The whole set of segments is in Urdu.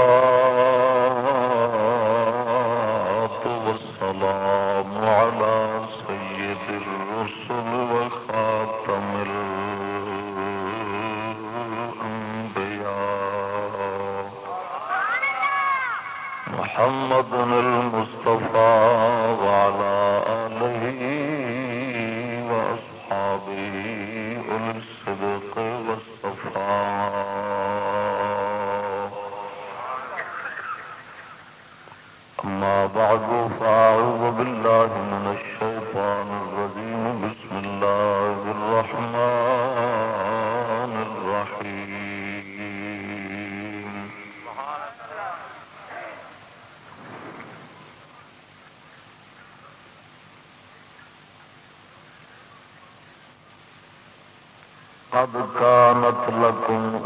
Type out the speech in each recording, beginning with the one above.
اور قد كانت لكم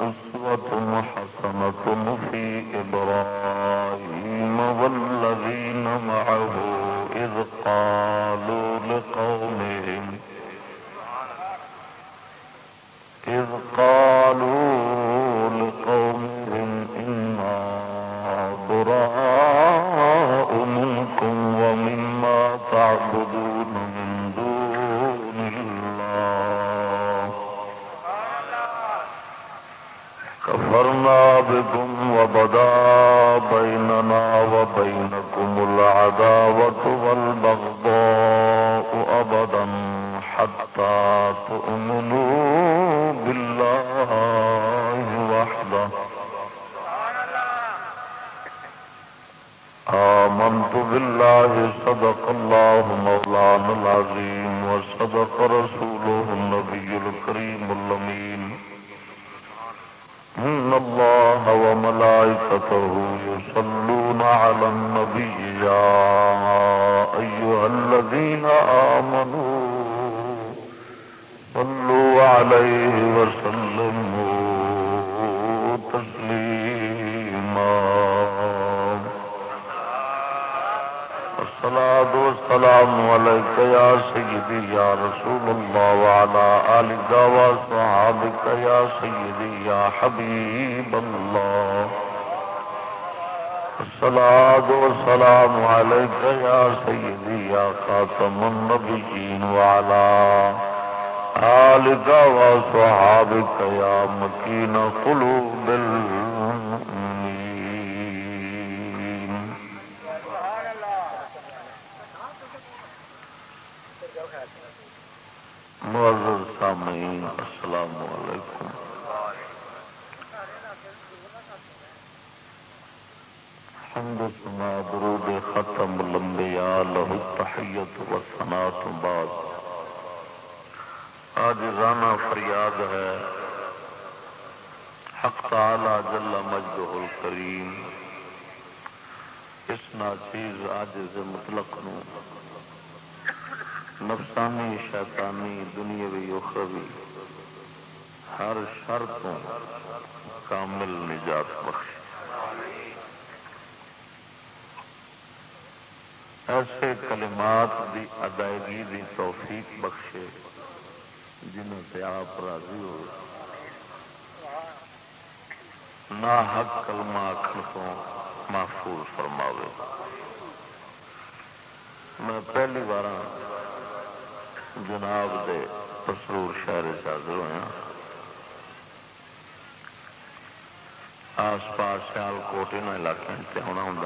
ووٹ یہاں علاقوں ہونا ہوں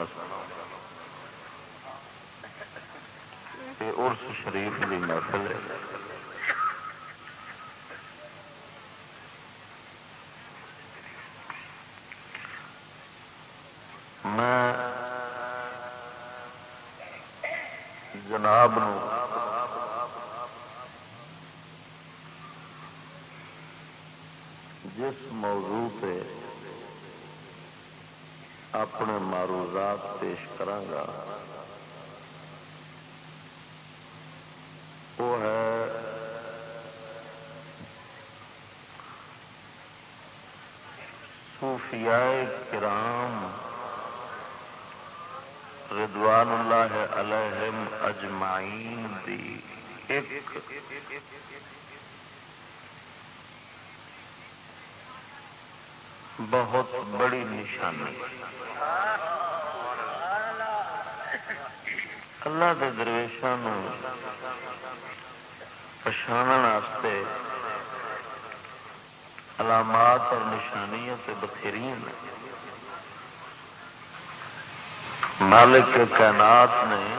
ارس شریف کی محفل ہے میں جناب سامنے معروضات پیش کرانگا وہ ہے صوفیاء کرام رضوان اللہ علیہم اجمعین دی۔ ایک بہت بڑی نشانی۔ اللہ کے درویشوں پچھان علامات اور نشانیاں سے بتھیری ہیں۔ مالک کائنات نے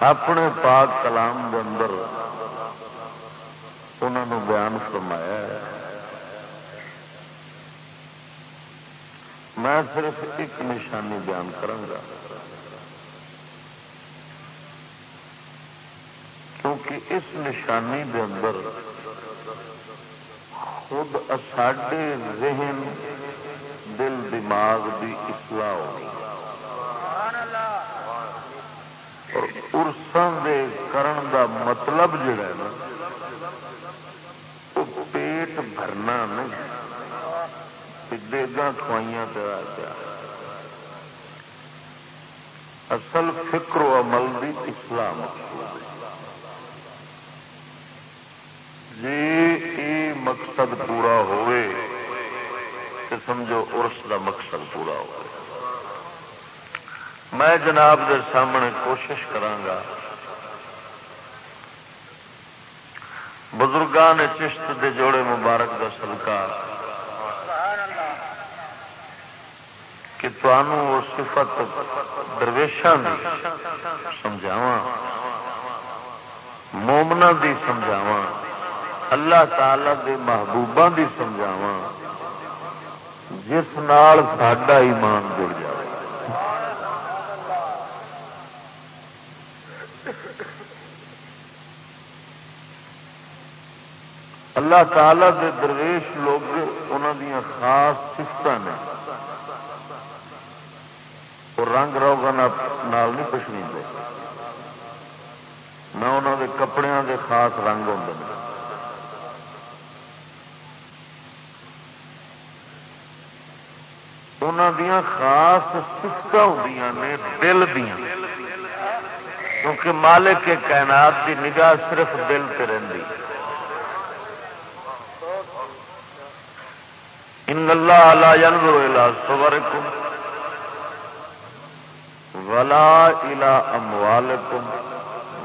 اپنے پاک کلام کے اندر انہوں نے بیان فرمایا ہے۔ میں صرف ایک نشانی بیان کروں گا۔ کیونکہ اس نشانی دے اندر خود ساڈے ذہن، دل، دماغ کی اصلاح ہونی اور ارسان دے کرن دا مطلب جڑا ہے نا بھرنا نہیں دیگاں کھوائیاں پیا پیا اصل فکر و عمل دی اسلام۔ جی یہ مقصد پورا ہوئے تو سمجھو ارس دا مقصد پورا ہو میں جناب دے سامنے کوشش کرانگا بزرگان چشت دے جوڑے مبارک دا سلکا کہ تمہوں صفت درویشان سمجھاوا مومنا دی سمجھاوا اللہ تعالی دے محبوبہ دی سمجھاوا جس نال ساڈا ایمان جڑ جائے اللہ تعالی دے درویش لوگ انہوں دیا خاص سفت نے۔ اور رنگ روگا نال نہیں پچھنی دے نہ انہوں دے کپڑے دے خاص رنگ ہوں انہوں خاص سفت ہوں نے دل دیا کیونکہ مالک کے کائنات کی نگاہ صرف دل سے رہی ان اللہ لا ينظر الى صوركم ولا الى اموالکم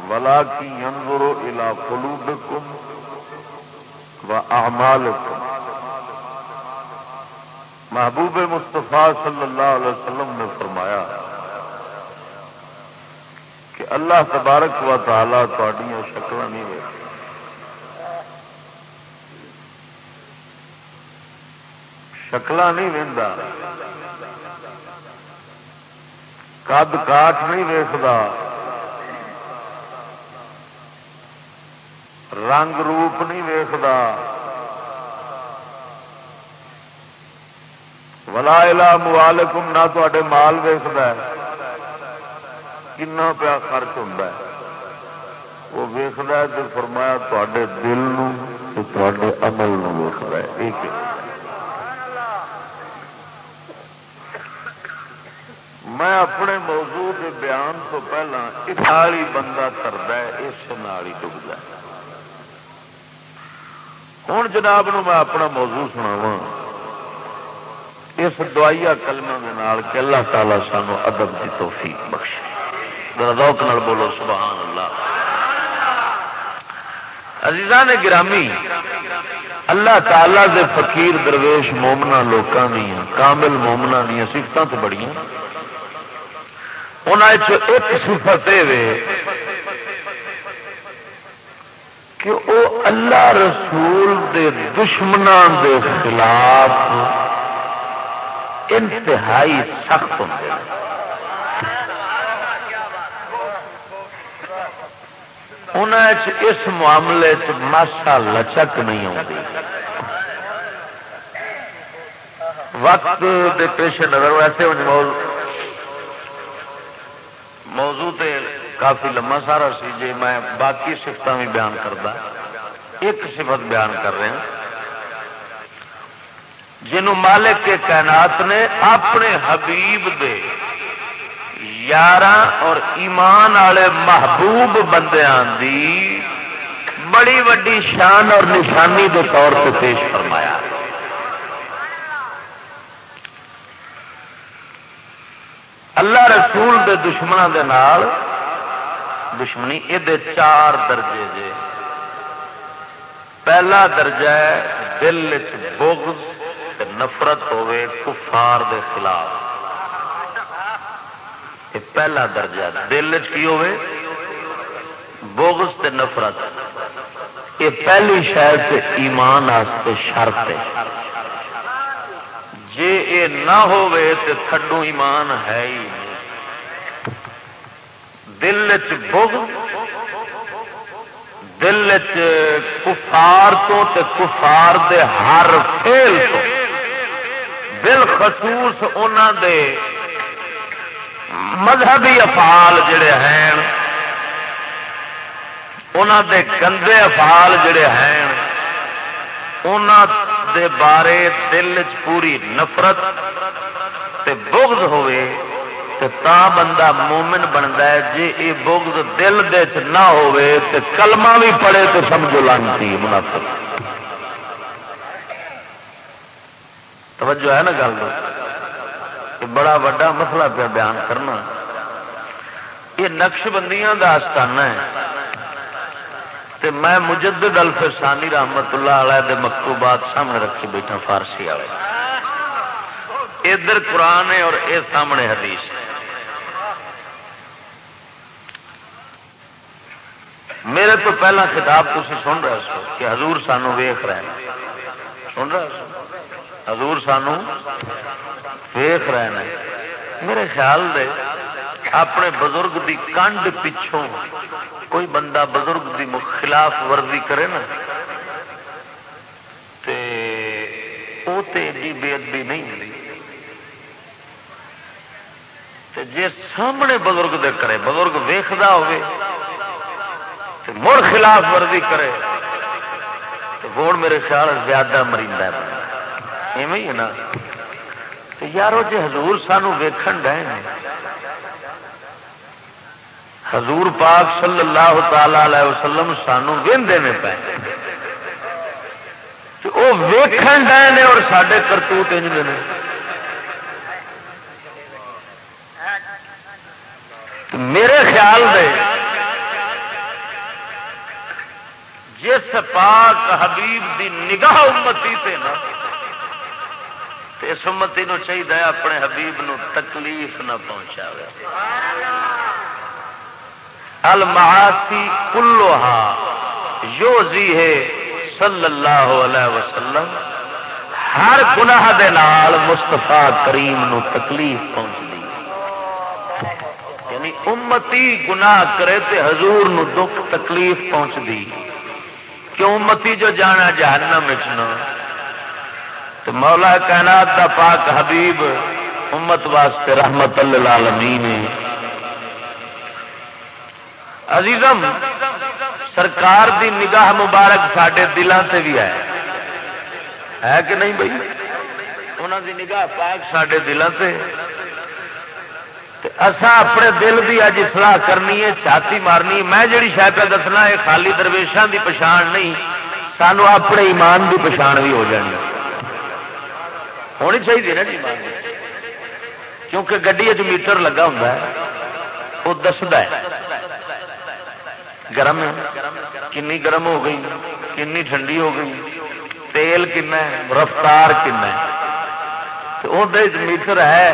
ولا کی ينظر الى قلوبکم و محبوب مصطفیٰ صلی اللہ علیہ وسلم نے فرمایا کہ اللہ تبارک و تعالی تھوڑی شکل نہیں ہوئی شکل نہیں وہدا کد کاٹ نہیں ویستا رنگ روپ نہیں ویستا ولا الا موالکم نہ تے مال ویسد کنا پیا خرچ ہوں وہ ویسد تو فرمایا تے دل تے عمل ویسد یہ میں اپنے موضوع کے بیان تو پہلا اتالی بندہ کرتا ہے، اس نال ہی ڈبتا ہوں جناب نو میں اپنا موضوع سناوا اس دعائیا کلموں کے نال کہ اللہ تعالی سانو ادب کی توفیق بخش روک نال بولو سبحان اللہ عزیزان نے گرامی، اللہ تعالی دے فقیر درویش مومنا لوگوں دیا کامل مومنا دیا سفتوں تو بڑی ایک صفت کہ وہ اللہ رسول دے دشمنوں دے خلاف انتہائی سخت ہوں اس معاملے ماسا لچک نہیں آتی وقت دے پیش نظر ویسے موضوع تے کافی لما سارا سی جی میں باقی سفت بھی بیان کرتا ایک صفت بیان کر رہے ہیں۔ جنہوں مالک کے کائنات نے اپنے حبیب دے یار اور ایمان والے محبوب بندیاں دی بڑی وڈی شان اور نشانی کے طور پہ پیش فرمایا۔ دے دشمنوں دے نال، دشمنی یہ چار درجے جے۔ پہلا درجہ ہے، دل بغض نفرت ہوے کفار دے خلاف۔ یہ پہلا درجہ دل کی ہوے بغض تے نفرت۔ یہ پہلی شاید سے ایمان آستے شرط ہے۔ جے اے نہ ہوئے تے تھڈو ایمان ہے ہی نہیں۔ دل چ دل کفار تو تے کفار دے ہر فیل تو۔ دل خصوص انہوں دے مذہبی افعال جڑے ہیں انہوں دے گندے افعال جڑے ہیں۔ دے بارے دل پوری نفرت تے بغض ہوئے تے تا بندہ مومن بنتا ہے جی یہ بغض دل دے چ نہ ہوئے تے کلمہ بھی پڑے تو سمجھو لانتی منافق۔ توجہ ہے نا گل کہ بڑا وڈا مسئلہ پہ بیان کرنا۔ یہ نقش بندیاں کا آستانہ ہے۔ تے میں مجدد الفسانی رحمت اللہ علیہ دے مکتوبات سامنے رکھی بیٹھا فارسی والے۔ ادھر قرآن ہے اور اے سامنے حدیث ہے۔ میرے تو پہلا خطاب تھی سن رہے سو کہ حضور سانو ویخ رہے ہیں۔ سن رہے سو حضور سانو ویخ رہے ہیں۔ میرے خیال دے، اپنے بزرگ دی کنڈ پچھوں کوئی بندہ بزرگ دی خلاف ورزی کرے نا، تے او تے ایڈی بے ادبی نہیں ملی۔ جی سامنے بزرگ دے کرے، بزرگ ویختا ہوئے مڑ خلاف ورزی کرے تو گوڑ میرے خیال زیادہ مریندہ ہے۔ ایویں ہے نا۔ تو یارو جی حضور سانو ویکھن ڈے حضور پاک صلی اللہ تعالی علیہ وسلم سانو وہدے میں پے۔ وہ ویکھن ڈے نے اور سڈے کرتوت انج نے۔ میرے خیال دے جس پاک حبیب دی نگاہ امتی سے نا اس امتی نو چاہیے اپنے حبیب نو تکلیف نہ پہنچا المعاسی کلوہا یو زی ہے صلی اللہ علیہ وسلم، ہر گناہ دے نال مستفا کریم نو تکلیف پہنچتی یعنی امتی گناہ کرے تے حضور نو دکھ تکلیف پہنچتی کیوں متی جو جانا جہنم مچنا تو مولا کائنات دا پاک حبیب امت واسطے رحمت اللہ عزیزم، سرکار دی نگاہ مبارک سڈے دلان سے بھی ہے۔ ہے کہ نہیں بھائی انہوں دی نگاہ پاک سڈے دلان سے اسا اپنے دل کی اج اصلاح کرنی ہے، چھاتی مارنی میں جی شاید پہ دسنا ہے، خالی درویشان دی پچھان نہیں، سانو اپنے ایمان دی پچھان بھی ہو جانی۔ ہونی چاہیے نا جی کیونکہ گڈی میٹر لگا ہوں وہ دستا ہے۔ گرم ہے کنی گرم ہو گئی کنی ٹھنڈی ہو گئی تیل کن رفتار کن میٹر ہے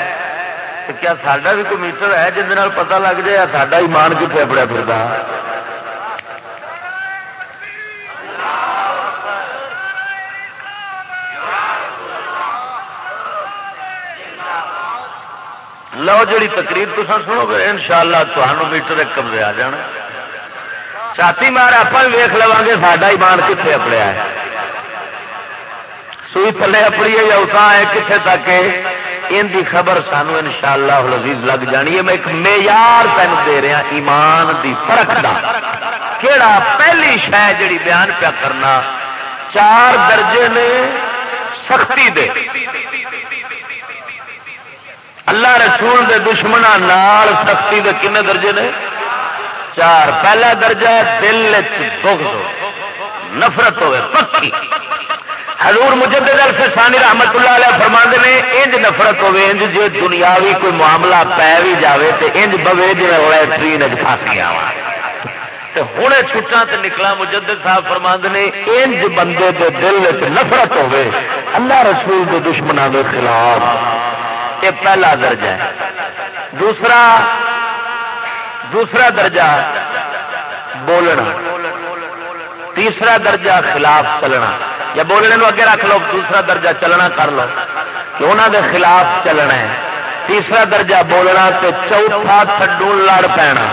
کیا ساڈا بھی کوئی میٹر ہے جن پتا لگ جائے ساڈا ایمان کتنے پڑیا پھر لو جی تقریر تو سنو گے ان شاء اللہ تمہوں میٹر ایک قبضے آ جانا چھاتی مار آپ بھی ویخ لوا گے ساڈا ایمان کتنے اپڑیا ہے سوئی تھلے اپڑی ہے یا اتنا ہے کتنے تک ان دی خبر سانو ان شاء اللہ لگ جانی ہے میں ایک معیار تین دے رہا ایمان دی فرق دا کیڑا پہلی شہ جڑی بیان پیا کرنا چار درجے نے سختی دے اللہ رسول دے دشمنوں نال سختی دے کنے درجے نے چار پہلا درجہ دل بغض نفرت ہوے پکی۔ حضور مجدد الفسانی رحمت اللہ علیہ فرما نے، انج نفرت ہوے انج جی دنیاوی کوئی معاملہ پی بھی جاوے تو انج بوے جی ہوا ٹرین پس گیا وا۔ ہوں چھٹا تو نکلا مجدد صاحب فرما نے، انج بندے کے دل چ نفرت ہوے اللہ رسول کے دشمنوں کے خلاف۔ یہ پہلا درجہ ہے۔ دوسرا دوسرا درجہ بولنا، تیسرا درجہ خلاف چلنا۔ یا بولنے نو اگے رکھ لو، دوسرا درجہ چلنا کر لو۔ کہ انہوں دے خلاف چلنا ہے؟ تیسرا درجہ بولنا تے چوتھا تھڈو لڑ پینا۔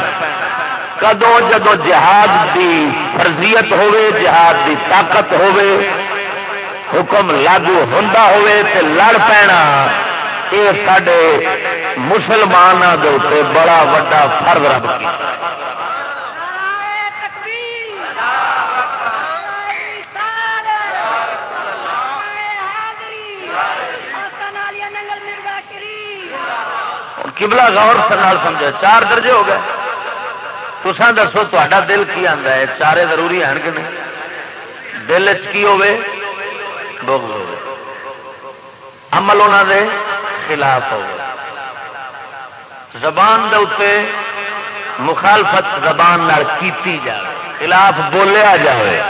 کدو جدو جہاد دی فرضیت ہوے جہاد دی طاقت ہوے حکم لاگو ہوں ہوے تے لڑ پینا۔ یہ سڈے مسلمانوں کے بڑا وا فرض رب کی کبلا غور سمجھا چار درجے ہو گئے۔ تسان دسو تا دل کی آتا ہے؟ چارے ضروری ہیں کہ نہیں؟ دل کی ہوے عمل انہوں دے خلاف ہو زبان دے مخالفت زبان کیتی جائے خلاف بولیا جائے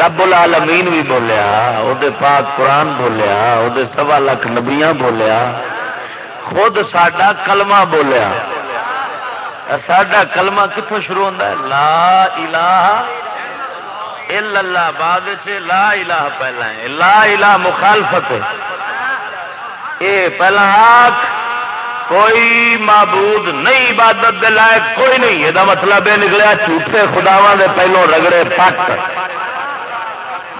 رب العالمین بھی بولیا وہ پاک قرآن بولیا وہ سوا لکھ نبیاں بولیا۔ خود سڈا کلمہ بولیا۔ سڈا کلمہ کتوں شروع ہوتا ہے؟ لا الہ الا اللہ، بعد لا الہ پہلا ہے۔ لا الہ مخالفت اے پہلا آخ کوئی معبود نہیں عبادت دے لائق، کوئی نہیں۔ یہ مطلب یہ نکلیا، جھوٹے خداوا دے پہلو رگڑے پٹ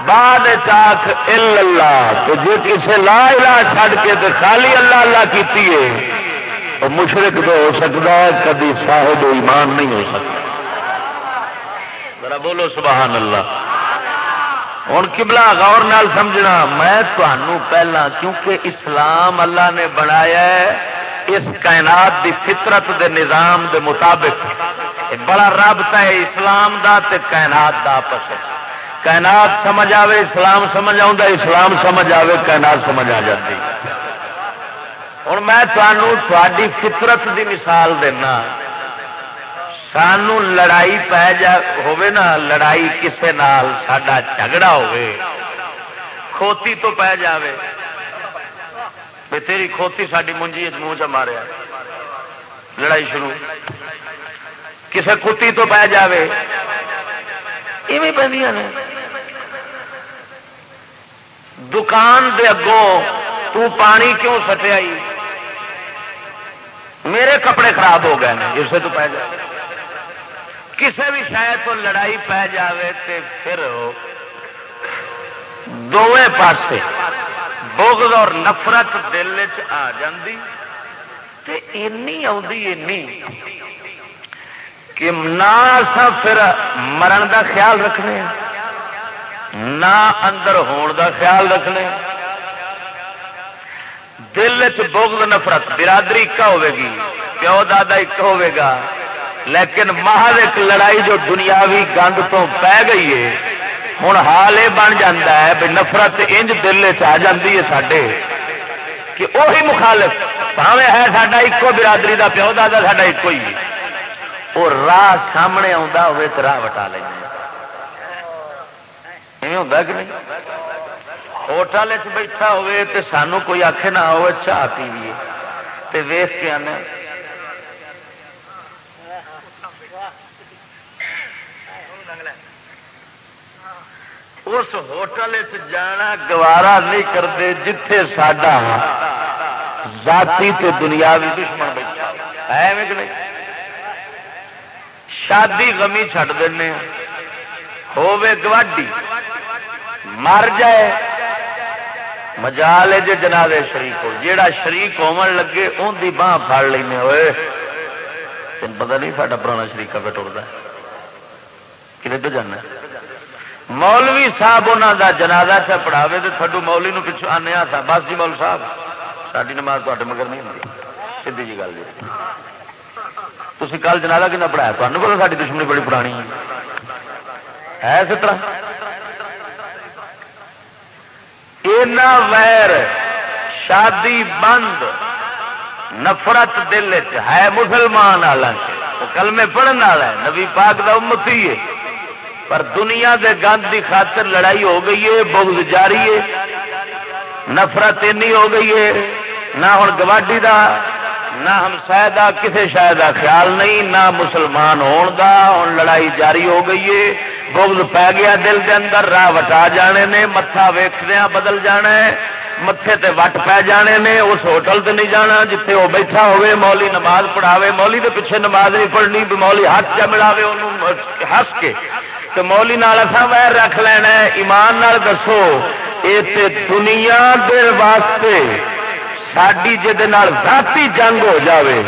بعد چاخ اللہ، تو جی کسی لا الہ چھڈ کے تو خالی اللہ اللہ کیتی ہے تو مشرق تو ہو سکتا ہے کبھی صاحب ایمان نہیں ہو سکتا۔ ذرا بولو سبحان اللہ۔ ہوں کبلا غور نال سمجھنا، میں تمہوں پہلا کیونکہ اسلام اللہ نے بنایا ہے، اس کائنات دی فطرت دے نظام دے مطابق۔ بڑا رابطہ ہے اسلام دا تے کائنات دا آپس۔ کائنات سمجھ آئے اسلام سمجھ آ اسلام سمجھ آئے کائنات سمجھ آ جاتی ہوں میں تمہوں تھوڑی فطرت دی مثال دینا۔ سانو لڑائی پی جا نا، لڑائی کسے نال ساڈا جھگڑا ہوے کھوتی تو پی جاوے۔ تیری کھوتی ساری منجی منہ چ ماریا۔ لڑائی شروع۔ کسے کتی تو پی جاوے۔ ایویں پہ دکان دے اگوں تو پانی کیوں سٹیا میرے کپڑے خراب ہو گئے اسے تو پہ جائے کسی بھی شاید تو لڑائی پہ جائے تو پھر دونوں پاسے بغض اور نفرت دل چ آ جاندی تے اینی اینی کہ نہ پھر مرن دا خیال رکھنے ہاں، نہ اندر ہون دا خیال رکھنے ہاں۔ دل چ بغض نفرت، برادری ایک ہوے گی، پیو دادا ایک ہوے گا۔ لیکن محل ایک لڑائی جو دنیاوی گند تو پی گئی ہے ہوں حال یہ بن جا ہے بھی نفرت انج دل چ جاتی ہے سڈے کہ وہی مخالف پاوے ہے سڈا ایکو برادری دا پیو دادا سڈا ایک ہی وہ راہ سامنے آتا ہوئے تو راہ وٹا لیں ہوتا کہ نہیں؟ ہوٹل بیٹھا ہوئے تو سانو کوئی آخے نہ ہو چاہ پیے ویس کے آنے اس ہوٹل جانا گوارا نہیں کرتے جتھے ساڈا ذاتی تے دنیاوی دشمن بیٹھا ہے۔ نہیں؟ شادی غمی چھڈ دینا ہوے گواڈی۔ مر جائے۔ مجال جی جناب شریف ہو۔ جا شریف ہون لگے ان کی باہ پڑ لینے ہوئے۔ تین پتا نہیں سا پرانا شریقہ پہ ٹرتا کھے تو جانا مولوی صاحب انہوں کا جنازہ چا پڑھاوے تو تھڈو مولی نو پچھو آنے تھا بس جی مول صاحب ساری نماز تے مگر نہیں ہوتی سیدھی جی گل جی۔ تھی کل جنازہ کن پڑھایا؟ تمہیں پتا ساری دشمنی بڑی پرانی ہے۔ اس طرح؟ اینا ویر شادی بند نفرت دل ہے مسلمان حالانکہ وہ کلمے پڑھنے والا ہے۔ نبی پاک کا امتی ہے۔ پر دنیا دے گند کی خاطر لڑائی ہو گئی ہے، بغض جاری ہے، نفرت اینی ہو گئی ہے، نہ ہوں گواڈی دا، نہ ہمسائے کا کسی شاید کا خیال نہیں، نہ مسلمان ہون دا ہوں لڑائی جاری ہو گئی ہے۔ بغض پی گیا دل کے اندر، راہ وٹا جانے نے، متھا ویخدیا بدل جانا ہے۔ متے تے وٹ پی جانے نے، اس ہوٹل تے نہیں جانا، جتھے وہ بیٹھا ہوئے، مولی نماز پڑھاوے، مولی دے پیچھے نماز نہیں پڑھنی، مولی ہاتھ چ ملاوے، انہوں ہس کے تو مولی نال اصا ویر رکھ لینا ایمان نال دسو یہ دنیا دے واسطے ساری ذاتی جنگ ہو جاوے،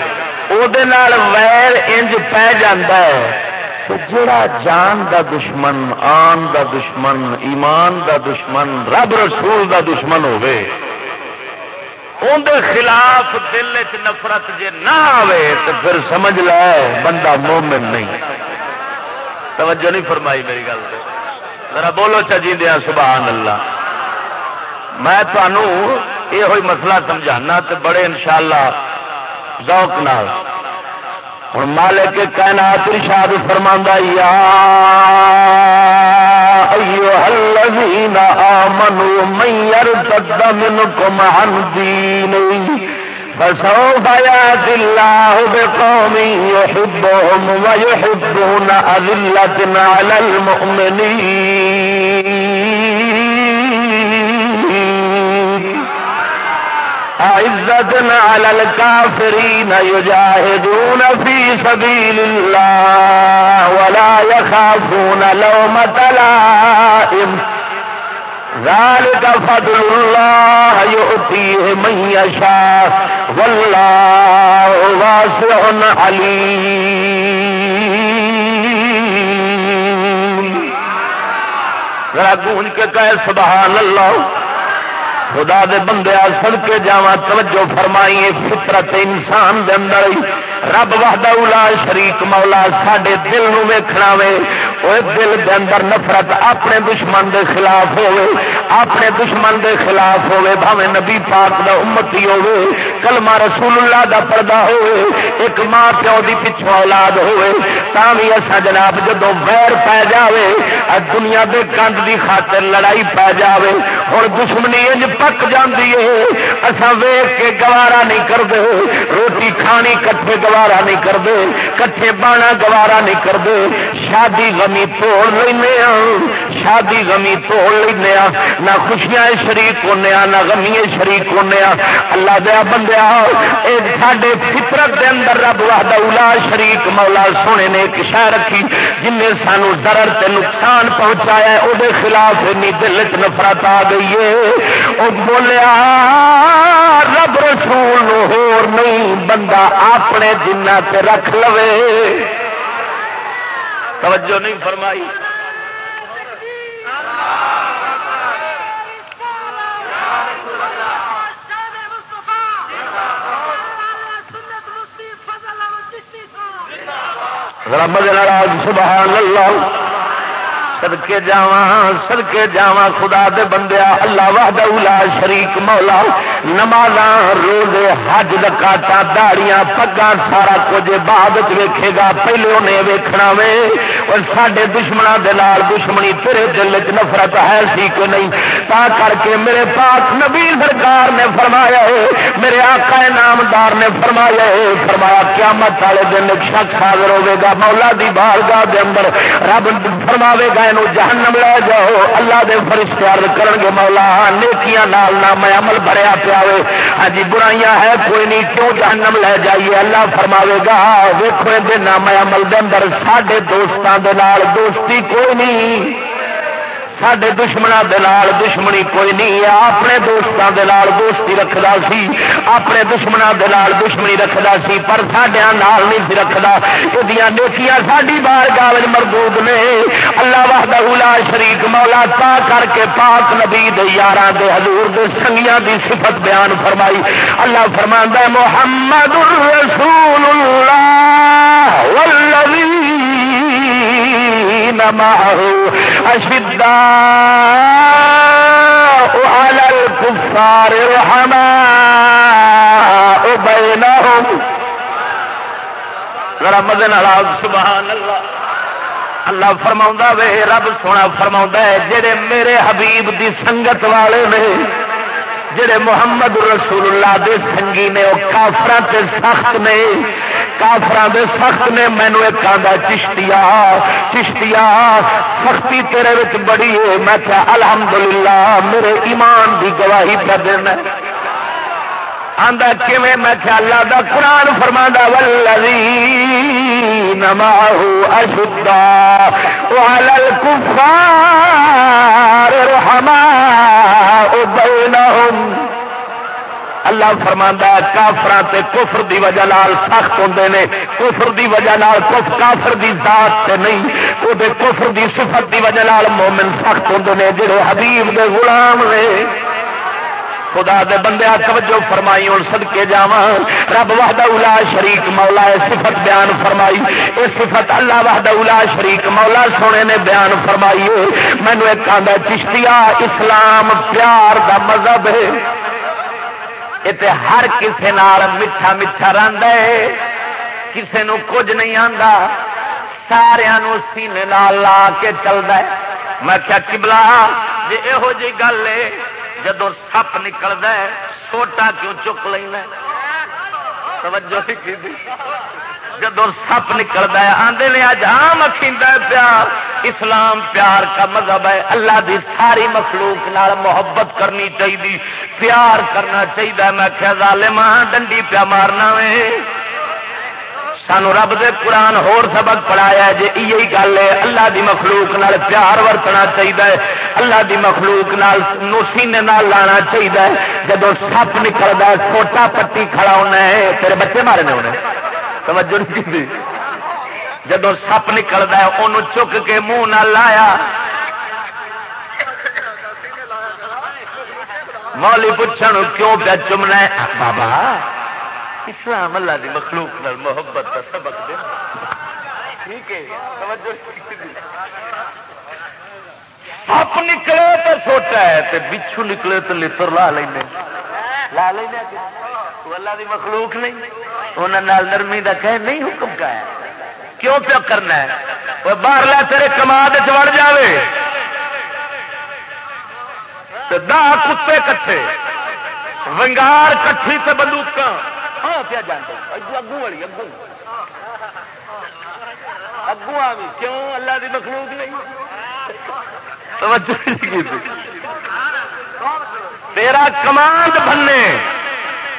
او دے نال ویر انج پی جاندہ ہے۔ جڑا جان دا دشمن، آن دا دشمن، ایمان دا دشمن، رب رسول دا دشمن ہوے اندر خلاف دل چ نفرت جے نہ آئے تو پھر سمجھ لے، بندہ مومن نہیں۔ توجہ نہیں فرمائی میری گل سے ذرا بولو چی دیا سبحان اللہ۔ میں تمہوں یہ ہوئی مسئلہ سمجھانا تو بڑے انشاءاللہ ذوق نال۔ ہوں مالک کائنات ارشاد فرما یا الذین آمنوا من عن دینه فسوف يأتي الله بقوم يحبهم ويحبون أذلة على المؤمنين. أعزة على الكافرين يجاهدون في سبيل الله ولا يخافون لومة لائم. ذلك فضل اللہ يؤتيه من يشاء والله واسع علیم ذرا گونج کے کہے سبحان اللہ۔ خدا دے بندے سڑ کے جا توجہ فرمائی فطرت انسان دے اندر رب وحدہ اولا شریک مولا سڈے دل نو ویکھنا وے۔ وہ دل دے اندر نفرت اپنے دشمن دے خلاف ہوئے اپنے دشمن دے خلاف ہوئے بھاوے نبی پاک دا امتی ہوئے کلمہ رسول اللہ دا پردہ ہوئے ایک ماں پیو دی پچھو اولاد ہوئے تاوی اسا جناب جدو ویر پی جاوے دنیا دے کند دی خاطر لڑائی پی جاوے۔ ہوں دشمنی انج پک جاندی ہے۔ اسا ویخ کے گوارا نہیں کرتے روٹی کھانی کٹھے گوارا نہیں کرتے کٹھے بانا گوارا نہیں کرتے شادی غمی توڑ لینا شادی غمی توڑ لینا نہ خوشیاں شریک ہونے نہ غمی شریک ہونے اللہ دیا بندیا سڈے فطرت دے اندر رب وحدہ اولا شریک مولا سونے نے ایک شہ رکھی، جن نے سانو ضرر تے نقصان پہنچایا وہ خلاف اینی دل چ نفرت آ گئی ہے۔ وہ بولیا، رب رسول ہور نہیں، بندہ اپنے دن تے رکھ لوے۔ توجہ نہیں فرمائی۔ رمض ناراض سبحان اللہ۔ سدکے جا سدکے جا خدا دے بندیا اللہ وحد اولا شریک مولا نماز روزے، حج دکاٹا داڑیاں پگا سارا کچھ بعد ویکھے گا پہلے انہیں ویکھنا وے، اور سڈے دشمنوں دے نال دشمنی تیرے دل چ نفرت ہے سی کہ نہیں؟ تا کر کے میرے پاس نبی سرکار نے فرمایا ہے، میرے آقا نامدار نے فرمایا ہے، فرمایا قیامت والے دن ایک شخص حاضر ہوے گا، مولا دی بارگاہ دے اندر رب فرماوے گا جہنم لے جاؤ۔ اللہ دے فرشتے عرض کرن گے، مولا، نیکیاں نال نام عمل بھریا پیا ہاں جی برائیاں ہے، کوئی نہیں، کیوں جہنم لے جائیے؟ اللہ فرماوے گا، ویکھو دے نام عمل دے اندر، ساڈے دوستاں دے نال دوستی کوئی نہیں۔ سڈے دشمنوں دلال دشمنی کوئی نہیں ہے۔ اپنے دوستوں دلال دوستی رکھتا سی، اپنے دشمنوں دلال دشمنی رکھتا سی، پر سڈیا نال نہیں سی رکھتا یہ نیکیاں ساری بار گال مردود نے۔ اللہ وحدہ لا شریک، مولا تا کر کے پاک نبی دے یار دے، حضور دے سنگیاں دی صفت بیان فرمائی۔ اللہ فرما محمد الرسول اللہ والذین معه أشداء على الكفار رحماء بينهم. ذرا مدن سبحان اللہ. اللہ فرما وے، رب سونا فرما ہے، جڑے میرے حبیب دی سنگت والے نے جڑے محمد رسول اللہ دے سنگی نے، وہ کافر تے سخت نے۔ کافر دے سخت نے مینو ایک آدھا چشتیا چشتیا سختی تیرے وچ بڑی ہے۔ میں کیا الحمدللہ، میرے ایمان دی گواہی پر دینا آندا، کیویں؟ میں کیا اللہ دا قرآن فرما ولذی نماہو اشدا وعلى الكفار رحماء بینہم۔ اللہ کافران سے کفر دی وجہ لال سخت ہوں نے۔ کفر دی وجہ لال کف کافر دی ذات سے نہیں وہ کفر دی صفت دی وجہ لال مومن سخت ہوں نے، جڑے حبیب دے غلام نے۔ خدا دے بندے توجہ فرمائی ہوں سدکے جا رب وحد الا شریک مولا صفت بیان فرمائی۔ یہ صفت اللہ وحد الا شریک مولا سونے نے بیان فرمائی مینو ایک آدھا چشتیا اسلام پیار دا مذہب ہے۔ یہ ہر کسی میٹھا میٹھا رنگ ہے۔ کسی نو کچھ نہیں آتا سارا سینے لا کے چلتا ہے۔ میں کیا کبلا جی یہو جی گل ہے۔ جدو سپ نکلتا ہے، سوٹا کیوں چک لینا توجہ جدو سپ نکلتا ہے آدھے نے اج آم اکھیندا ہے، پیار، اسلام پیار کا مذہب ہے۔ اللہ دی ساری مخلوق نال محبت کرنی چاہیے پیار کرنا چاہیے میں کیا ظالم ڈنڈی پیا مارنا وے۔ سانو رب دے قرآن ہور سبق پڑھایا جی یہی گل ہے، اللہ دی مخلوق نال پیار ورتنا چاہیے اللہ دی مخلوق نال سینے نال لانا چاہیے جب سپ نکلتا ہے چھوٹا پٹی کھڑا ہونا ہے، تیرے بچے مارنے ہونے۔ توجہ نہیں کی جب سپ نکلتا ہے انہوں چک کے منہ نہ لایا۔ مولی پوچھنے کیوں پیا چمنا بابا اسلام اللہ دی مخلوق نال محبت کا سبق دے۔ ٹھیک ہے سپ نکلے تو چھوٹا ہے تے بچھو نکلے تو لطر لا لیں لا لیں اللہ دی مخلوق نہیں۔ انہوں نرمی دا کہ نہیں حکم کا ہے۔ کیوں پیا کرنا ہے؟ وہ باہر تیرے کماد چڑ جائے دہ کتے کٹھے۔ ونگار کٹھی سے بندوق ہاں پیا جانا اگو والی اگو اگو آ گئی کیوں؟ اللہ دی مخلوق نہیں۔ تیرا کمانڈ بننے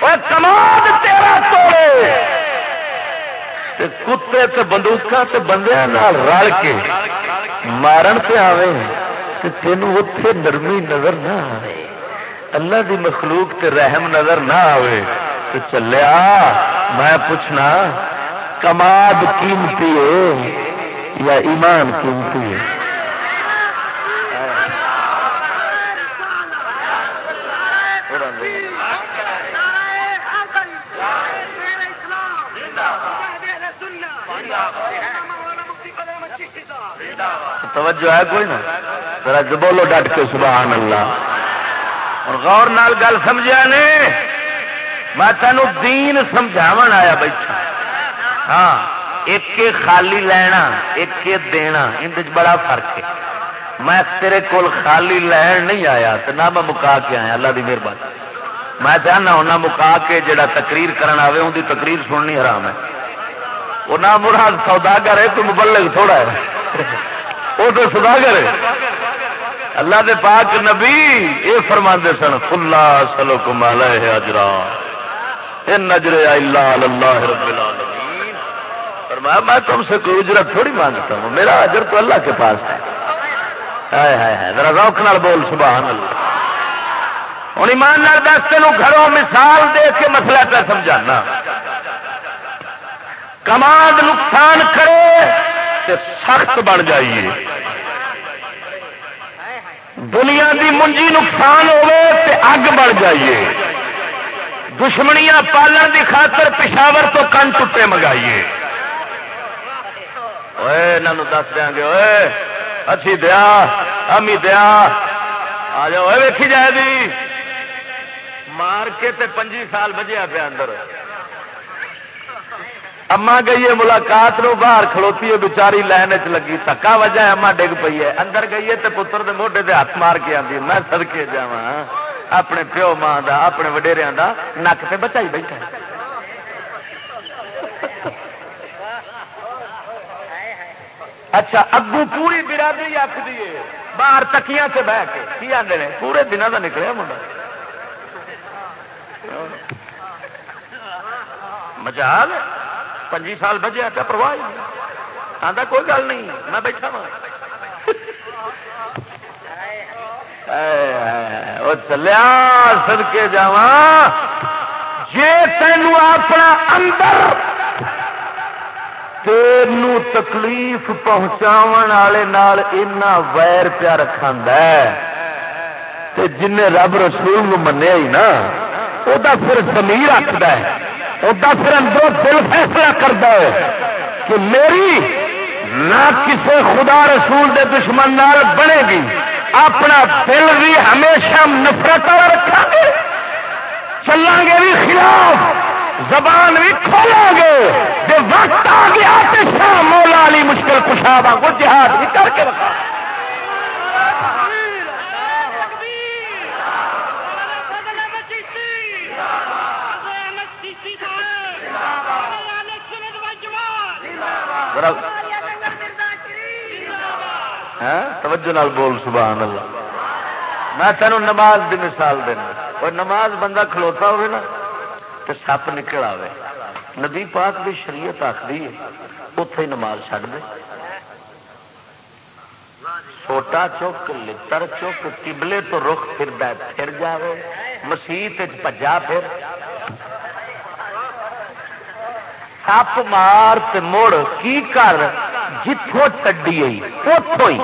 اور کمانڈ تیرا توڑے۔ تے کتے تے بندوقا تے بندے رل کے مارن پہ آوے تے تینوں اتے نرمی نظر نہ آئے اللہ دی مخلوق تے رحم نظر نہ آئے تو چلیا میں پوچھنا، کماد قیمتی ہے یا ایمان قیمتی ہے؟ توجہ ہے کوئی نا؟ ذرا بولو ڈٹ کے، سبحان اللہ۔ اور غور نال گل سمجھا نے؟ میں تینوں دین سمجھاو آیا بیٹھا۔ ہاں ایک خالی لینا ایک دینا اندر بڑا فرق ہے۔ میں تیرے کول خالی لین نہیں آیا تو نہ میں مکا کے آیا، اللہ کی مہربانی۔ میں چاہنا ہونا مکا کے جڑا تقریر کرنا آئے ان کی تقریر سننی حرام ہے۔ وہ نہ مراد سوداگر ہے، تو مبلغ تھوڑا ہے۔ وہ تو سوداگر ہے۔ اللہ دے پاک نبی یہ فرما سن فلا سلو کمال ہے اجرا۔ نجر اللہ اللہ رب العالمین۔ فرمایا، میں تم سے کوئی اجرت تھوڑی مانگتا ہوں، میرا اجر تو اللہ کے پاس ہے۔ ذرا روک نال بول، سبحان اللہ۔ ہوں ایمان نال دس تین گھروں مثال دے کے مسئلہ پہ سمجھانا۔ کمانڈ نقصان کرے تو سخت بن جائیے۔ دنیا دی منجی نقصان ہوے تو اگ بن جائیے۔ دشمنیاں پالن دی خاطر پشاور تو کن ٹوٹے منگائیے۔ دس دیا گے اچھی دیا امی دیا۔ آ جاؤ ویکھی جائے دی۔ مار کے تے پنجی سال بجیا پیا اندر۔ اما گئی ہے ملاقات نو، باہر کھلوتی ہے بچاری لائن چ لگی، تھکا وجہ اما ڈگ پی ہے۔ اندر گئی ہے تے پتر دے موڈے دے ہاتھ مار کے آدھی میں سڑکے جا اپنے پیو ماں دا، اپنے وڈیریا دا نک سے بچائی بیٹھا اچھا اگو پوری برادری آخری ہے، باہر تکیاں سے بہ کے۔ کی آدھے پورے دنوں کا نکلیا منڈا۔ مجال، پنجی سال بجے کیا پرواہ آتا کوئی گل نہیں، میں بیٹھا وا وہ چلیا سد کے جا جی تینوں اپنا اندر تین تکلیف پہنچاو والے اینا ویر پیا رکھا جن رب رسول منیا ہی نا وہ پھر زمین رکھد پھر اندر دل فیصلہ کرتا ہے کہ میری نہ کسی خدا رسول دے دشمن نال بنے گی۔ اپنا دل بھی ہمیشہ نفرت رکھا گے چلیں گے بھی خلاف زبان بھی کھولیں گے جب وقت آ گیا تو شام مولا علی مشکل کشاب کو جہاد بھی کر کے رکھا ہاں؟ توجہ نال بول، سبحان اللہ۔ میں تینوں نماز دی مثال دینا۔ اور نماز بندہ کھلوتا ہوئے نا تو سپ نکل آئے نبی پاک کی شریعت آخری ہے اتے ہی نماز چڈ دے۔ چھوٹا چک لڑ چک کبلے تو رخ پھر پھر جائے مسیت پجا پھر۔ سپ مار مڑ کی کر جتوں چڈی آئی اتوں ہی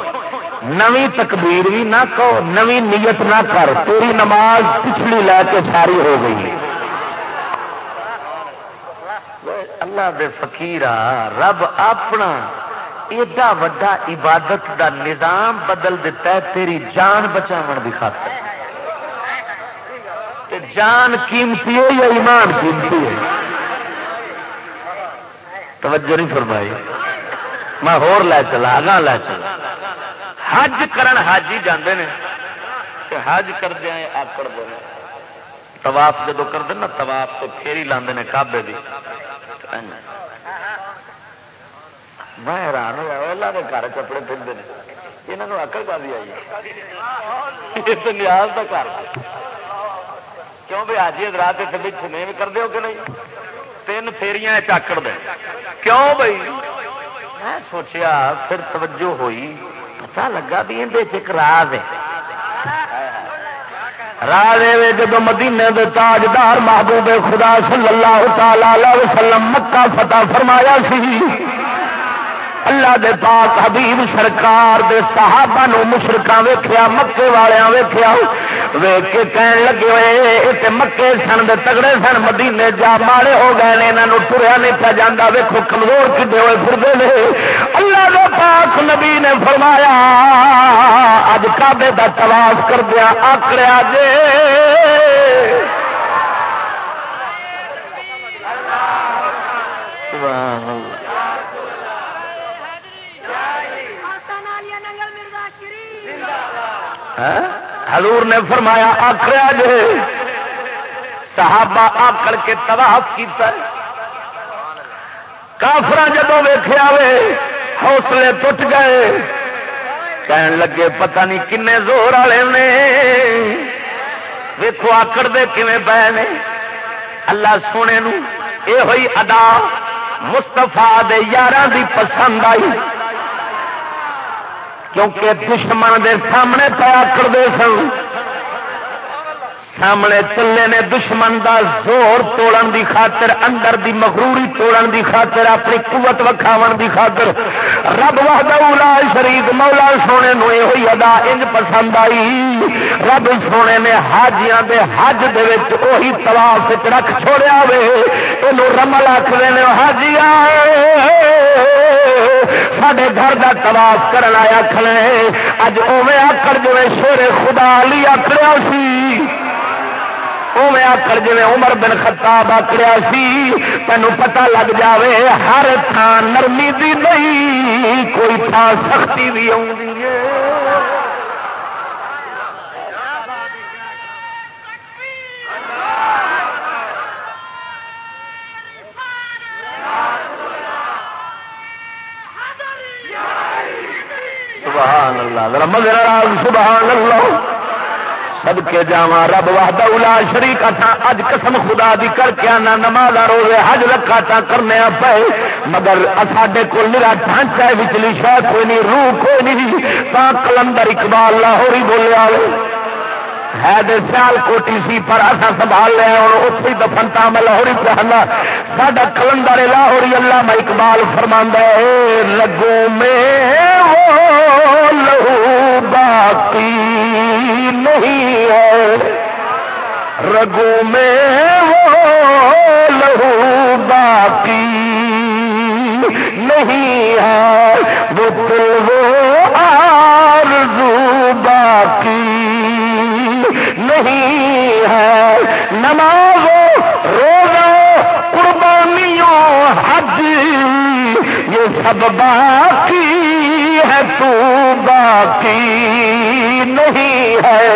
نوی تکبیر بھی نہ کہو نوی نیت نہ کر تیری نماز پچھلی لے کے ساری ہو گئی اللہ دے فقیر رب اپنا ایڈا وڈا عبادت دا نظام بدل دیتا ہے تیری جان بچاؤ کی خاطر جان قیمتی ہے یا ایمان قیمتی ہے توجہ نہیں فرمائی۔ میں ہور لے چلا اگاں لے چلا۔ حج کرن حاجی جاندے نے کہ حج کردیا آکڑ دے۔ طواف جدو کرتے نا، طواف تو پھیری لاندے نے کابے دی۔ میں حیران ہوا اللہ کے گھر کپڑے پھرتے ہیں یہاں اکل پا دی آئی؟ ہے نیاز کا گھر۔ کیوں بھی آج رات اتنے بھی بچے نہیں کرتے ہو کہ نہیں؟ تین فیریاں چاکڑ دیں کیوں بھائی میں سوچیا پھر توجہ ہوئی۔ پتا لگا بھی اندر ایک راز ہے۔ راجے جب مدینے دے تاجدار محبوب خدا صلی اللہ تعالی وسلم مکہ فتح فرمایا سی۔ اللہ دے پاک حبیب سرکار دے صحابہ نو مشرکا ویخیا مکے والیا ویخیا ویک کے کہن لگے ہوئے مکے سن دے تگڑے سن، مدینے جا ماڑے ہو گئے انہوں ٹریا نہیں پہ جانا ویکو کمزور کھے ہوئے پھرتے ہیں اللہ دے پاک نبی نے فرمایا اج کابے کا تلاش کردیا آکڑیا جے۔ واہ حضور نے فرمایا آخریا جے۔ صحابہ آکڑ کے تباہ کیتا کافر جدو ویخیا وے، حوصلے ٹوٹ گئے۔ کہن لگے، پتہ نہیں کن زور والے نے۔ ویخو آکڑ دے کھے پے نے۔ اللہ سونے نو اے ہوئی ادا مستفا دے یار دی پسند آئی۔ کیونکہ دشمن دے سامنے پیا کرتے سن۔ سامنے چلے نے دشمن دا زور توڑن دی خاطر، اندر دی مغروری توڑن دی خاطر، اپنی قوت وکھاو دی خاطر۔ رب وحدہ شریف مولا سونے نو یہ ادا انج پسند آئی۔ رب سونے نے حاجیاں دے حج دے وچ اوہی تلاش رکھ چھوڑیا وے۔ یہ رمل آخر حاجیا سڈے گھر کا تلاش کرنا آخر اج اوے آکڑ جو شیر خدا لی آکڑیا سی۔ اوے آکڑ جی عمر بن خطاب آکڑیا سی، تینو پتہ لگ جاوے ہر تھان نرمی دی نہیں، کوئی تھان سختی بھی آ سبحان اللہ سبحان اللہ۔ سب کے جا رب وحدہ الا شریک تھا اج قسم خدا دی کر کے آنا، نماز روزے، حج رکھا تھا کرنے پے مگر ساڈے کو میرا ڈھانچہ وچلی شاید کوئی نہیں، روح کوئی نہیں تا کلندر اقبال لاہور ہی بولیا ہے سیال کوٹی سی، پر اصا سنبھال لیا اور اتنے دفنتا میں لاہوری پہنا ساڈا کلندر لاہوری، اللہ میں اقبال فرما لگو میں وہ لہو باقی نہیں ہے۔ رگو میں وہ لہو باقی نہیں ہے۔ وہ دل وہ آرزو باقی ہے نماز روزہ قربانیوں، حج، یہ سب باقی ہے، تو باقی نہیں ہے۔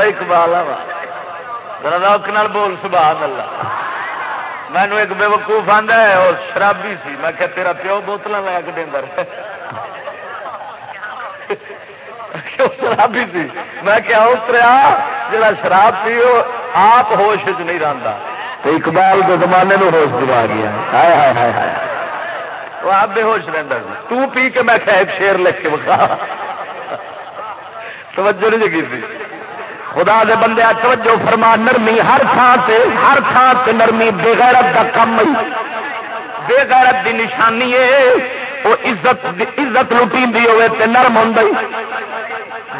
اقبال ذرا بول سبحان اللہ مینو ایک بے وقوف آدھا ہے، اور شرابی سی۔ میں کہ تیرا پیو بوتل لے کے دینا شرابی سی۔ میں کیا اتریا جا شراب پیو آپ ہوش چ نہیں رہتا تو اقبال کے زمانے میں ہوش دبا گیا۔ ہائے ہائے ہائے ہائے۔ وہ آپ بے ہوش رہتا سی۔ تو پی کے میں کہ ایک شیر لکھ کے بکا توجہ نہیں جگی تھی خدا دے بندے توجہ فرما نرمی ہر تھان سے ہر تھان سے نرمی بےغیرت کا کم بےغیرت کی نشانی ہے۔ وہ عزت عزت لٹی ہوئے تے نرم ہوں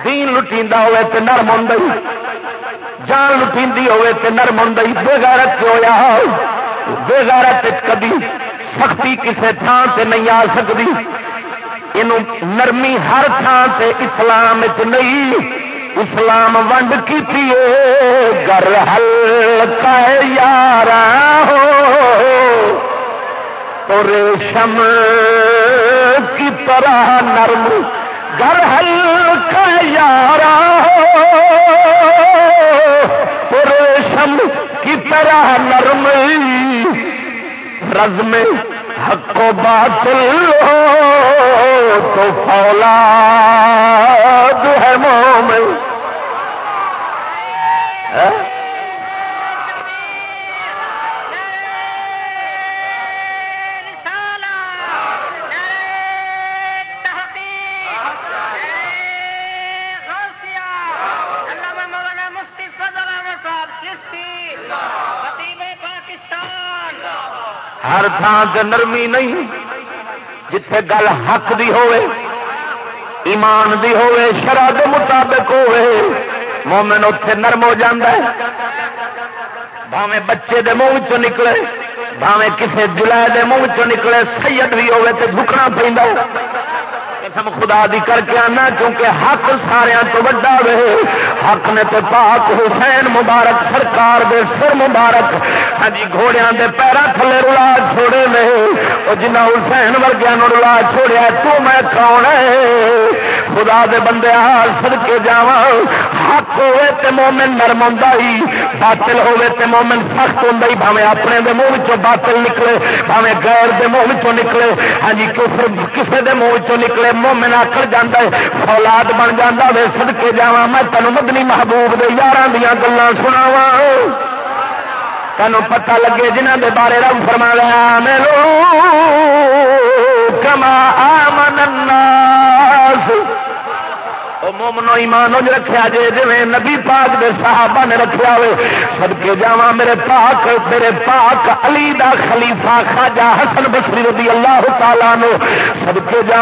دین لٹی ہوئے تے نرم ہوں جان لٹی ہوئے تے نرم ہوں بےغیرت ہوا بےغیرت کدی سختی کسے تھان سے نہیں آ سکتی یہ نرمی ہر تھان سے اسلام چ نہیں۔ اسلام ونڈ کی گر ہلکا یار ہو۔ تو ریشم کی طرح نرم گھر ہلکا یارا تو ریشم کی طرح نرم رز میں حق و باطل ہو تو فولاد ہے مومن ہر تھان سے نرمی نہیں، جتھے گل حق دی ہوئے، ایمان دی ہوئے شرح دے مطابق ہوئے، مومن اتے نرم ہو جاندہ ہے۔ بھاوے بچے دے منہ چ نکلے بھاوے کسے جلائے دے منہ چ نکلے، سید بھی ہوئے تے جھکنا پہ قسم خدا دی کر کے آنا کیونکہ حق سارا تو وڈا وے۔ حق نے تو پاک حسین مبارک سرکار دے سر مبارک۔ ہاں جی، گھوڑیاں دے پیرا تھلے رلا چھوڑے میں وہ جنا حسین ورگیا رلا چھوڑیا تو میں کون ہے؟ خدا دے بندے حال سد کے جا حق ہوے تے مومن نرم ہوں باطل ہوے تے مومن سخت ہوں بھاوے اپنے دے منہ باطل نکلے بھاوے غیر دے منہ نکلے۔ ہاں جی کسے دے منہ نکلے مومن آخر جانا ہے فولاد بن جانا وے سد کے جا میں تینوں مدنی محبوب دے یار دیا گلان سناوا تینوں پتہ لگے جنہ دے بارے رب فرما لیا میرو کما آمن الناس۔ مومنو ایمان انج رکھا جے جی نبی پاک دے صحابہ نے رکھا ہوئے سب کے جا میرے پاک میرے پاک علی دا خلیفہ خاجا حسن بسری رضی اللہ تعالیٰ نو سب کے جا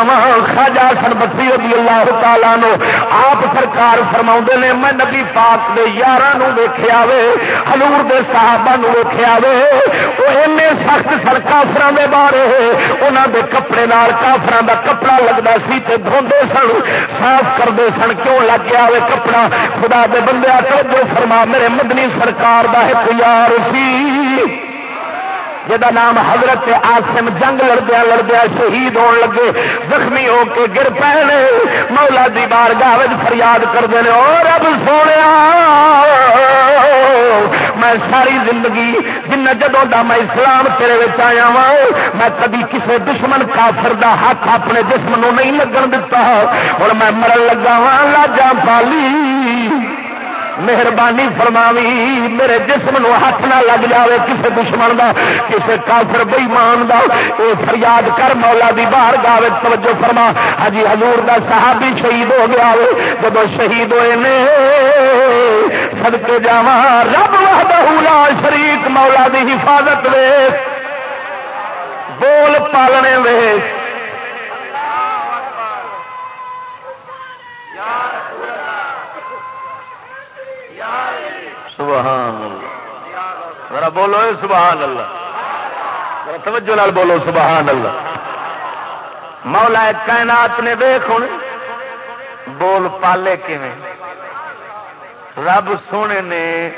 خاجا حسن بسری رضی اللہ تعالیٰ نو آپ سرکار فرما نے، میں نبی پاک دے یار ویخیا وے ہلور دے صحابہ نو ویخیا وے۔ وہ این سخت سر کافر دے بارے انہوں دے کپڑے نال کافر دا کپڑا لگتا سی تے دھوندے سن، صاف کرتے سن کیوں لگ گیا وہ کپڑا؟ خدا دے بندے توجہ فرما، میرے مدنی سرکار دا ایک یار سی۔ جا نام حضرت آسم جنگ لڑدیا لڑدیا شہید ہون لگے، زخمی ہو کے گر پے مولا دی بار فریاد کرتے ہیں اور رب سونے میں ساری زندگی جن جدوں دا میں اسلام تیرے آیا وا میں کبھی کسی دشمن کافر دا ہاتھ اپنے جسم نو نہیں لگن دتا ہوں میں مرن لگا وا لاجا پالی۔ مہربانی فرماوی، میرے جسم نو ہاتھ نہ لگ جاوے، کسے دشمن دا، کسے کافر بئیمان دا۔ اے فریاد کر، مولا دی باہر گاوے توجہ فرما۔ ہجی حضور دا صحابی شہید ہو گیا جب شہید ہوئے نے سدکے جا رب وحدہ لا شریک، مولا دی حفاظت وے، بول پالنے وے۔ سبحان اللہ۔ ذرا بولو سبحان اللہ۔ ذرا توجہ نال بولو سبحان اللہ۔ مولا کائنات نے ویخ ہوں بول پالے کیویں۔ رب سونے نے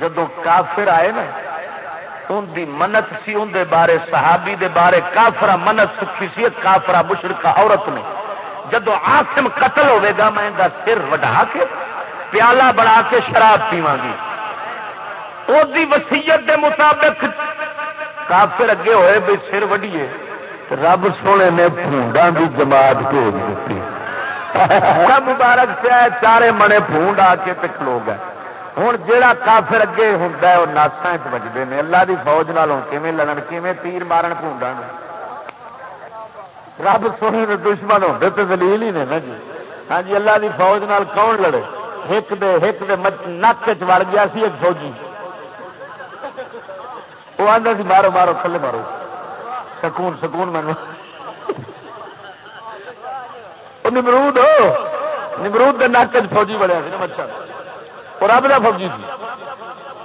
جدو کافر آئے نا، ان دی منت سی، ان دے بارے، صحابی دے بارے کافرا منت سکھی سی کافرا مشرقہ عورت نے۔ جدو آسم قتل ہوے گا، میں سر وڈا کے پیالہ بنا کے شراب پیوا گی۔ وہی وسیعت دے مطابق کافر اگے ہوئے بھی سر وڈیے رب سونے نے پونڈا کی جماعت بھیج دیتی۔ مبارک سے چارے منے پونڈ آ کے کھلو گئے۔ ہوں جہا کافر اگے ہوں وہ ناسا بجتے ہیں اللہ کی فوج نال کیون لڑن کیون تیر مارن پونڈا رب سونے دشمن ہوتے تو دلیل ہی نے نا جی۔ ہاں جی اللہ کی فوج نال کون لڑے؟ ہک دے ہک دے نک چڑ گیا سی ایک فوجی۔ وہ آتا سی، مارو مارو، تھلے مارو۔ سکون سکون مینو نمرود نمرود کے نک چ فوجی بڑیا سی اور رب کا فوجی سی۔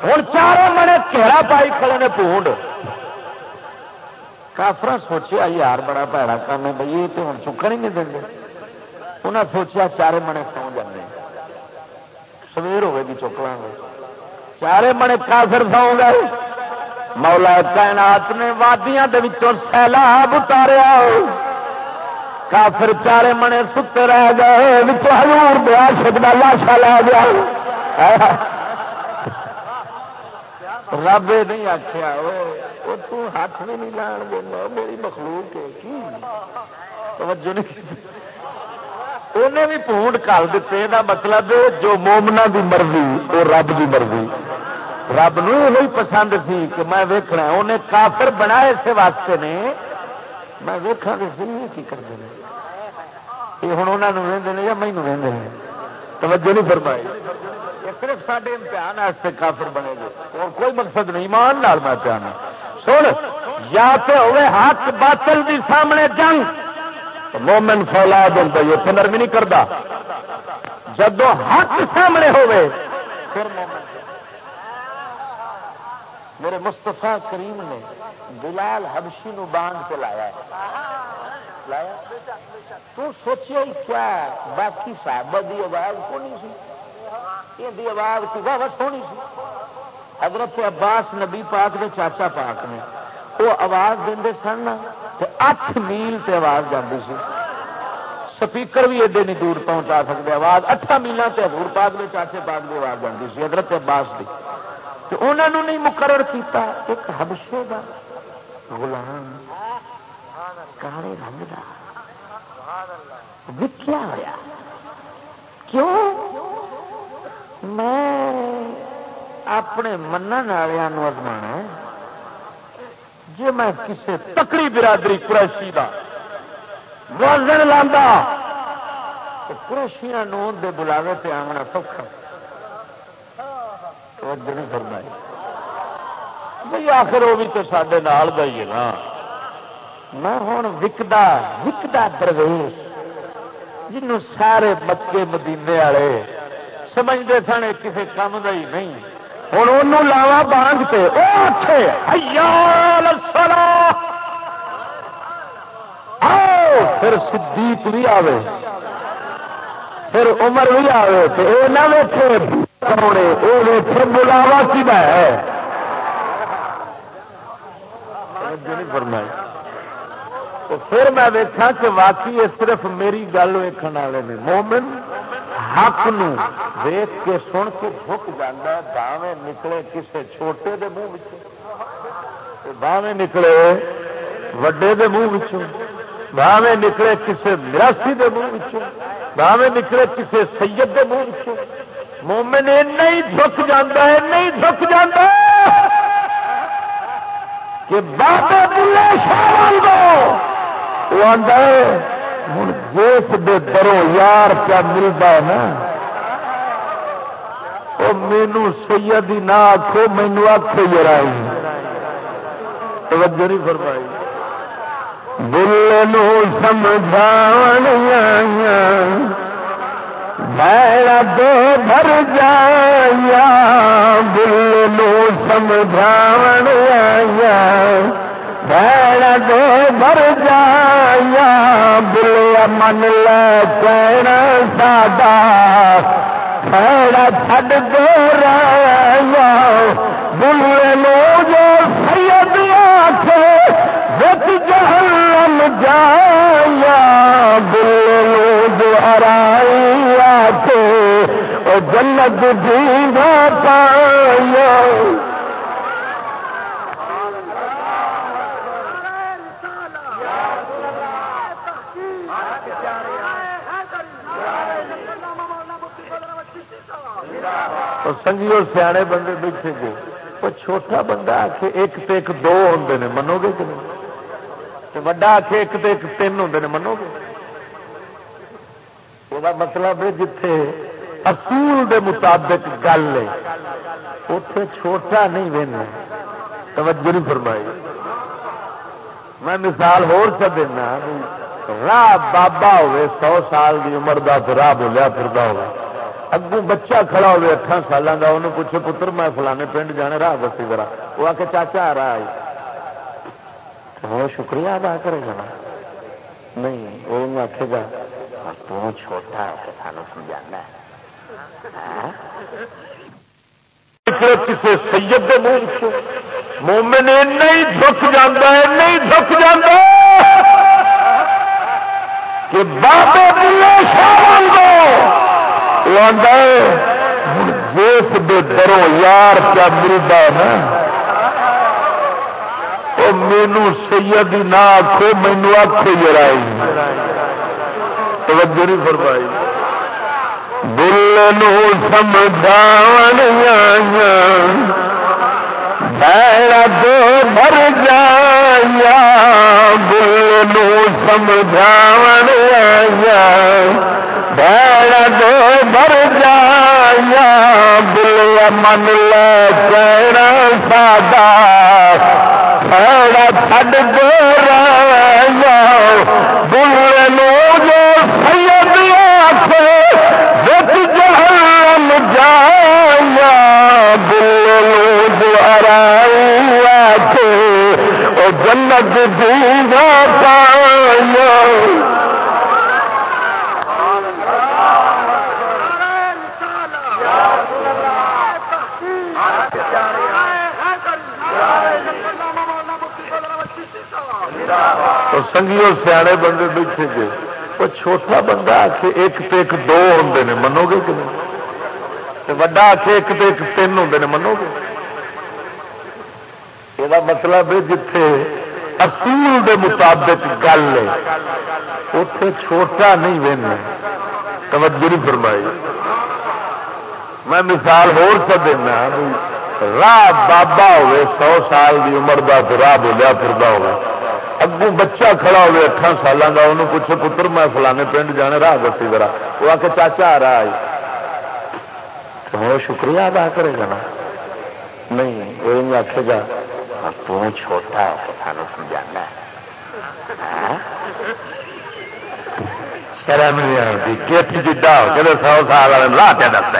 ہوں چار منے کہڑا پائی کھڑے نے پونڈ۔ کافر سوچیا، یار بڑا پیڑا کام ہے بھائی یہ تو ہوں چکن ہی نہیں دیں انہیں سوچیا چارے منے سو جانے سویر ہوئے گی چک لیں گے چارے منے کافر سو گئے مولا کائنات نے وادیاں دے سیلاب اتاریا کافر چارے منے ستے رہ گئے ہزور دیا سکتا لاشا لا گیا رب نہیں آخیا وہ ہاتھ بھی نہیں لان دینا میری مخلوق ہے کی توجہ نہیں انہیں بھی پونڈ کر دیتے یہ مطلب جو مومنا دی مرضی وہ رب دی مرضی۔ رب نو یہ پسند سی کہ میں ویکنا انہیں کافر بنا اس واسطے نے۔ میں ویکا کہ سی، کی کرتے ہیں؟ یہ ہوں انہوں نے یا مینو رہتے ہیں توجہ نہیں فرمائی۔ صرف سارے امتحان واسطے کافر بنے گے۔ اور کوئی مقصد نہیں مان لال میں پیانا۔ سن، یا تو ہوئے ہاتھ باطل دی سامنے جنگ۔ مومن فولاد ہوتا ہے اتنے نرمی نہیں کرتا جدو ہاتھ سامنے ہوئے پھر مومن۔ میرے مستفا کریم نے بلال حبشی نو باندھ کے لایا لایا؟ تو سوچیا کیا باقی صاحب کی آواز کو نہیں سی۔ یہ آواز کی واہ سونی سی۔ حضرت عباس نبی پاک نے چاچا پاک نے۔ وہ آواز دے سن اٹھ میل سے آواز جاتی سی سپیکر بھی ایڈے نہیں دور پہنچا سکتے آواز اٹھا میلوں سے ہزور پاک نے چاچے پاک کی آواز جاتی سی حضرت عباس کی تو انہوں نے نہیں مقرر کیتا ایک حبشے کا غلام کالے رنگ کا وکیا ہوا کیوں میں اپنے من والوں ازما جی میں کسی تکڑی برادری قریشی کا وزن لا قریشیا دے بلاوے پہ آنا سوکھا نہیں کرنا بھائی آخر وہ بھی تو سڈے نال کا ہی ہے نا۔ میں ہوں وکدا وکدا درویش جنوں سارے بچے مدینے والے سمجھتے سن کسی کام کا ہی نہیں۔ ہوں انہوں لاوا باندھ کے آؤ، پھر صدیق بھی آوے۔ پھر عمر بھی آئے تو یہ نہ ویٹے کروڑے وہ ویٹے بلاوا کھا ہے؟ فرمائی۔ پھر میں ویکا کہ واقعی صرف میری گل ویکن والے نے، مومن حق نو ویک کے سن کے جھک جانا باوے نکلے کسے چھوٹے دے منہ باوے نکلے وڈے دے منہ باوے نکلے کسے مراسی دے منہ باوے نکلے کسے سید دے منہ مومن نہیں جھک جانا ہے نہیں جھک جانا کہ بابے بلے شاہ شامل دو ہوں جس دے دروں یار کیا ملتا ہے نا۔ وہ مینو سید نہ آخو مینو آخو جرائی توجہ نہیں فرمائی۔ بل نو سمجھا میرا دو بھر جایا بل نو سمجھا دو بھر جایا بلیا من لے کہنا ساڈا خیڑا چھڈ دو ریا بلے لو جو سید آخ بچ جہنم جایا بلے لو جو ارائی آخ جنت جیوا پایا اور سنگیو سیانے بندے بیٹھے گے وہ چھوٹا بندہ آخ ایک تو ایک دو ہوں نے منو گے کہ نہیں وڈا آخ ایک تو ایک تین ہوں نے منو گے وہ مطلب ہے جتھے اصول دے مطابق گل ہے اتے چھوٹا نہیں وہنا توجہ نہیں فرمائی میں مثال ہور دینا راہ بابا ہوے سو سال کی عمر کا راہ بولیا پھر ہوا اگوں بچہ کھڑا ہوئے اٹھان سالوں کا انہوں پوچھے پتر میں فلانے پنڈ جانے راہ دسی ذرا وہ آ کے چاچا آ رہا ہے وہ شکریہ ادا کرے گا نہیں وہ آخے گا تو چھوٹا ہے سانو سمجھانا ہاں؟ کسی سید منہ مومن نہیں دکھ جانا ہے نہیں دکھ جانا کہ بابے بلے شامل دو جس دروں یار کیا ملتا ہے نا۔ وہ مینو سید نہ آخو مینو آخو جرائی توجہ نہیں فرمائی۔ بل سمجھا بیڑا دو بھر جایا بل سمجھا دو بر جایا بلیا من لے کہنا ساڈا خیڑا چھڈ دو رایا بلے لو جو سید آخ بچ جہنم جایا بلے لو جو ارائی آخ جنت دینا پایا تو سنگیو سیانے بندے بیٹھے گے وہ چھوٹا بندہ آ کے ایک تو ایک دو ہوں نے منو گے کہ نہیں؟ وڈا آ کے ایک تو ایک تین ہوں نے منو گے یہ مطلب ہے جتھے اصول دے مطابق گل ہے۔ اتے چھوٹا نہیں وہنا توجہ نہیں فرمائی۔ میں مثال ہو دینا راہ بابا ہوئے، سو سال کی عمر کا راہ بولیا پھر ہوگا اگوں بچہ کھڑا ہوئے اٹھان سالوں کا انہوں پوچھے، پتر، میں فلانے پنڈ جانے، راہ دسی ذرا۔ وہ آ کے چاچا آ رہا ہے وہ شکریہ ادا کرے گا نا۔ نہیں، وہ آخے گا تو چھوٹا ہے سانو سمجھانا ہاں؟ شرم نہیں آتی۔ کت جا کہ سو سال والے لا پہ دستا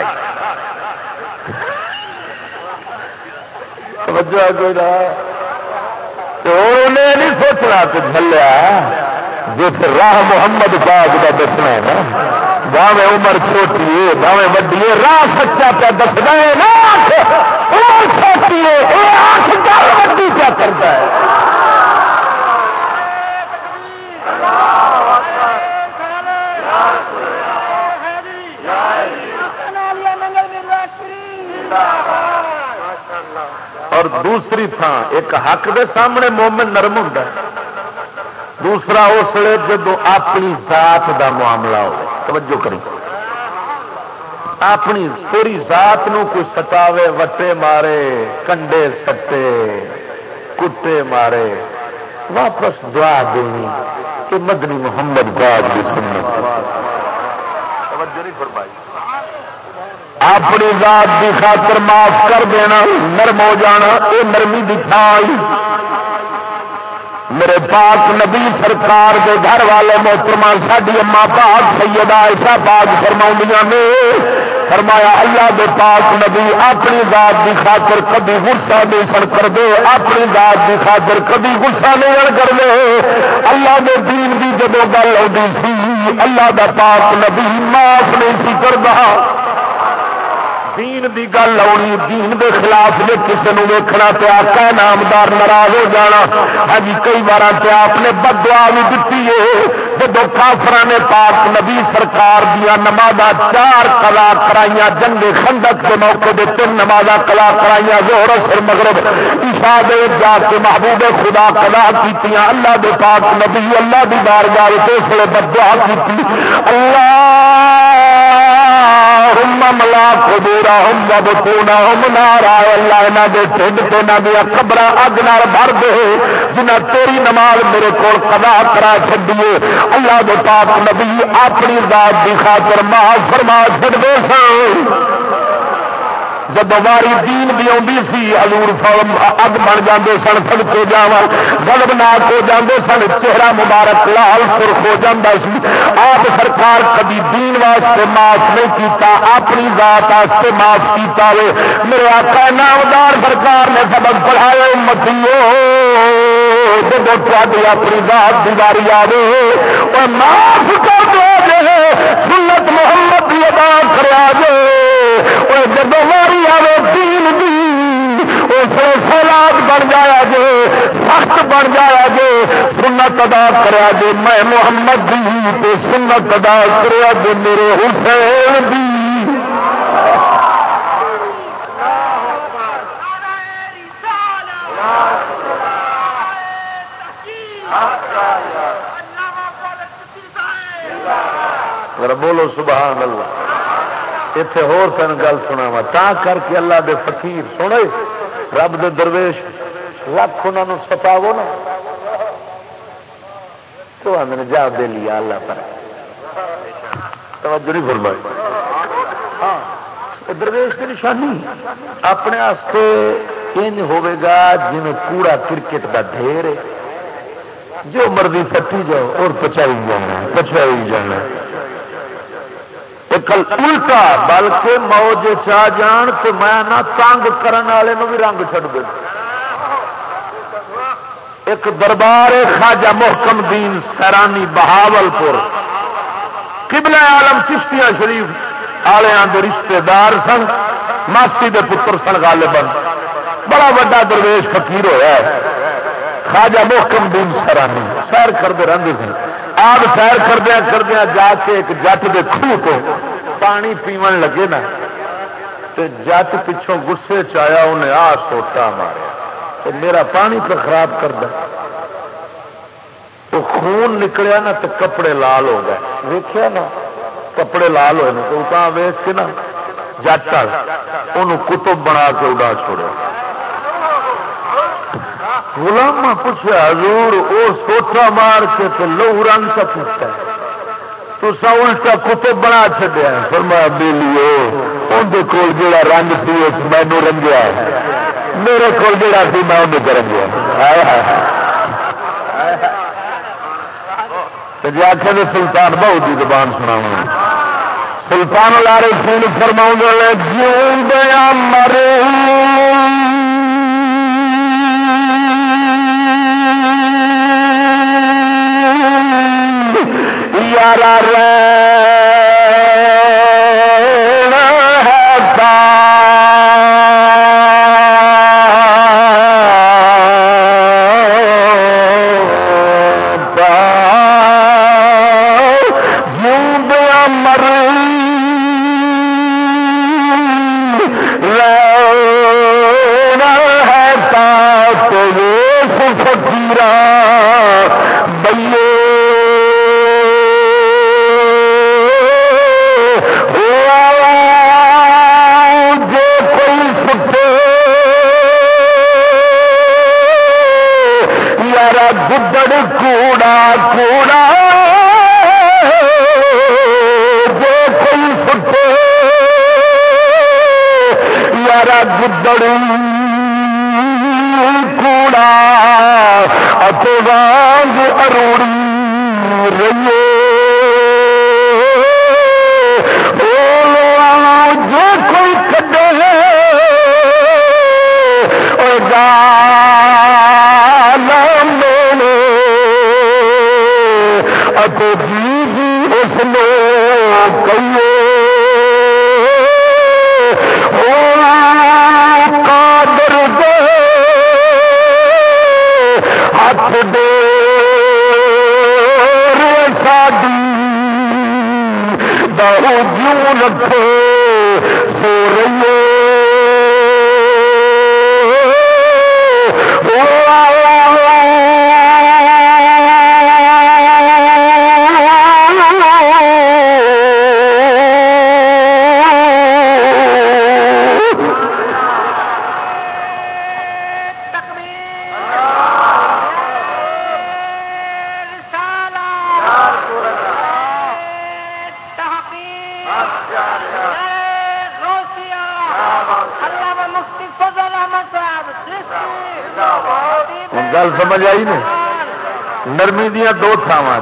توجہ کوئی نہ انہیں نہیں سوچنا تو جلیا جس راہ محمد پاک کا دسنا ہے نا باوے عمر چھوٹی ہے باوے وڈی ہے، راہ سچا پہ دسنا دس گئے عمر چھوٹی ہے گل وڈی کیا کرتا ہے۔ اور دوسری تھان ایک حق دے سامنے مومن نرم ہوں دوسرا اس لیے جب اپنی ذات دا معاملہ ہو، توجہ کریں۔ اپنی پوری ذات نو کوئی ستاوے، وٹے مارے، کنڈے سٹے کٹے مارے، واپس دعا دینی کہ مدنی محمد باغ کی سنت۔ اپنی ذات کی خاطر معاف کر دینا، نرم ہو جانا یہ نرمی دکھائی میرے پاک نبی سرکار کے گھر والے محترمہ ساری اما پاک، سیدہ ایسا پاک فرما نے، فرمایا، اللہ دے پاک نبی، اپنی ذات کی خاطر کبھی غصہ نہیں سڑ کر دے اپنی ذات کی خاطر کبھی غصہ نہیں کر دے اللہ دے دین کی جب گل آئی سی، اللہ دا پاک نبی معاف نہیں سی کرتا دین دی گل آنی، دین دے خلاف جی کسی نے ویکنا تو آقا نامدار ناراض ہو جانا۔ ہاں جی، کئی بار آپ نے بدوا بھی دیتی ہے۔ جب کافر نے پاک نبی سرکار دیا نماز چار کلا کرائی جنگ خندق کے موقع دے تین نماز کلا کرائی زور سر مغرب، عشاء دے جا کے محبوب خدا کلا کی اللہ دے پاک نبی، اللہ دی بار گال اس لیے بدوا کی اللہ ملا خبورا ہم جب سونا ہم نارا، اللہ یہاں کے ٹھنڈ سے نہ دیا خبر اگ نال بھر دے۔ جنہ تیری نماز میرے کو قضا کرا چڈیے اللہ دے پاک نبی اپنی ذات کی خاطر معاف فرما چڑ دے سن۔ جب واری دین بھی آتی سی ہزور اگ بن جاتے سن سڑ کے جا گلب ناک ہو جاتے سن، چہرہ مبارک، لال سرخ ہو جاتا سی۔ آپ سرکار کبھی دین واسطے معاف نہیں کیتا، اپنی ذات واسطے معاف کیتا وے۔ میرے آقا نامدار سرکار نے سبق پڑھایا متیو جب تاری اپنی ذات دیواری آئے اور معاف کر دو سنت محمد کی ادا کرا دے۔ اور جب ماری آئے دین دی اس سیلاب بن جایا جے سخت بن جایا جے سنت ادا کرا جے میں محمد دی تو سنت ادا کرا جے میرے حسین دی۔ بولو سبحان اللہ۔ اتے ہور تین گل سنا وا تا کر کے اللہ دے فقیر سنے رب دے درویش، لکھ انہوں ستاو نا۔ تو آدھے جا دے لیا اللہ پر۔ توجہ نہیں فرمائی۔ ہاں درویش کی نشانی۔ اپنے ان ہوے گا جن کوڑا کرکٹ کا ڈھیر ہے۔ جو مرضی پٹی جاؤ اور پچائی جانا پچائی جانا۔ الٹا، بلکہ موج چاہ جان تو میں نہ تنگ کرنے والے بھی رنگ چڑ دے ایک دربار خواجہ محکم دین سیرانی بہاول پور قبل عالم چشتیاں شریف والوں رشتے دار سن، ماسی دے پتر سن گال بن بڑا وا درویش فقیر ہوا ہے۔ خواجہ محکم دین سیرانی، سیر کرتے رہتے سن۔ آپ سیر کردیا کردیا جا کے ایک جٹ کے خوہ کو پانی پیو لگے نا جٹ پچھوں گسے چیا انہیں آ سوٹا مارا میرا پانی تو خراب کر تو خون نکلیا نا تو کپڑے لال ہو گئے۔ ویخیا نا، کپڑے لال ہوئے تو ویخ کے نا جٹ کتب بنا کے اڈا چھوڑا گلاما پوچھا حضور وہ سوٹا مار کے تو لو رنگ کا پوچھتا ہے؟ تو سا الٹا کتب بنا چڈیا فرمایا، بیلیو اندر کول جڑا رنگ سی، اس مینو رنگیا میرے کول جڑا سی، میں اندر رنگیا جی آخر سلطان بہو کی زبان سنا سلطان لارے سن فرما جیوں دیا مرے یار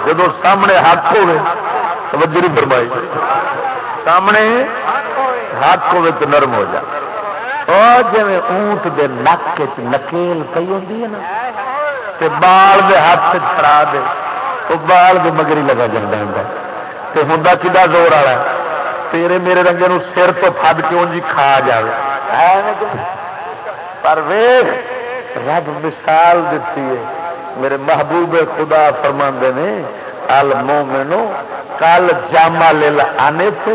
جب سامنے ہاتھ ہوئے، توجہ نہیں فرمائی۔ سامنے ہاتھ ہوئے تو نرم ہو جائے اور جی اونٹ دے نک چ نکیل پی ہوتی ہے نا، تے بال دے ہاتھ چھڑا دے تو بال دے مگری لگا جاتا ہوں تے ہوں کدا زور والا تیرے میرے رنگے نو سر تو فد کیوں جی کھا جائے پر ویخ رب مثال دیتی ہے۔ میرے محبوب خدا فرما نے المومنو کل جاما لے آنے تھے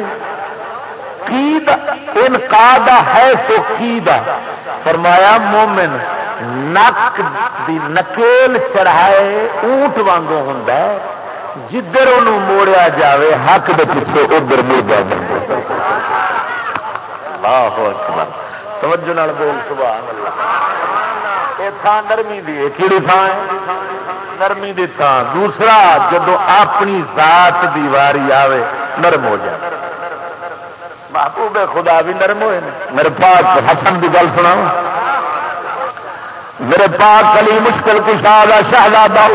ان کا ہے تو کی فرمایا، مومن، نک دی نکیل چڑھائے اونٹ وانگو ہوں جدھر انہوں موڑیا جاوے، حق دے پیچھے ادھر مڑتا بنتا اللہ اکبر۔ توجہ نال بول، سبحان اللہ۔ یہ تھان نرمی دی کیڑی تھان ہے؟ نرمی دی تھان دوسرا، جدو اپنی ذات دی واری آوے، نرم ہو جائے۔ محبوب خدا بھی نرم ہوئے میرے پاس حسن کی گل سنا میرے پاس کلی مشکل کشا شہزادہ۔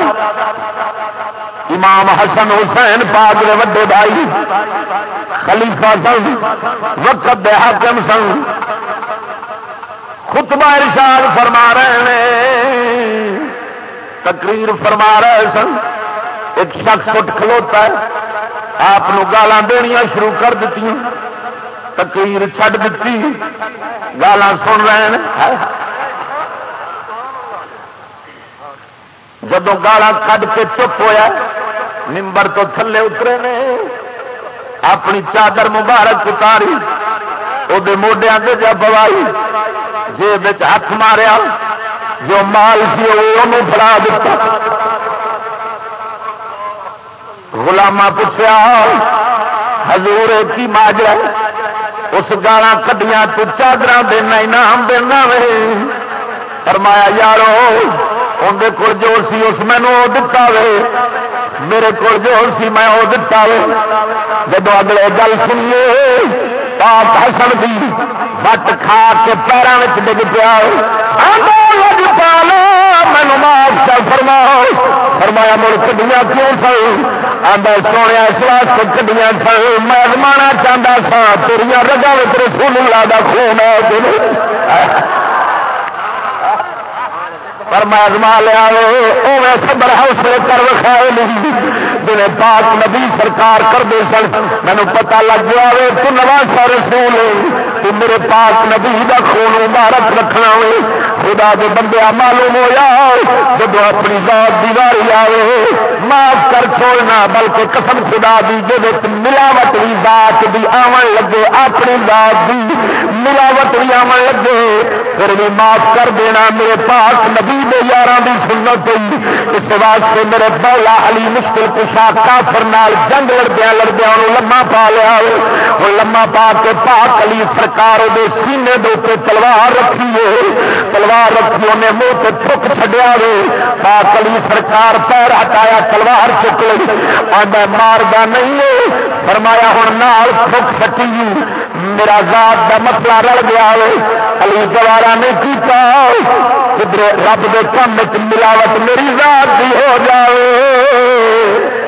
امام حسن حسین پاک دے وڈے بھائی، خلیفہ سن، وقت دے حاکم سن۔ خطبہ ارشاد فرما رہے ہیں۔ تقریر فرما رہے سن۔ ایک شخص اٹھ کھلوتا ہے۔ آپ گالاں دنیا شروع کر دیتی تقریر چھڈ دیتی گالاں سن رہے ہیں۔ جدو گالا کھ کے چپ ہوا نمبر تو تھلے اترے نے۔ اپنی چادر مبارک اتاری۔ وہ موڈیا سے جب بوائی جیب ہاتھ ماریا جو مال سی وہ فلا دیتا گلاما پوچھا حضور کی ماجرا اس گالا کڈیاں تو چادر دینا انعام دینا وے فرمایا یارو اندر کول جو سی اس مینو دتا وے میرے کو جو سی میں وہ دتا وے جب اگلے گل سنیے پاپ حسن دی بٹ کھا کے پیروں میں ڈگ پیا لگ پالو مینو معاف کر فرماؤ۔ فرمایا، مڑ کڈیاں کیوں سن؟ آدھا سونے اس واسطے کڈیاں سن۔ میں ازمانا چاہتا سا تیریا رگا رسول اللہ کا خون ہے پر میں ازما لیا وہ صبر حوصلے کر وکھائے نہیں. جنہیں پاک نبی سرکار کرتے سن مینو پتا لگ گیا وے، تو سو لے تو میرے پاک نبی کا خون مبارک رکھنا ہوئے خدا کے بندے معلوم ہوا جب اپنی ذات دیواری آئے معاف کر چھوڑنا بلکہ قسم خدا دی جب ملاوٹ بھی ذات بھی آن لگے، اپنی ذات دی ملاوٹ بھی آن لگے، پھر بھی معاف کر دینا میرے پاس نبی دے یار کی سنت ہوئی اس واسطے میرے بولا علی مشکل کشا کافر نال جنگ لڑدیا لڑدیا انہوں لما پا لیا وہ لما پا کے پاک علی سرکار دے سینے دے تلوار رکھی ہے۔ تلوار تلوار رکھی جی، انہیں منہ سے تھک چڈیا وے پاک علی سرکار پیر ہٹایا تلوار چک لی آدھا ماردا نہیں ہے۔ فرمایا ہوں نال تھک سکی۔ میرا ذات کا مسئلہ رل گیا ہو علی دوارا نہیں کیتا۔ کدھر رب کے کم ملاوٹ میری ذات بھی ہو جائے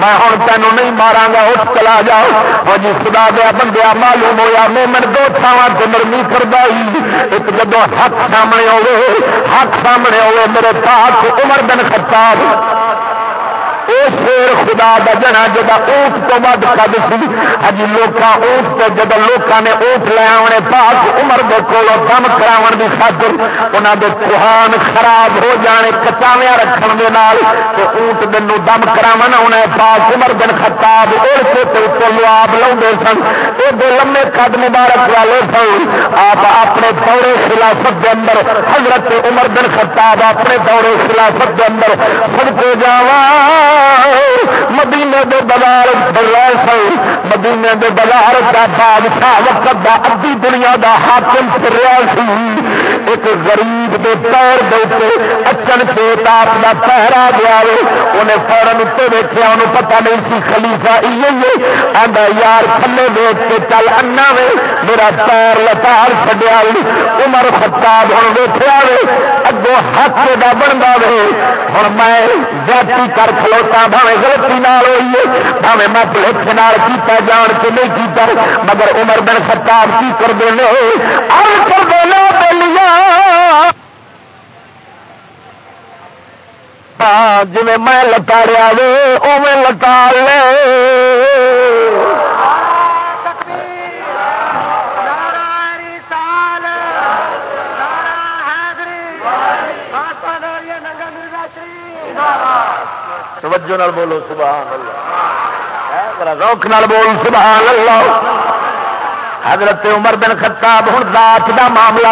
میں ہوں تینوں نہیں مارا گا اٹھ چلا جاؤ۔ ہاں جی خدا دیا بندیا، معلوم ہوا مومن دو تھاواں سے نرمی کرتا ایک جدو حق سامنے ہوے حق سامنے ہوے میرے پاس عمر بن خطاب۔ شیر خدا دا جنا جا اونٹ تو ود کد سی۔ ہجی لوگ اونٹ تو جب لوگوں نے اونٹ لے آنے پاک عمر دے کول دم کرا دی خاطر انہوں دے کوہان خراب ہو جانے کچاویا رکھن دے نال تو اونٹ مینو دم کرا انہیں پاک عمر بن خطاب اڑ کے تو چلو آپ لاؤ سن۔ یہ لمے قد مبارک والے سن آپ اپنے دورے خلافت دے اندر، حضرت عمر بن خطاب اپنے دورے خلافت دے اندر سڑکے جاوا مدینے دے بازار بڑا سن مدینے دے بازار کا بادشاہ وقت دا ادی دنیا دا حاکم پھریا سی۔ ایک غریب دے پیر دے اچن چیت آپ کا پیر آ گیا انہیں فورن اتنے ویکیا انہوں پتا نہیں سی خلیفہ آدھا یار، تھلے دیکھ کے چل انا وے۔ میرا پیر لتار چڈیا عمر خطاب ہوں ویٹیا وے۔ اگوں ہاتھ کا بنتا وے۔ ہوں میں زیادتی کر کھلوتا بھاوے غلطی نال ہوئی ہے۔ بھاوے میں بلکھ نال کیتا جان کے نہیں کیتا، مگر عمر بن خطاب کی کر دے ار کر دینا بلیا ہاں، جی میں لتاڑیا وے اوے لتاڑ لے۔ توجہ نال بولو، سبحان اللہ۔ روک نال بول، سبحان اللہ۔ حضرت عمر بن خطاب ہوں دات کا معاملہ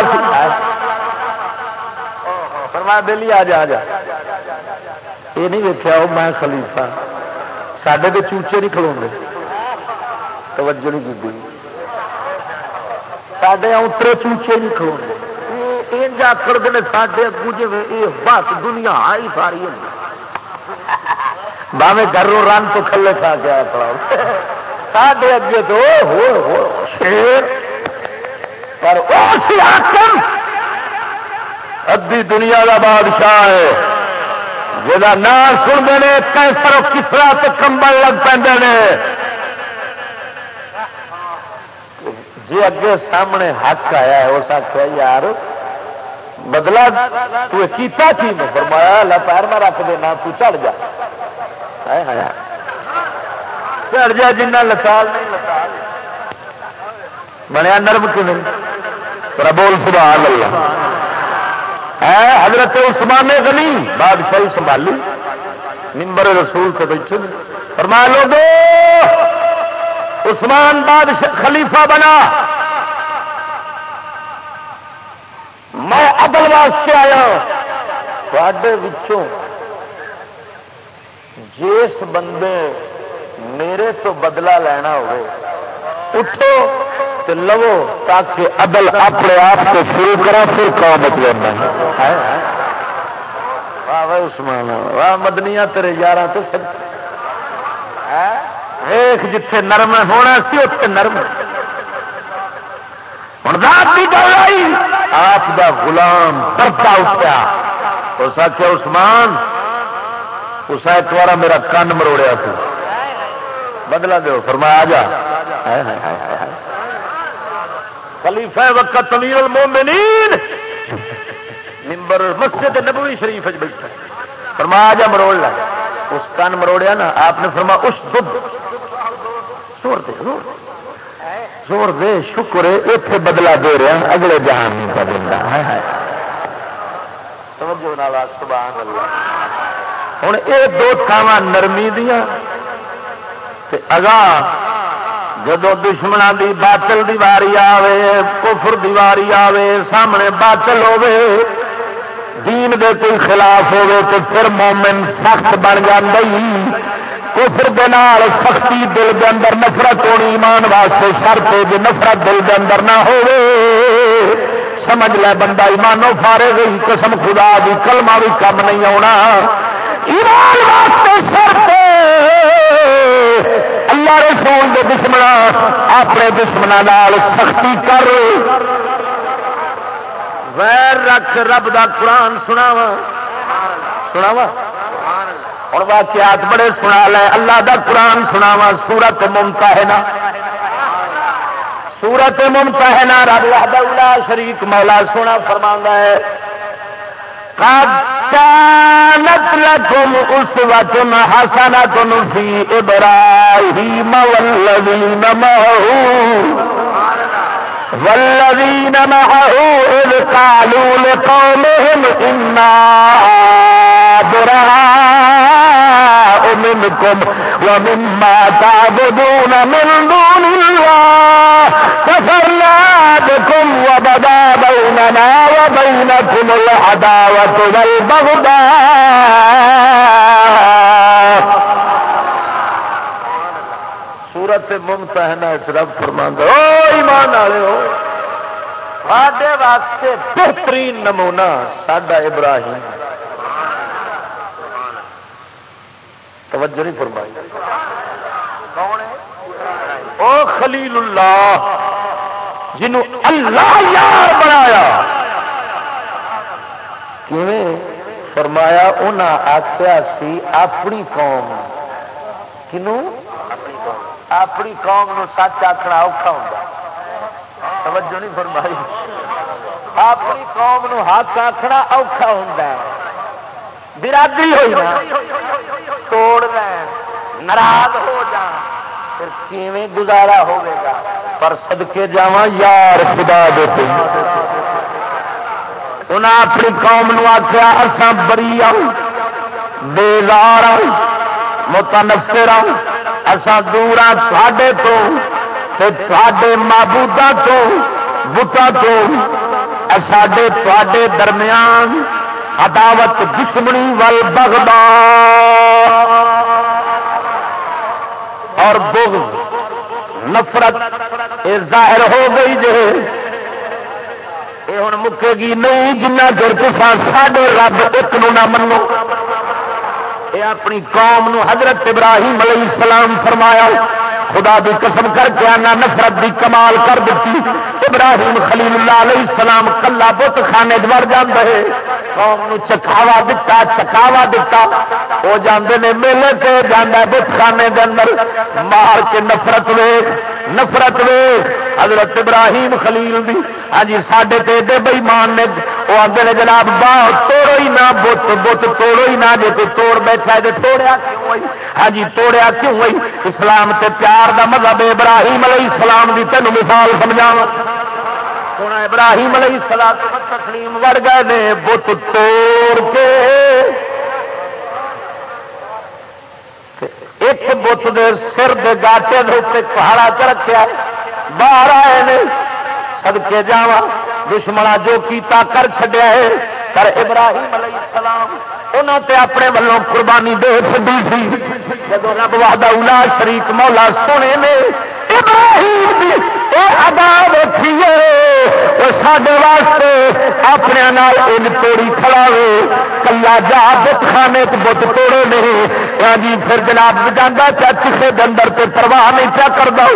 فرمایا بہلی آ جا آ جا۔ یہ نہیں دیکھا وہ میں خلیفہ۔ سڈے تو چوچے نہیں کھلو گے توجہ نہیں کی۔ سڈے اترے چوچے نہیں کھلو گے یہ آخر دے سڈے اگو جی بس دنیا آئی ساری ہوتی باوے گھروں رن تو کھلے کھا کے آیا پڑا۔ ساڈے اگے تو ہو شیر۔ پر آکم ادی دنیا کا بادشاہ ہے۔ جا نام سنتے ہیں کیسر کسرا تو کمبل لگ پہ جی اگے سامنے حق آیا ہے، اس آخیا یار بدلا تو کیتا تھی میں فرمایا لا پیر میں رکھ دینا تو چڑھ جا۔ چڑھ جا جنا لتال بنیا نرم کی نہیں بول سبحان اللہ حضرت عثمان غنی، بادشاہی سنبھالی۔ نمبر رسول سے بیٹھے فرما لو عثمان بادشاہ خلیفہ بنا۔ میں عدل واسطے آیا تھوڑے جس بندے میرے تو بدلا لینا ہو اٹھو تو لو تاکہ عدل اپنے آپ کو شروع کرا، پھر کام بچ جانا واہ عثمان، واہ مدنیا تیرے یار تو سب۔ ایک جتھے نرم ہونا سی اتنے نرم ہوں رات کی گل آئی، آپ دا غلام پرتا اٹھا اس آخیا عثمان، اس ایک بار میرا کن مروڑیا تو۔ بدلا دو فرمایا جا۔ خلیفہ وقت امیر المومنین، ممبر مسجد نبوی شریف بیٹھا۔ فرمایا جا، مروڑ لا اس کن مروڑیا نا، آپ نے فرما اس دودھ زور دے، زور زور دے شکر اتے بدلا دے رہا اگلے جہان نہیں کا دینا ہوں یہ دو تھاوا نرمی دیا اگا جدو دشمنوں دی باطل دیواری آوے کفر دیواری آوے سامنے باطل ہوے دین دے کوئی خلاف ہوے تو پھر مومن سخت بن جی کفر دے نال سختی دل دے اندر نفرت ہونی ایمان واسطے شرط جی نفرت دل دے اندر نہ ہوے سمجھ لے بندہ، ایمانو فارے گئی قسم خدا دی، کلمہ بھی کم نہیں آنا ایمان واسطے شرط اللہ رسول دے دشمنا اپنے دشمنوں سختی کر۔ ویر رکھ رب دا قرآن سناوا سناوا اور واقعات بڑے سنا لے، اللہ دا قرآن سناوا سورت ممتا ہے نا سورت ممتا ہے نا رب اللہ شریف مولا سونا فرما ہے۔ كانت لكم أسوة حسنة في إبراهيم والذين معه۔ والذين معه إذ قالوا لقومهم إنا براء منكم ومما تعبدون من دون الله كفرنا بكم وبدا بيننا وبينكم العداوة والبغضاء سورت ممتحنہ رب فرما او ایمان والے ہو ساڈے واسطے بہترین نمونہ ساڈا ابراہیم توجہ نہیں فرمائی۔ او خلیل اللہ جنوں اللہ یار بنایا۔ کیویں؟ فرمایا انہاں آخیا سی اپنی قوم۔ کنوں؟ اپنی قوم۔ اپنی نو سچ آخنا اوکھا ہوں توجہ نہیں فرمائی اپنی قوم نو حق آخنا اوکھا ہوں برادری ہوئی نا توڑ لین ناراض ہو جان پھر کیویں گزارا ہوگا پر سدکے جا یار خدا دیتے انہیں اپنی قوم نو آخیا اصا بری بےزار متنفر اصا دور تھے تو تھے معبودا تو بتا تو ساڈے تے درمیان عداوت دشمنی ول بغدا اور بغض، نفرت یہ ظاہر ہو گئی جو یہ ہوں مکے گی نہیں، جنہ چر کسان ساڈے رب ایک نو نہ منو۔ یہ اپنی قوم نو حضرت ابراہیم علیہ السلام فرمایا، خدا دی قسم کر کے آنا، نفرت دی کمال کر دیتی۔ ابراہیم خلیل اللہ علیہ السلام کلا بت خانے وڑ جاندے قوم نو چکھاوا دتا چکھاوا دتا۔ وہ جاندے نے میلے تے جاندا بت خانے دے اندر۔ مار کے نفرت ویکھ۔ نفرت ویکھ حضرت ابراہیم خلیل دی۔ ہاں جی ساڈے تے ایڈے بےمان نے وہ آتے نے جناب باہ توڑو ہی نہ، بت بت توڑو ہی نہ جی کوئی توڑ بیٹھا ہے توڑیا کیوں ہوئی؟ ہاں جی توڑیا کیوں ہوئی؟ اسلام تے پیار دا مذہب ابراہیم علیہ السلام دی تینوں مثال سمجھاوا سونا ابراہیم علیہ السلام، تسلیم وڑ گئے نے، بت توڑ کے ایک بت دے سر دے گاٹے دے پہاڑا چ رکھا باہر آئے نے سدکے جا دشمنا جو کیتا کر چڈیا ہے پر ابراہیم علیہ السلام انہوں تے اپنے والوں قربانی دے چی سی جب رب وحدہ اولا شریک مولا سونے نے ابراہیم ادا دیکھیے سڈے واسطے اپنے ان توڑی کھڑا کلا جا بت خانے بت توڑے نہیں جی پھر جناب جانا چا چکے دندر تے پرواہ نہیں کیا کر دو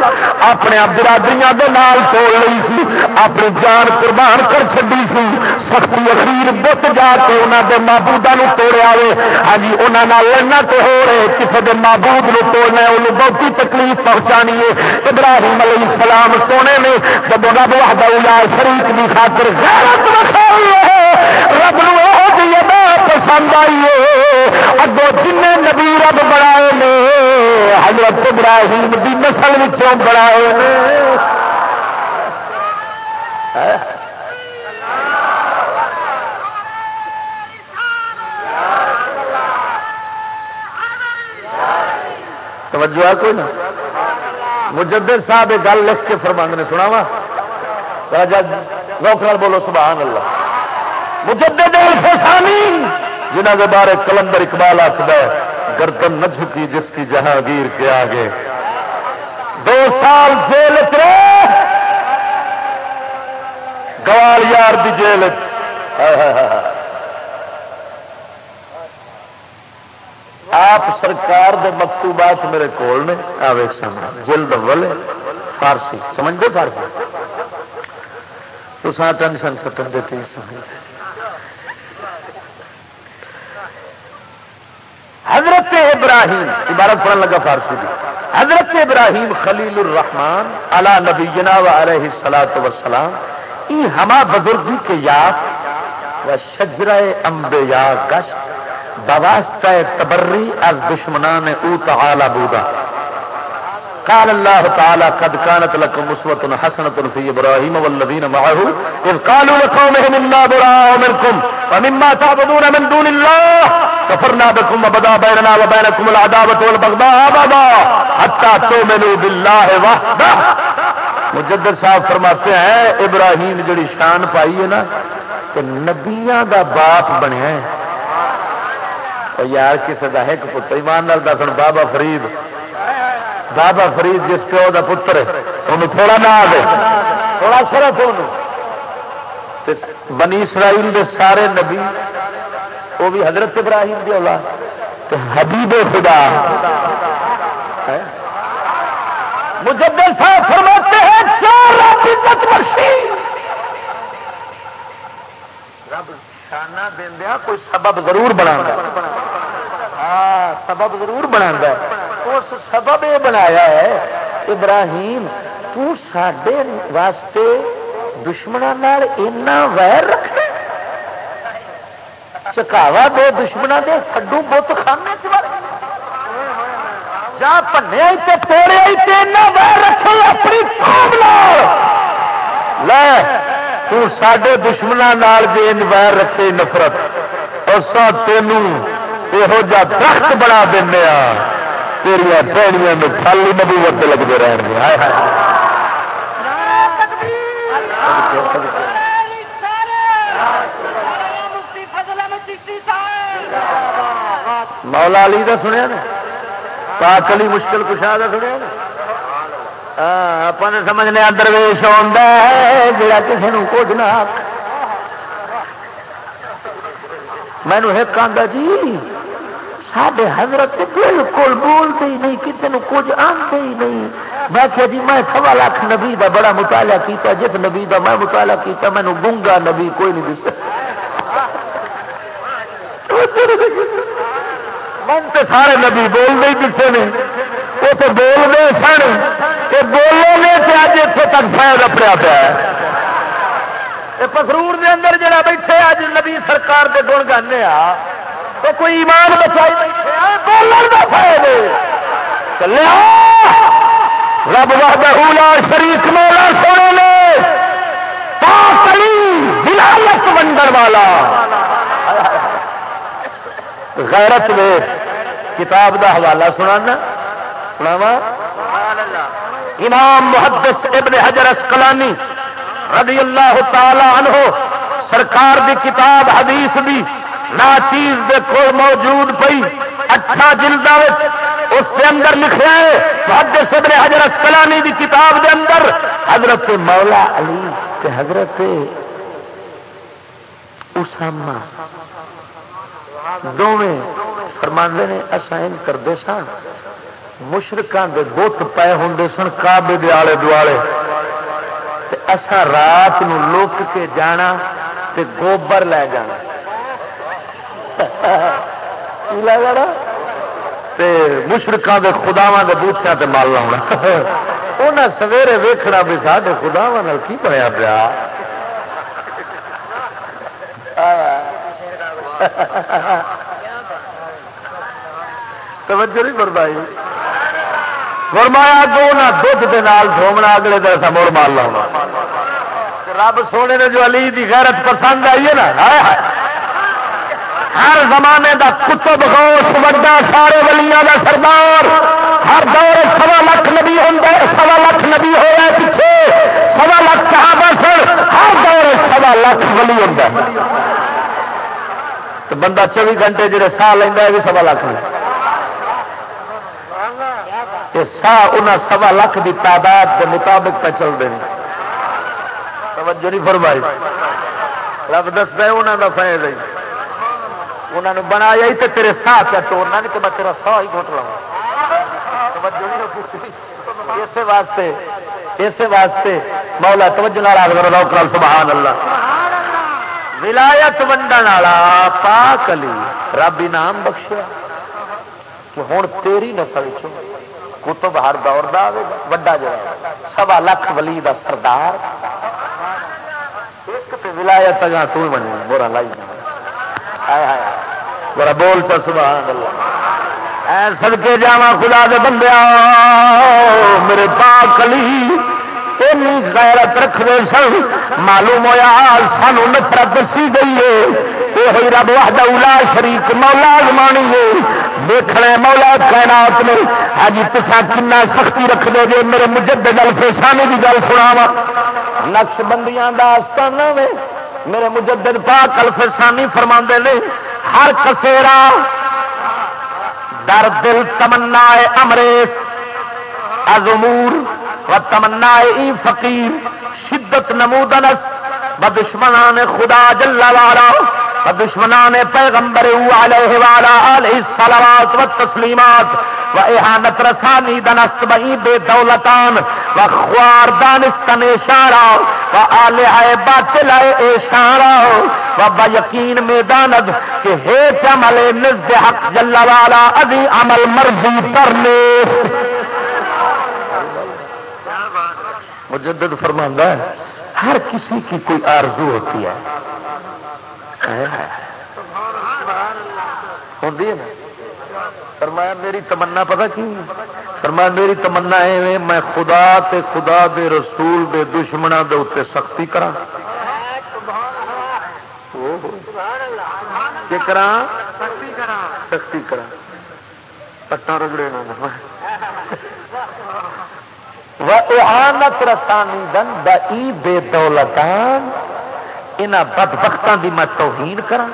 اپنے برادریاں دے نال توڑ لی سی، اپنی جان قربان کر چڈی سی۔ سختی اخیر بت جا کے انہوں دے معبودا توڑیا ہوئے ہاں جی انہوں لڑنا تو ہو رہے کسی دے معبود نو توڑنا انہوں بہت تکلیف پہنچانی ہے۔ ابراہیم علیہ السلام سونے نے جب رب وحدہ شریف کی خاطر غیرت رکھا رب نو پسند آئی ہے اگو جن نبی رب بنائے نے، حضرت ابراہیم کی نسل بنائے توجہ ہے کوئی نا مجدد صاحب یہ گل لکھ کے فرمند نے سنا وا جب روکڑ بولو، سبحان اللہ۔ مجدد الفسانی۔ جنہ کے بارے کلندر اقبال آخر گردن نہ جھکی جس کی جہانگیر کے آگے۔ دو سال جیل گوال یار دی جیل آپ سرکار دے مکتوبات میرے کول نے آوے سامنے جلد اول فارسی سمجھ دے فارسی؟ تو سا ٹینشن سٹن دیتی سمجھ حضرت ابراہیم، عبارت پڑھنے لگا فارسی بھی۔ حضرت ابراہیم خلیل الرحمان علا نبی جنا و علیہ سلاۃ وسلام ای ہما بزرگی کے یاد و شجرہ امبیا گشت، بواسطہ تبری از دشمنان او تعالی بودا۔ قال الله تعالى قد كانت لكم اسوه حسنه في ابراهيم والذين معه اذ قالوا لقومهم انا براء منكم ومما تعبدون من دون الله كفرنا بكم وبدا بيننا وبينكم العداوه والبغضاء ابدا حتى تؤمنوا بالله وحده. مجدد صاحب فرماتے ہیں ابراہیم جڑی شان پائی ہے نا، کہ نبیاں دا باپ بنیا ہے۔ اور یار کسی کا ایک پتر ایمان نال دسن بابا فرید بابا فرید جس پیو کا پتر انہوں تھوڑا نہ آ تھوڑا شرف بنی اسرائیل دے سارے نبی وہ بھی حضرت ابراہیم دی اولاد۔ حبیب خدا۔ مجدد صاحب فرماتے ہیں چار عزت برشی رب شانہ دیا کوئی سبب ضرور بنا ہاں سبب ضرور بنا اس سبب یہ بنایا ہے، ابراہیم تے واسطے دشمنوں اینا ویر رکھ چکاوا دے دشمنوں دے سڈو بت خانے جا پنیا توڑیا ویر رکھے اپنی قوم لے سڈے دشمنوں جی ویر رکھے نفرت۔ اور تینوں یہو جا درخت بنا دینا تیریا پیڑیاں میں خالی نبوت لگتے رہن گے مولا علی کا سنیا نا پاک علی مشکل کشا کا سنیا نا اپنے سمجھنے درویش آتا ہے جڑا کسی نے کچھ نہ مینو ایک آدھا جی سڈے حضرت بالکل بولتے ہی نہیں، کسی نے کچھ آتے ہی نہیں۔ میں کہ جی میں سوا لاکھ نبی دا بڑا مطالعہ کیتا، جس نبی دا میں مطالعہ کیتا مینو گنگا نبی کوئی نہیں دس من تو سارے نبی بول رہی کسی نے۔ وہ تو بول رہے سن۔ کہ بولو گے تو اج اتنے تک فائد اپنا پیا۔ پسرور دے اندر جڑا بیٹھے اج نبی سرکار دے گن گانے آ۔ تو کوئی ایمان بچائی بولن کا فائد چلے رب لا شریف مولا سونے نے۔ بلالت ونڈر والا۔ غیرت میں کتاب دا حوالہ سنا سناوا امام محدث ابن حجر اسکلانی رضی اللہ تعالی عنہ سرکار دی کتاب حدیث دی نا چیز دے کول موجود پئی۔ اچھا جلدا اس کے اندر لکھا ہے، محدث ابن حجر اسکلانی دی کتاب دے اندر، حضرت مولا علی تے حضرت اسامہ۔ دونوں فرماندے نے اصا ان کرتے سن مشرقوں کے بت پے ہوں سن کابے دے آلے دوالے اسا رات نو لک کے جانا تے گوبر لے جانا۔ لے جانا تے مشرقہ دے خداوا دے بوتیا تے مال لاؤنا۔ انہیں سویرے ویکھنا بھی سارے خداوا کی بنیا پیا؟ توجہ نہیں بربائی فرمایا دو نہ دھد کے نال دھومنا، اگلے دن سا مڑ مار لاؤ رب سونے نے جو علی دی غیرت پسند آئی ہے نا ہر زمانے دا کتب غوث وڈا سارے ولیاں دا سردار۔ ہر دور سوا لاکھ نبی ہوں سوا لاکھ نبی ہوا پیچھے۔ سوا لاکھ صحابہ سن، ہر دور سوا لاکھ ولی ہوں تو بندہ چوبی گھنٹے جڑے سا لینا ہے بھی سوا لاکھ سا ان سوا لاکھ کی تعداد کے مطابق پہ چل رہے ہیں توجہ نہیں فرمائی۔ رب دستا انہوں کا فائدہ انہوں نے بنایا ہی تو تیرے سا کیا توڑنا نہیں تو میں تیرا سا ہی گھٹ لاؤں اسی واسطے اسی واسطے مولا توجہ نال کرو سبحان اللہ۔ ولایت ونڈن والا پاک علی، رب انعام بخشیا۔ کہ ہوں تیری نسل چ کتب ہر دور کا وڈا جڑا سوا لکھ ولی دا سردار۔ ایک تے ولایت اگا تو بنے برا لائی جانا برا بول چا سبحان اللہ۔ اے سڑکے جاوا خدا دے بندے میرے پاک علی غیرت رکھتے سن، معلوم ہوا سانو نفرت دسی گئی ہے۔ یہ رب واہدہ اولا شریک مولا زمانی ہے۔ دیکھنا مولا کائنات نے اج تسا کنا سختی رکھ دو جی میرے مجد گل فیسانی کی گل سنا وا نقش بندیاں آستانہ میں میرے مجدد پاک کل فرما نے، ہر کسیرا در دل تمنا امریش ازمور و تمنا ای فقیر، شدت نمودنس، بدشمنان خدا جل والا بدشمنان پیغمبر علیہ والا علیہ الصلوات و تسلیمات و احانت رسانی دنست بئی بے دولتان و خوار دانستن اشارہ و آلہ باطل اشارہ و با یقین میداند کہ ہیچ عمل نزد حق جل والا ادھی عمل مرضی کرنے مجدد فرماندہ ہے ہر کسی کی کوئی آرزو ہوتی ہے۔ فرمایا میری تمنا پتا کی فرمایا میری تمنا ہے میں خدا تے خدا دے رسول دے دشمنوں دے اتنے سختی کرا کرا سختی کرا پٹا رگڑے آنت رسانی دن بے دولتان ان بد بختوں کی میں توہین کرا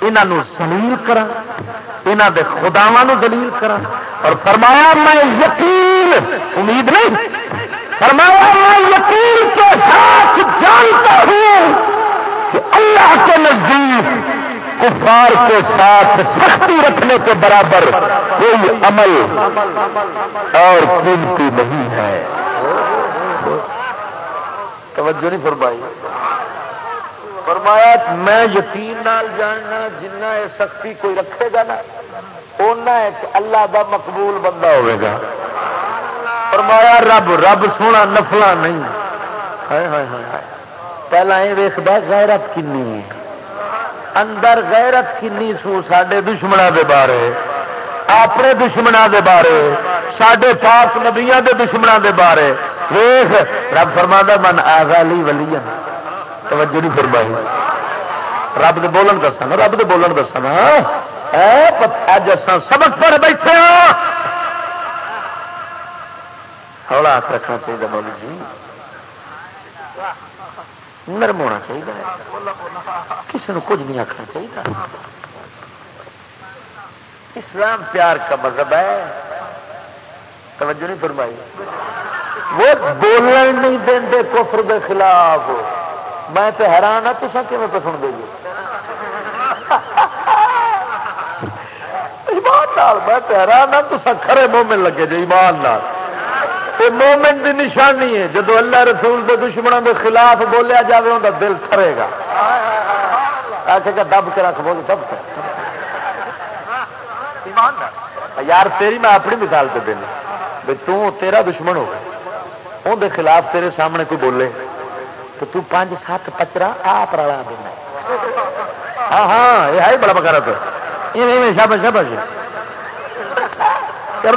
انہوں زلیل کرا انہوں دے خداوا دلیل کرا اور فرمایا، میں یقین، امید نہیں، فرمایا، میں یقین کے ساتھ جانتا ہوں کہ اللہ کے نزدیک کفار کے ساتھ سختی رکھنے کے برابر کوئی عمل اور قیمتی نہیں ہے۔ توجہ نہیں فرمائی۔ فرمایا، میں یقین نال جاننا، جنہ یہ سختی کوئی رکھے گا نا اُنہ ایک اللہ دا مقبول بندہ ہوئے گا۔ فرمایا، رب رب سونا نفلا نہیں۔ پہلا یہ ویستا غیرت کنی؟ ہے اندر غیرت کنی سو سڈے دشمنوں دے بارے۔ اپنے دشمنوں دے بارے۔ سڈے پاک نبیا دے دشمنوں دے بارے۔ ویخ رب فرما من آگالی ولی توجہ نہیں فرمائی۔ رب دے بولن دسا نا رب دے بولن دسا نا ہاں؟ اج سبق پڑھ بیٹھے ہاں۔ ہولا ہاتھ رکھنا چاہیے مولی جی۔ نرم ہونا چاہیے۔ کسی نے کچھ نہیں آخنا چاہیے۔ اسلام پیار کا مذہب ہے۔ توجہ نہیں فرمائی۔ وہ بولن نہیں دیں کفر دے خلاف۔ میں تو حیران ہاں تو سب کی پسند دے گی ایمان میں تو حیران ہاں تو کھڑے مومن لگے جی ایمان نال۔ مومن کی نشانی ہے جب اللہ رسول کے دشمنوں کے خلاف بولیا جائے ان کا دل تھرے گا۔ ایسے کہ دب کے رکھ بول، دب یار، تیری میں اپنی مثال سے دینا بھائی تیرا دشمن ہو اندر خلاف تیرے سامنے کوئی بولے۔ تو تو پانچ سات پچرا آپ رلا دینا۔ ہاں ہاں یہ ہے بڑا بکارا تو۔ شابش شابش کر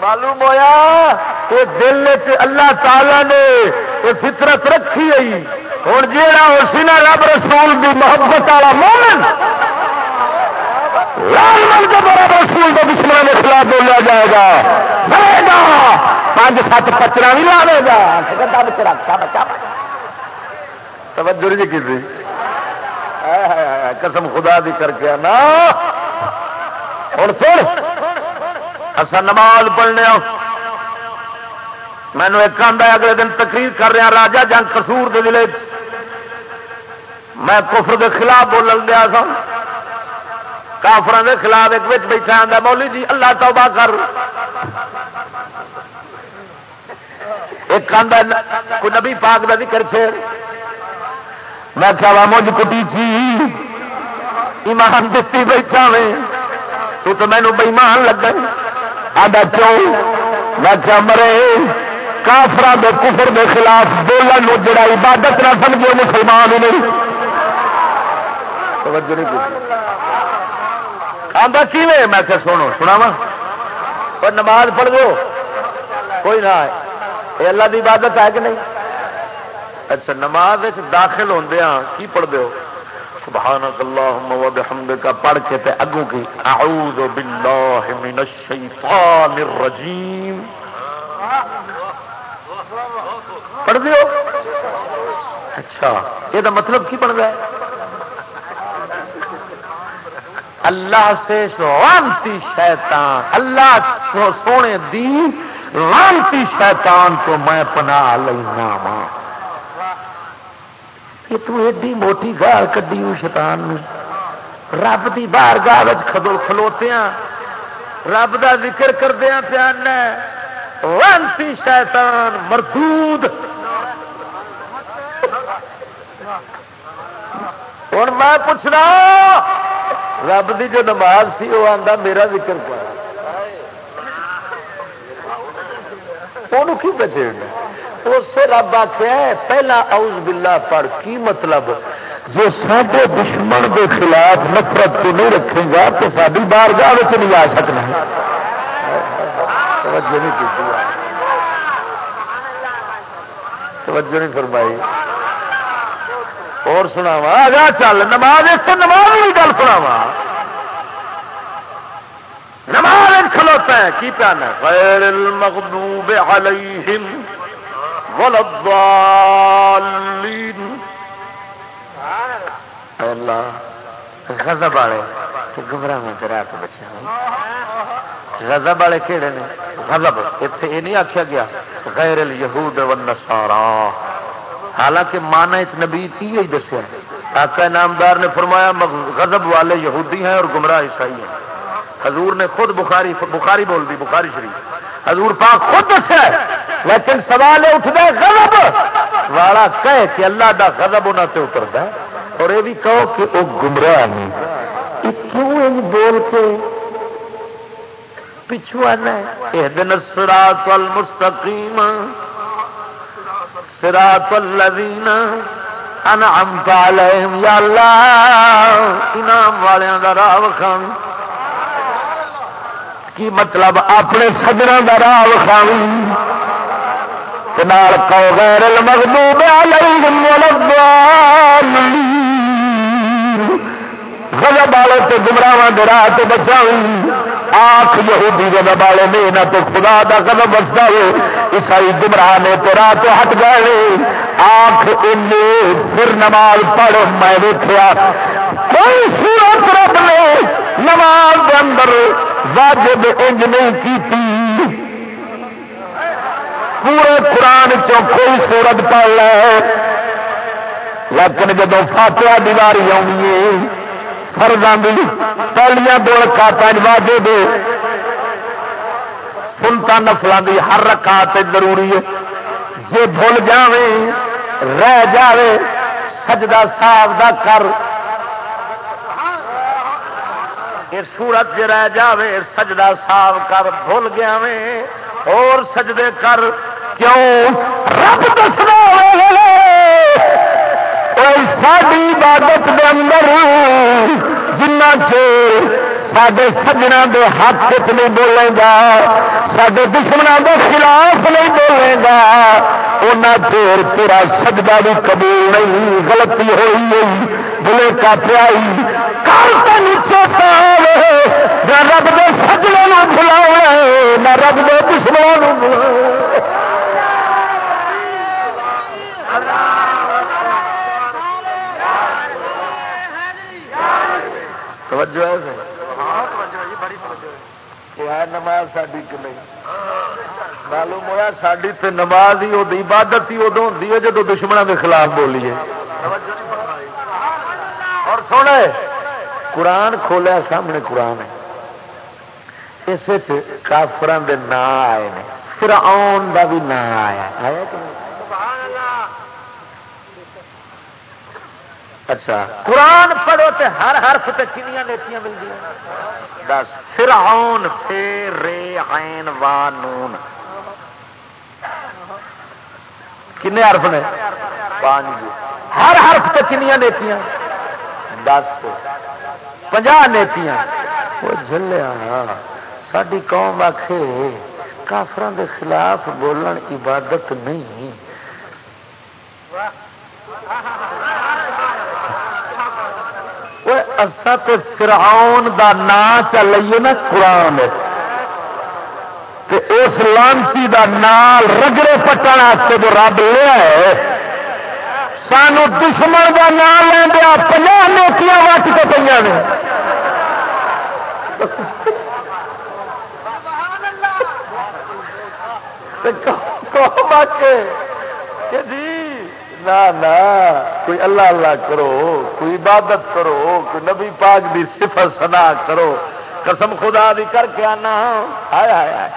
معلوم ہوا کہ دل اللہ تعالی نے یہ فطرت رکھی ہوئی۔ ہوں جا سی نا رب رسول کی محبت والا مومن۔ لال مل کے برابر رسول کے دشمنوں کے خلاف بولیا جائے گا۔ مرے گا۔ پانچ سات پچرا بھی لاوے گا۔ توجہ نہیں کی قسم خدا دی کر کے نا ہوں سر اصا نماز پڑھنے مینو ایک آدھا اگلے دن تقریر کر رہا راجا جنگ کسور کے ضلع میں کفر کے خلاف بولن دیا سا کافر کے خلاف ایک بچ بیٹھا آتا مولی جی اللہ توبہ کر. ایک آدھا کوئی نبی پاک کا ذکر چھیڑ. میں کیا مجھ کٹی تھی۔ ایمان دتی بیٹھا میں تو تو مینو بےمان لگا۔ آدھا کیوں؟ میں کیا مرے کافر دے کفر دے خلاف بولن جڑا عبادت نہ سمجھے، مسلمان ہی نہیں۔ توجہ نہیں کی۔ آدھا کی میں کہ سنو سنا وا نماز پڑھ دو کوئی نہ یہ اللہ کی عبادت ہے کہ نہیں؟ اچھا نماز داخل ہوندیا ہاں، کی پڑھ دو سبحانک اللہم و بحمدک، پڑھ کے تے اگوں کی۔ اعوذ باللہ من الشیطان الرجیم۔ پڑھ دیو اچھا یہ مطلب کی بن رہا اللہ سے رانتی شیطان، اللہ سونے دی رانتی شیطان تو میں پنا لینا ہاں۔ وا کہ تو ایڈی موٹی گال کڈی شیطان نے۔ رب کی بار گاہ کدو کھلوتے رب کا ذکر کردیا پیان رانتی شیطان مردود۔ ہوں میں پوچھنا رب کی جو نماز سی، وہ آتا میرا ذکر پایا کی بچے اس رب آخیا پہلا اوز بلا پڑھ کی مطلب؟ جو سارے دشمن کے خلاف نفرت تو نہیں رکھے گا، تو ساری بار گاہ نہیں آ سکنا۔ توجہ نہیں کی۔ توجہ نہیں فرمائی۔ اور سناوا آگا چل نماز اس نماز بھی گل سناوا نماز کھلوتا ہے کی پیانا غیر المغضوب علیہم ولا ولدالین اللہ غضب والے گمراہ میں رات بچے غضب والے کہڑے نے غضب اتنے یہ نہیں آخیا گیا غیر الہود والنصارا حالانکہ مانا چ نبی یہ دسیا آقا نامدار نے فرمایا غضب والے یہودی ہیں اور گمراہ عیسائی ہیں۔ حضور نے خود بخاری بخاری بول دی، بخاری شریف۔ حضور پاک خود دسیا لیکن سوال اٹھتا غضب! والا کہے کہ اللہ دا غضب انہوں سے اترتا ہے۔ اور یہ بھی کہو کہ وہ گمراہ نہیں کیوں بول کے پچھو آنا ہے دن سرات المستقیم الذین انعمت علیہم، یا اللہ، انعام والوں کا راہ وکھاوی کی مطلب اپنے سجنا کا راہ وکھاوی نال کو غیر المغضوب علیہم والضالین غضب والے تے گمراہاں دے راہ تے بچاوی آخ یہودی غضب والے نے نہ تو خدا دا غضب بسدا ہو، عیسائی گمراہ نے تو راہ تو ہٹ گئے۔ آخ ان پھر نماز پڑھ میں دیکھا کوئی سورت رب نے نماز کے اندر واجب انج نہیں کی پورے قرآن چو کوئی سورت پڑھ لے۔ لیکن جب فاتحہ دیواری آنی ہے فرداں پہلیاں دو رکھا واجب دے۔ سنتا نفلوں کی ہر رکعت ضروری ہے۔ جے بھول جاوے رہ جاوے سجدہ صاحب دا کر۔ سورت جی رہ جاوے سجدہ صاحب کر۔ بھول گیا وے اور سجدے کر۔ کیوں؟ رب دسنا ساری عبادت دے اندر۔ جنہ چیر سڈے سجنا دے ہاتھ نہیں بولے گا سڈے دشمنوں کے خلاف نہیں بولے گا۔ دیر تیرا سجدہ بھی قبول نہیں، غلطی ہوئی نہیں بلے کا پیائی کل تین چوتا نہ رب دے سجڑوں بلاؤ نہ رب دے دشمنوں بلاؤ توجہ ہے نماز ساری کہ نہیں؟ معلوم ہوا ساری تو نماز ہی عبادت ہی ادو ہوتی ہے جب دشمنوں کے خلاف بولیے اور سونے قرآن کھولیا سامنے قرآن ہے۔ اس کافران دے نا آئے پھر آن کا بھی نا آیا۔ آیا کہ اچھا۔ قرآن پڑھو تے ہر حرف تے کنیا نیتیاں مل گیا دس۔ فرعون پھر رے عین وا نون۔ کنے حرف نے؟ پانچ۔ ہر حرف تے کنیا نیتیاں۔ دس۔ پنجا نیتیاں۔ وہ جلیا ساری قوم آخ کافران دے خلاف بولن عبادت نہیں۔ اصا تو فراؤن دا نام چلیے نا قرآن اس لانتی دا نال رگڑے پٹن جو رب لیا ہے، سانو دشمن دا نام لیا پناہ نوکیاں وٹ کے پہ کہ جی نہ کوئی اللہ اللہ کرو، کوئی عبادت کرو، کوئی نبی پاک بھی صفر سنا کرو۔ قسم خدا دی کر کے آنا۔ آیا آیا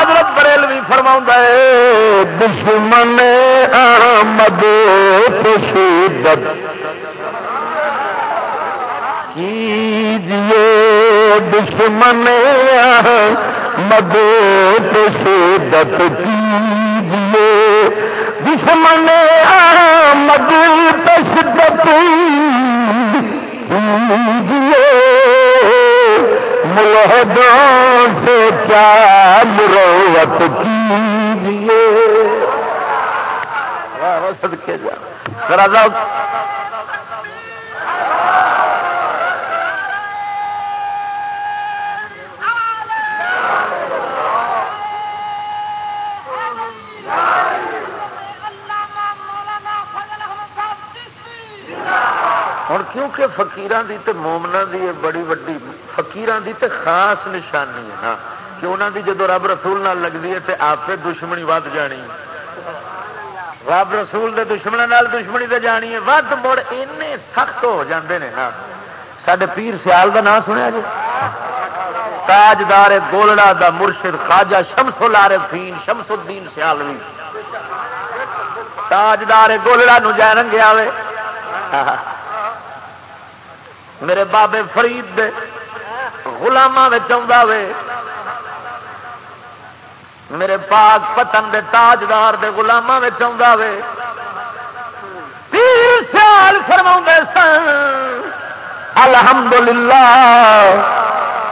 حضرت بریلوی فرما دشمن آمد شدت کیجیے دشمن احمد مد شدت کیجیے دشمن آمد تشدت ملحدوں سے کیا مروت کیجیے۔ صدقے جا۔ ہوں کیونکہ فکیران کی مومنا کی بڑی وڈی فکیران کی تے خاص نشانی ہے نا کہ انہوں کی جدو رب رسول نہ لگتی ہے تو آپ دشمنی ود جانی رب رسول دے دشمنوں دشمنی تے جانی ہے، ود مڑ این سخت ہو جاندے نے ہاں۔ نا سڈے پیر سیال کا نام سنیا جی؟ تاجدار گولڑا دا مرشد خواجہ شمس العارفین شمس الدین سیالوی۔ تاجدار گولڑا نو جائے رنگے آئے میرے بابے فرید دے گلاما وے۔ میرے پاک پتن دے تاجدار دے گلاما وے۔ پیر سال فرما سن، الحمدللہ،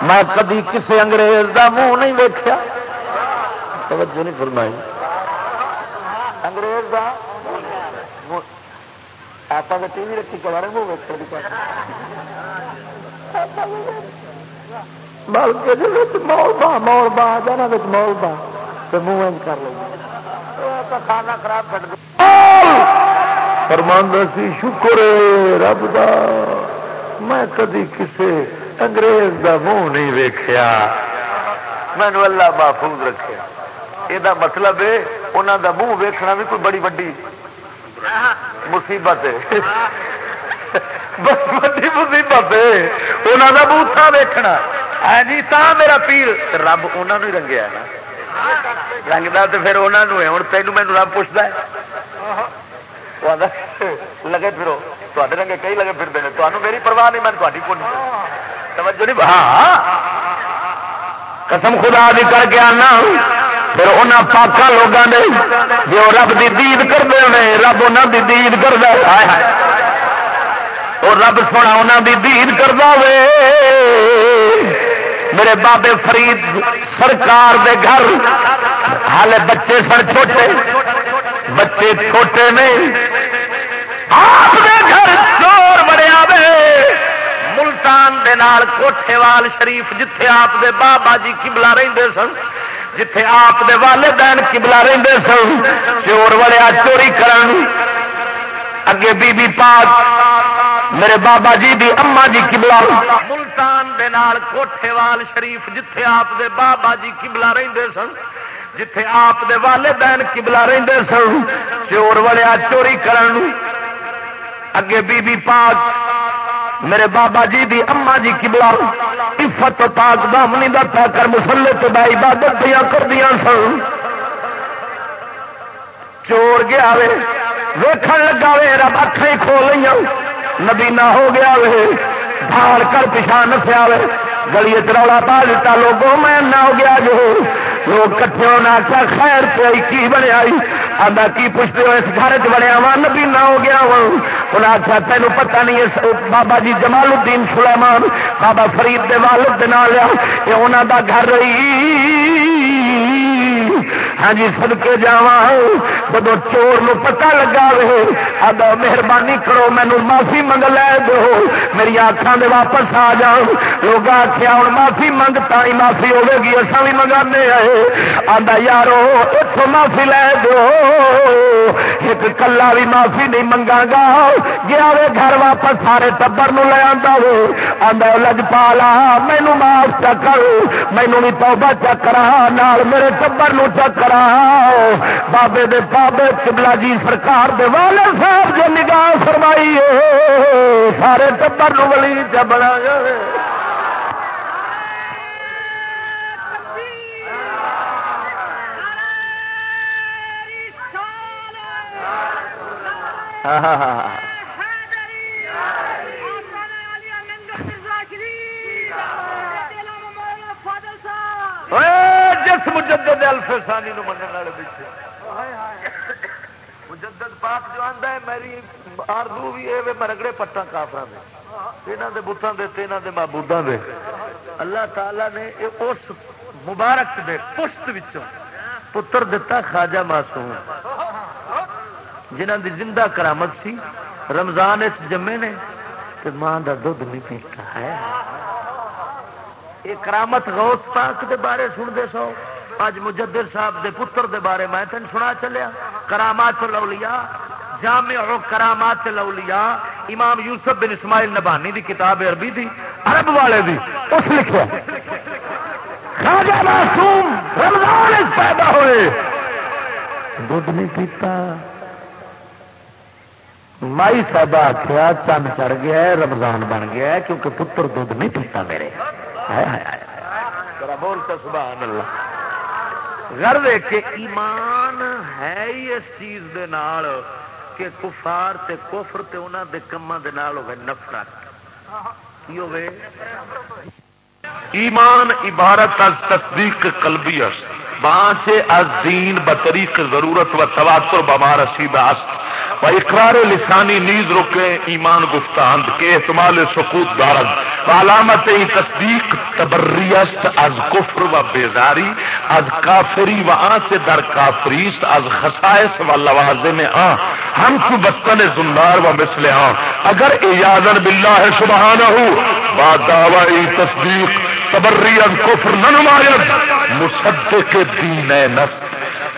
میں کدی کسی انگریز دا منہ نہیں ویکیا توجہ نہیں فرمائی۔ انگریز دا آپ ٹی وی رکھی رہے وہ بلکہ مول با مول با جانا مول با تو منہ کر لیں کھانا خراب کر فرماندہ سی شکر رب دا میں کدی کسے انگریز دا منہ نہیں ویکھیا مینو اللہ محفوظ رکھیا یہ مطلب ہے انہوں دا منہ ویکھنا بھی کوئی بڑی وڈی مصیبت بڑی مصیبت انہوں کا بوتھا ویکنا ہاں جی تا میرا پیر۔ رب انہوں ہی رنگیا نا۔ رنگتا تو پھر انہوں نے ہوں تینوں مینو رب پوچھتا ہے۔ لگے پھرو تے رنگے کئی لگے پھرتے ہیں؟ تمہیں میری پرواہ نہیں، میں تاری کو توجہ نہیں ہاں۔ قسم خدا بھی کر کے آنا۔ پھر انہوں پاکا لوگوں نے جو رب کی دید کرتے ہیں رب انہوں کی دید کرتا اور رب سونا انہوں کی دید کرتا وے میرے بابے فرید سرکار دے گھر ہال بچے سن چھوٹے بچے چھوٹے نہیں آپ گھر چور بڑیا ملتان دے نال کوٹھے وال شریف جتھے آپ دے بابا جی کبلا رہتے سن جتھے آپ دے والدین کبلا رہتے سن، چور وڑیا چوری کرن۔ اگے بی بی پاک، میرے بابا جی دی اما جی کبلا ملتان دے نال کوٹھے وال شریف جتھے آپ دے بابا جی کبلا رہتے سن، جتھے آپ دے والدین کبلا رہتے سن، چور وڑیا چوری کرن۔ اگے بی بی پاک میرے بابا جی دی اما جی کبلا عفت پاک دامنی دا پا کر مسلے تو با عبادت دیا کر دیا سن۔ چور گیا وے، ویکھن لگا وے، رب اکھیں کھول لیا نبینا ہو گیا وے۔ بھاڑ کر پچھا نسیا وے گلی چرولا پا دیتا لوگوں میں نہ ہو گیا جو لوگ کٹھے ہونا آخیا خیر پی کی بنیا آدھا کی پوچھتے ہو اس گھر چ بنیا وا نبی نہ ہو گیا وا انہیں آخیا تینوں پتا نہیں اس بابا جی جمال الدین سلیمان بابا فرید دے والد دے نال لیا یہ انہوں دا گھر رہی ہاں جی سدکے جا جب چور نو پتا لگا وے۔ ادا مہربانی کرو مینو معافی منگ لے دو میری آخان دے واپس آ جاؤ۔ لوگ آخیا ہوں معافی منگتا ہی معافی ہوے گی اصا بھی منگا آدھا یارو اتو معافی لے دو ایک کلا بھی معافی نہیں منگا گا۔ گیا وے گھر واپس، سارے ٹبر نو لے آتا ہو آدھا لج پالا مینو معاف چکر مینو بھی توبہ چکرا میرے ٹبر نو چکرا بابے دے بابے چبلا جی سرکار دے والے صاحب جو نگاہ فرمائی سارے ٹبر ولی چبڑا ہاں ہاں۔ ہاں جس مجدد الفسانی نو مننے والے پیچھے مجدد پاک جو آندا ہے، میری آرزو بھی اے میں رگڑے پٹا کافراں دے۔ انہاں دے بتاں دے تے انہاں دے معبوداں دے۔ اللہ تعالی نے اس مبارک دے پشت وچوں پتر دتا خواجہ معصوم۔ جنہاں دی زندہ کرامت سی، رمضان وچ جمے نے، تے ماں دا دودھ نہیں پیتا ہے۔ یہ کرامت غوث پاک دے بارے سن دے سو۔ اج مجدر صاحب دے پتر دے بارے میں تین سنا چلیا۔ کرامات لولیا جامع کرامات لولیا امام یوسف بن اسماعیل نبانی دی کتاب عربی دی، عرب والے دی، اس لکھا خواجہ معصوم رمضان اس پیدا ہوئے۔ دودھ نہیں پیتا۔ مائی صاحب آخیا چند چڑھ گیا ہے، رمضان بن گیا ہے، کیونکہ پتر دودھ نہیں پیتا میرے۔ بولتا سبحان اللہ۔ غرض ہے کہ ایمان ہے ہی اس چیز دے نال کہ کفار تے کفر تے انہاں دے کماں دے نال ہوے نفرت۔ کی ہوے ایمان عبارت از تصدیق قلبی است۔ بانچ از دین بطریق ضرورت و تواتر بمار رسید است۔ و اقرار لسانی نیز رکے ایمان گفتاند کے احتمال سقوط دارد۔ و علامت ای تصدیق تبریست از کفر و بیزاری، از کافری و آن سے در کافریست از خصائص و لوازم آن۔ ہم کو بستن زندار و مثل آن۔ اگر ایازن باللہ سبحانہ، با دعوی تصدیق تبری کفر نہ نمایت مصدق دین نفس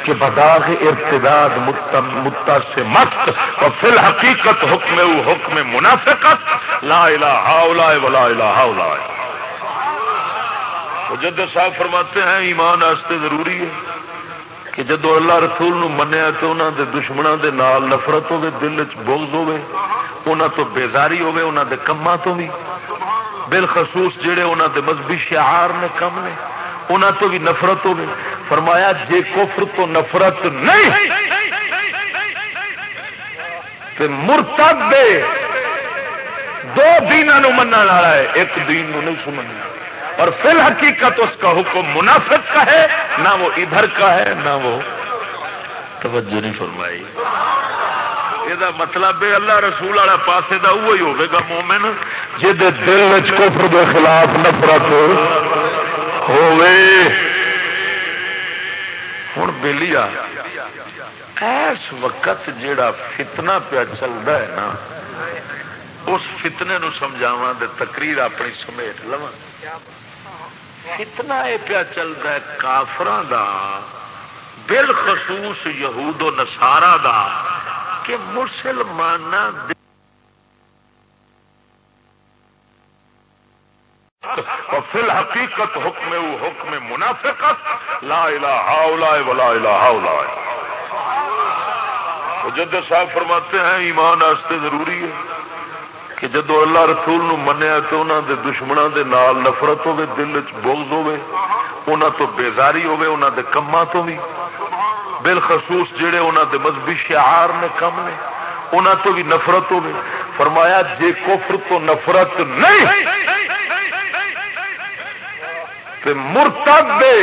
کہ بداغ ارتداد متا سے مست اور فی الحقیقت حکم حکم منافقت. لا الہ الا ولا الہ الا جد صاحب فرماتے ہیں، ایمان واسطے ضروری ہے. کہ جدو اللہ رسول نو منیا تو انہوں دے دشمنوں دے نال نفرت ہوے دل چ بغض ہوے انہوں تو بیزاری ہوے انہوں دے کماں تو بھی بالخصوص جڑے انہوں دے مذہبی شعار نے کم نے انہوں تو بھی نفرت ہو فرمایا، جے کفر تو نفرت نہیں مرتب دے دو دین من والا ہے، ایک دین نو نہیں سمجھنا۔ اور فی الحقیقت اس کا حکم منافق کا ہے، نہ وہ ادھر کا ہے، نہ وہ توجہ نہیں فرمائی۔ یہ مطلب ہے اللہ رسول والا پاسے کا وہی ہوگا مومن، جہد دل کفر کے خلاف نفرت ہوں بہلی ایس وقت جیڑا فتنہ پیا چلتا ہے نا، اس فتنے نو سمجھاوا دے تقریر اپنی سمیٹ لو فتنہ یہ پیا چلتا ہے کافران دا، بالخصوص یہود و نسارا دا کہ مسلمان فی الحقیقت حکم حکم منافقت، لا الہ الا ولا الہ الا جد صاحب فرماتے ہیں، ایمان واسطے ضروری ہے۔ کہ جدو اللہ رسول نو منیا تو انہوں دے دشمنوں دے نال نفرت ہوے دل چ بغض ہوے انہوں تو بیزاری ہوے انہوں دے کما تو بھی بالخصوص جڑے انہوں دے مذہبی شعار نے کم نے انہوں تو بھی نفرت ہوے فرمایا، جے کفر تو نفرت نہیں، تے مرتد دے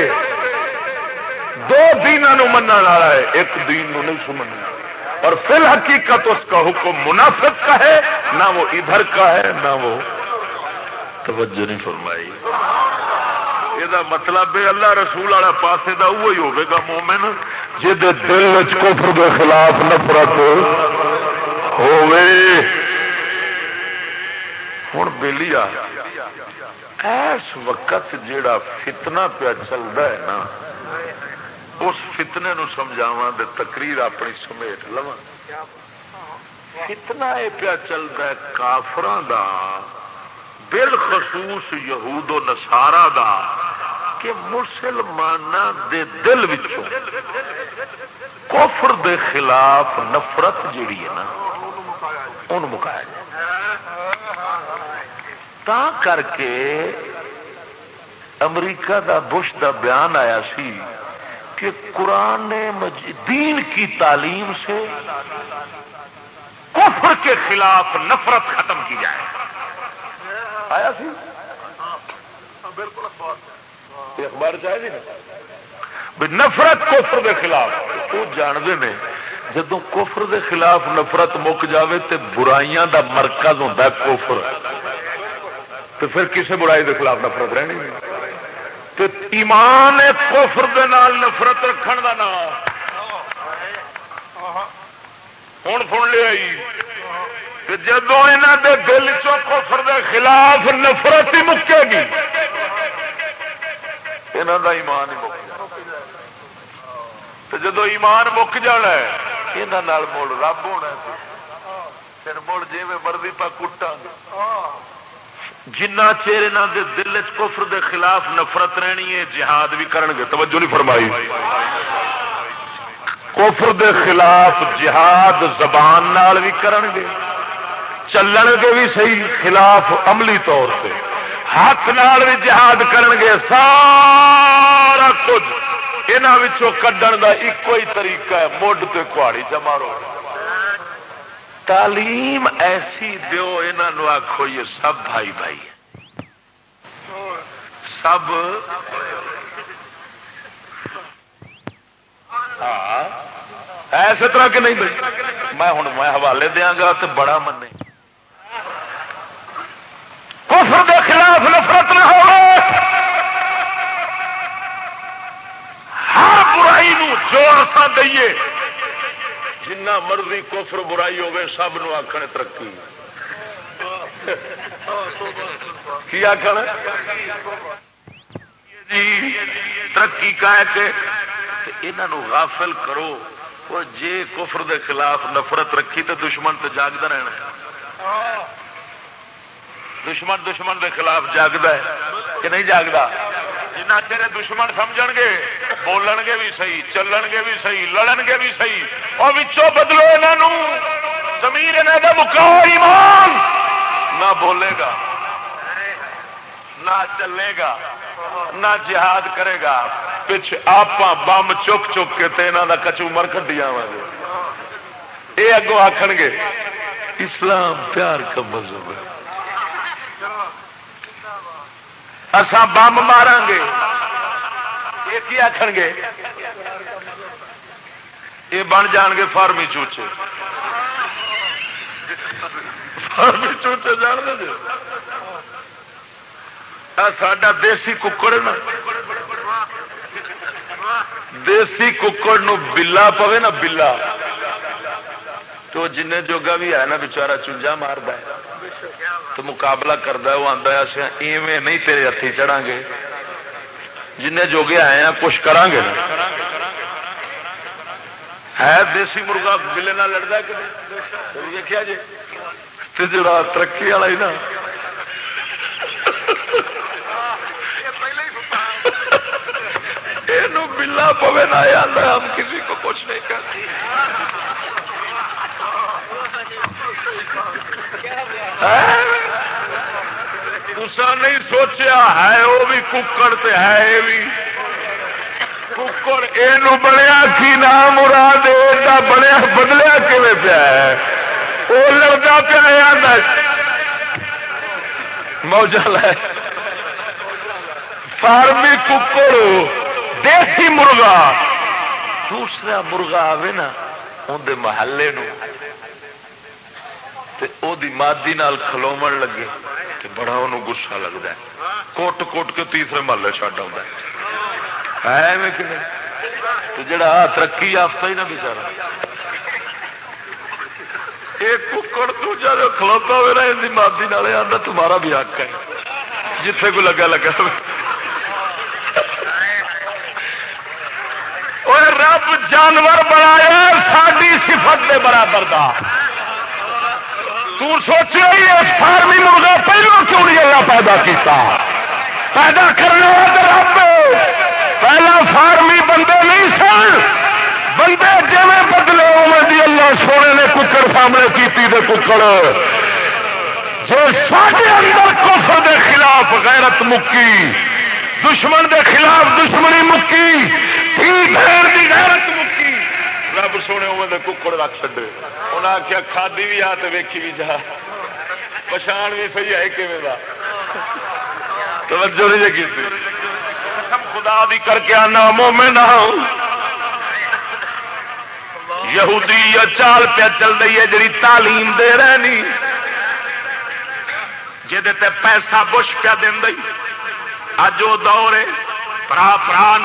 دو دینوں من والا ہے، ایک دین نو نہیں سمجھنا۔ اور فی الحقیقت اس کا حکم منافق کا ہے، نہ وہ ادھر کا ہے، نہ وہ توجہ نہیں فرمائی۔ یہ مطلب ہے اللہ رسول والا پاسے دا وہی ہوے مومن جی دل کفر کے خلاف نفرت ہوے ہوں بہلی ایس وقت جیڑا فتنہ پیا چلتا ہے نا اس فتنے نو سمجھاوا دے تقریر اپنی سمیٹ لو فتنہ یہ پیا چلتا ہے کافران دا، بالخصوص یہود و نسارا دا، کہ مسلمان دے دل وچوں کفر دے خلاف نفرت جیڑی ہے نا ان مکایا جائے۔ تا کر کے امریکہ دا بش دا بیان آیا سی کہ قرآن نے دین کی تعلیم سے کفر کے خلاف نفرت ختم کی جائے۔ آیا سی؟ بالکل اخبار چاہیے جی نفرت کفر کے خلاف۔ وہ جانتے ہیں جدو کفر دے خلاف نفرت مک جاوے تے برائیاں دا مرکز ہوتا ہے کوفر تو پھر کسی برائی دے خلاف نفرت رہنی تو ایمان کوفر دے نال نفرت رکھن دا نام۔ ہوں سن لیا جی۔ جدو یہاں دے دل چو کوفر دے خلاف نفرت ہی مکے گی یہاں دا ایمان ہی مک جدو ایمان مک جانا ہے یہاں مڑ رب ہونا پھر مڑ جی مرضی پا کٹا گے جنا چیر یہاں دے دل کفر دے خلاف نفرت رہنی ہے، جہاد بھی کرن گے توجہ نہیں فرمائی۔ کفر دے خلاف جہاد زبان نال بھی کرن گے چلن گے بھی صحیح، خلاف عملی طور سے ہاتھ نال بھی جہاد کرن گے سارا کچھ۔ یہاں کڈن کا ایک ہی طریقہ ہے، مڈ تے کہاڑی چمارو تعلیم ایسی دیو انہوں آخو یہ سب بھائی بھائی سب۔ ہاں، ایسے طرح کے نہیں بھائی۔ میں ہوں، میں حوالے دیا گا تو بڑا من کفر کے خلاف نفرت نہ ہو ہر برائی نو جو اصا دئیے۔ جنا مرضی کفر برائی ہوے سب نو آخر ترقی۔ کی آخر ترقی کا غافل کرو۔ اور جے کفر دے خلاف نفرت رکھی تو دشمن تو جاگتا رہنا دشمن دشمن دے خلاف جاگتا ہے کہ نہیں جاگتا جنا چر دشمن سمجھ گے بولن گے بھی صحیح چلن گے بھی صحیح لڑن گے بھی صحیح اور بچوں بدلو یہاں زمین یہاں مکا ایمان نہ بولے گا نہ چلے گا نہ جہاد کرے گا پچھ آپ بم چک چک کے یہاں کا کچو مر کٹی آوا گے یہ اگوں آخ گے اسلام پیار کا مذہب ہے اسا بم مارا گے یہ کی آخ گے یہ بن جان گے فارمی چوچے۔ فارمی چوچے جان دے جی۔ ساڈا دیسی ککڑ نا۔ دیسی ککڑ نو بلا پوے نا بلا۔ تو جن جوگا بھی ہے نا بچارا چونجا مارد تو مقابلہ کرتا وہ آتا ہے ایویں نہیں تیرے ہاتھی چڑھا گے جن جوگے آئے ہیں، کچھ کرا گے ہے دیسی مرغا بلے نہ لڑتا کہ دیکھا جی؟ جڑا ترقی والا ہی نا۔ بلا پوے نہ ہم کسی کو کچھ نہیں کرتے تسا نہیں سوچیا ہے وہ بھی ککڑ تے ہے یہ بھی۔ ککڑ یہ بنیا کی نام مراد بنیا بدلیا کھے پیا ہے؟ وہ لڑتا پیا موجہ لے فارمی ککڑ، دیسی مرغا۔ دوسرا مرغا آئے نا اندر محلے نو دی مادی نال لگے تو بڑا انہوں گسا لگتا ہے۔ کوٹ کوٹ کے تیسرے محلے چڈ آ جڑا ترقی یافتہ ہی نا بچارا ایک ککڑ دوجا جو کھلوتا ہوا ان مادی نال آتا تمہارا بھی حق ہے۔ جتھے کو لگا لگا رب جانور بنایا ساری سفت کے برابر کا سوچے اس فارمی مرغا پہلو کیوں نہیں اللہ پیدا کیتا؟ پیدا کرنے والا رب پہلا فارمی بندے نہیں سن۔ بندے جی بدلے جی اللہ سونے نے ککڑ سامنے کی ککڑ جو سارے اندر کفر دے خلاف غیرت مکی، دشمن دے خلاف دشمنی مکی غیرت مکی۔ رب سونے وہ ککڑ رکھ چڈے انہیں آخیا کھادی بھی آ تو ویکھی بھی جا۔ پچھان بھی صحیح ہے کھے کا توجہ نہیں کی خدا بھی کر کے آنا، مومن یہودی چال پہ چل رہی ہے جی تعلیم دے رہی جہد پیسہ بش پیا دیں اج وہ دور ہے برا برا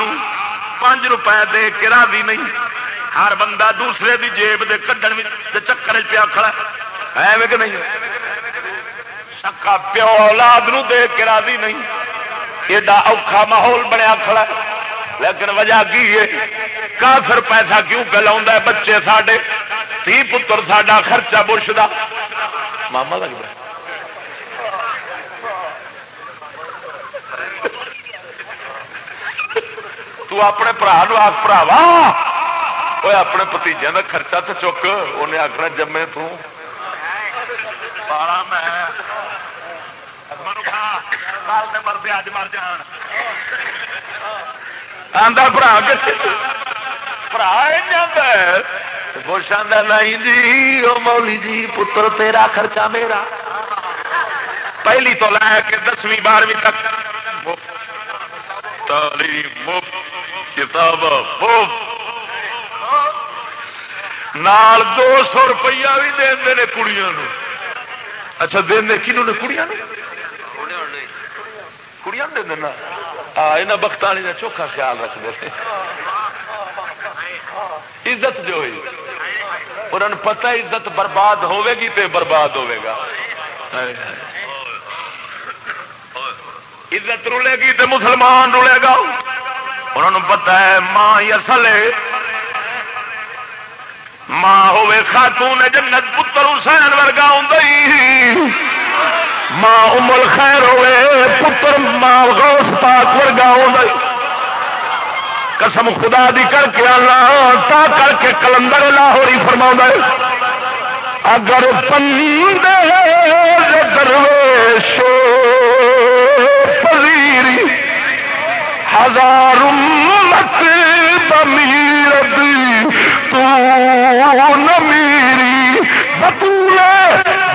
پانچ روپئے دے کے راضی نہیں۔ ہر بندہ دوسرے دی جیب دے کڈن چکر پیا کھڑا ہے۔ کہ نہیں؟ سکا پیو اولاد نو دے کے راضی نہیں۔ ایڈا اوکھا ماحول بنیا کھڑا لیکن وجہ کی ہے؟ کافر پیسہ کیوں گلا بچے ساڈے؟ تھی پتر ساڈا خرچہ برش دا ماما لگتا تو اپنے برا آخ پراوا! وہ اپنے پتیجے کا خرچہ تو چک انہیں آخر جمے نہیں جی وہ مولی جی پتر تیرا خرچہ میرا پہلی تو لے کے دسویں بارہویں تک تعلیم مفت کتاب مفت نال دو سو روپیہ بھی دے دے کڑیاں اچھا دے کنوں نے کڑیاں کڑیاں دے دینا یہاں بختانی کا چوکھا خیال رکھتے ہیں عزت جو ہوئی۔ انہوں نے پتا عزت برباد ہوے گی تے برباد ہوے گا۔ عزت رولے گی تے مسلمان رولے گا۔ انہوں نے پتا ہے ماں اصل ہے۔ ماں ہوے خاتون جنت پتر حسین ورگا ہوں ماں امل خیر ہوے پتر ماں غوث پاک ورگا ہوں قسم خدا دی کر کے آنا تا کر کے کلندر لاہوری فرما اگر پندے درویش پذیری ہزار مت بمیر تو میری بطول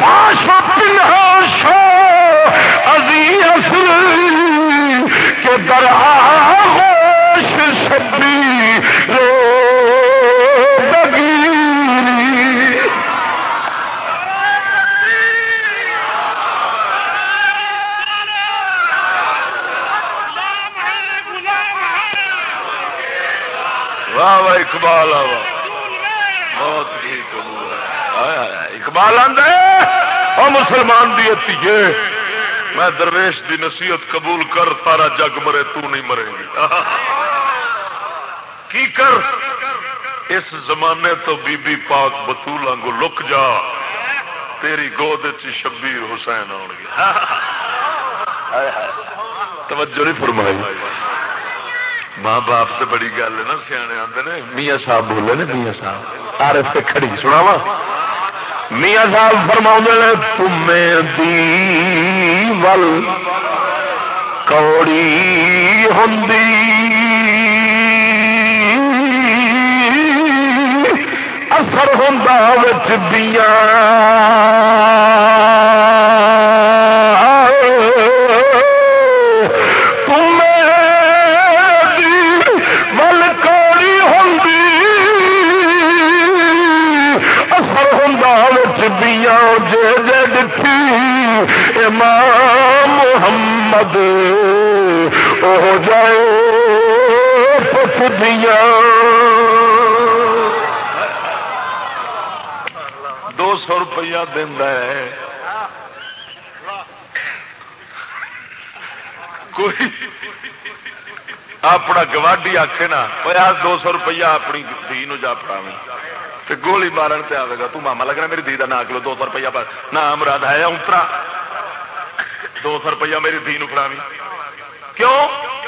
باش پنہا شو ازی اصل کے درا ہوش شبی رو اقبال واہ۔ اقبال آدھا مسلمان دی اتیے میں درویش دی نصیحت قبول کر، سارا جگ مرے، تو نہیں مرے گی۔ کی کر؟ اس زمانے تو بی بی پاک بتولا کو لک جا، تیری گود شبیر حسین آن گیا۔ توجہ نہیں فرمائی۔ ماں باپ سے بڑی گل ہے نا، سیانے آتے نے، میاں صاحب بولے نا میاں صاحب۔ آر سے کھڑی سنا وا میاں صاحب فرما نے تمہیں دی ول کوڑی ہوں اثر ہوں بچ امام محمد ہو جائے پت دیا۔ دو سو روپیہ دینا ہے۔ کوئی اپنا گواڈی آخے نا دو سو روپیہ اپنی دھی جا پڑا گولی مارن تے آئے گا، تو ماما لگنا میری دھی کا نہ کلو دو سو روپیہ پر۔ نہ مراد ہے اترا دو سو روپیہ میری دھی نڑا کیوں؟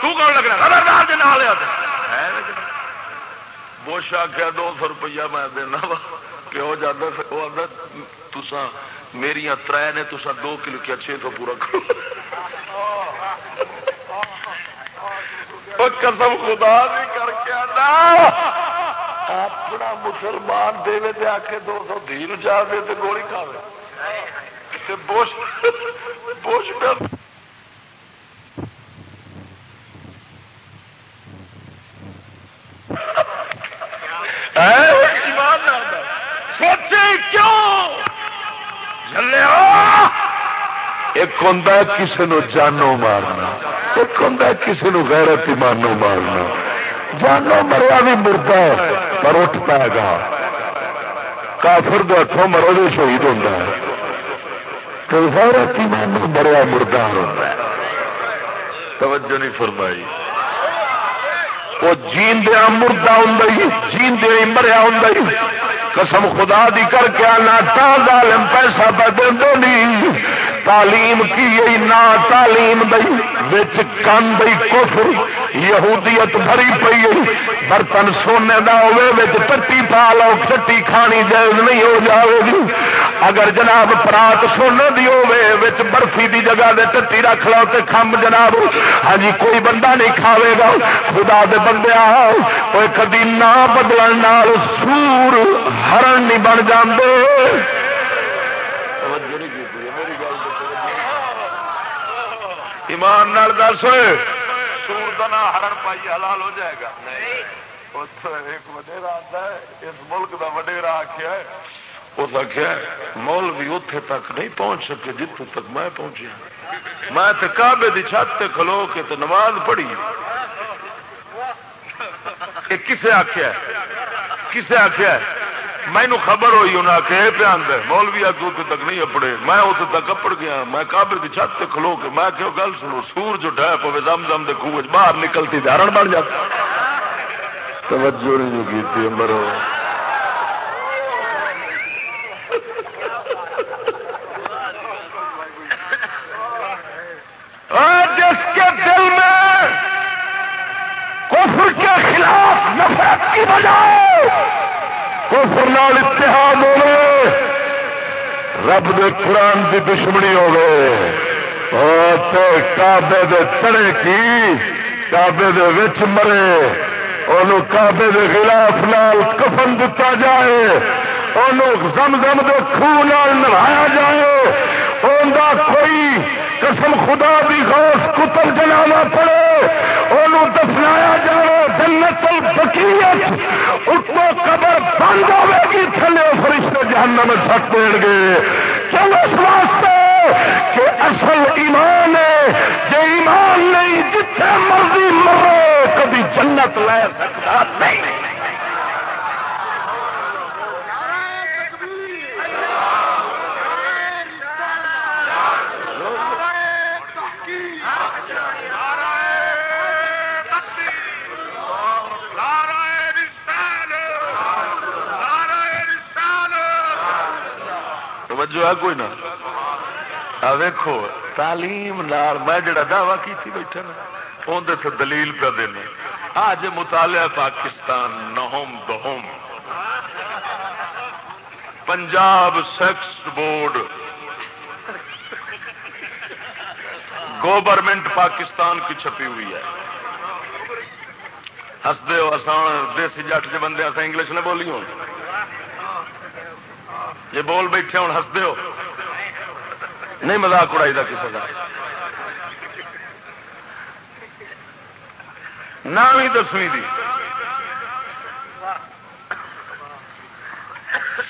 تو کون لگنا؟ خبردار بوش آخیا دو سو روپیہ میں دینا وا۔ پیو جانا وہ آتا تسا میری تر نے تسا دو کلو کیا چھ سو پورا کرو۔ قسم خدا نہیں کر کے اپنا مسلمان دے آ کے دو سو دھی جا دے گولی کھا بوش بوش سوچے کیوں؟ ایک ہوں کسی نو جانو مارنا۔ ایک ہوں کسی نو غیرت ایمانو مارنا۔ جانو مریا بھی مرتا ہے، پر اٹھ پائے گا۔ کافر ہاتھوں مرو بھی شہید ہوتا ہے۔ تو غیرت ایمان بڑا مردار ہوتا ہے۔ توجہ نہیں فرمائی۔ وہ جیندیا مردہ ہوں جیندیا مریا ہوں قسم خدا دی کر کے آنا، تا ظالم پیسہ پہ دے نہیں تعلیم کی نہ تعلیم دئی کن دئی کفر، یہودیت بھری پی برتن سونے کا ہوے ٹٹی پا لو، ٹٹی کھانی جائز نہیں ہو جائے گی۔ اگر جناب پرات سونے کی ہوے برفی دی جگہ دے ٹٹی رکھ لو تے کھمب جناب۔ ہاں جی کوئی بندہ نہیں کھاوے گا۔ خدا دے بندے کوئی کدی نہ بدلن سور ہرن نہیں بن جاندے۔ ایمان نال دس سور نام ہرن پائی حلال ہو جائے گا۔ ایک وڈیرا آتا ہے اس ملک کا وڈیرا آخیا اس آخیا مول بھی اتے تک نہیں پہنچ سکے جتوں تک میں پہنچیا۔ میں تے کعبے دی چھت تے کھلو کے تے نماز پڑھی۔ کسے آخیا کسے آخیا مینو خبر ہوئی انہیں کہ پہ مولوی اگو تک نہیں اپڑے، میں اس تک اپڑ گیا، میں کابے کی چھت کھلو کے، میں کہو گل سنو، سور جو ڈہ پوے، زم زم دے خوہ باہر نکلتی دھارن بن جاتا۔ توجہ نہیں کی تھی جس کے دل میں کفر کے خلاف نفرت کی بجائے کفر نال اتحاد ہوے رب دے قرآن کی دشمنی ہوے کابے دے تڑے کی کابے دے وچ مرے۔ ان کابے دے خلاف نال کفن دتا جائے۔ ان زم زم دے خوہ نال نوایا جائے۔ ان کوئی قسم خدا دی غوث کتل جنانا پڑے۔ ان دفنایا جائے۔ جنت البقیت اتو قبر بند ہوے گی، تھلے فرشتے جہنم میں سٹ دیں گے۔ چل اس واسطے کہ اصل ایمان ہے؟ جو ایمان نہیں جتنے مرضی مرو، کبھی جنت لے سکتا نہیں۔ توجہ ہے کوئی نہ؟ ویکو تعلیم نال میں جڑا دعوی کی بیٹھا نا اندر سے دلیل پہ دینا آج مطالعہ پاکستان، نہم دہم۔ Punjab text board. Government Pakistan کی چھپی ہوئی ہے۔ ہستے ہو دیسی جٹ کے بندے اصل انگلش نے بولی ہو یہ بول بیٹھے ہوں ہستے ہو۔ نہیں مزاق اڑائی کا کسی کا نہویں دسویں دی۔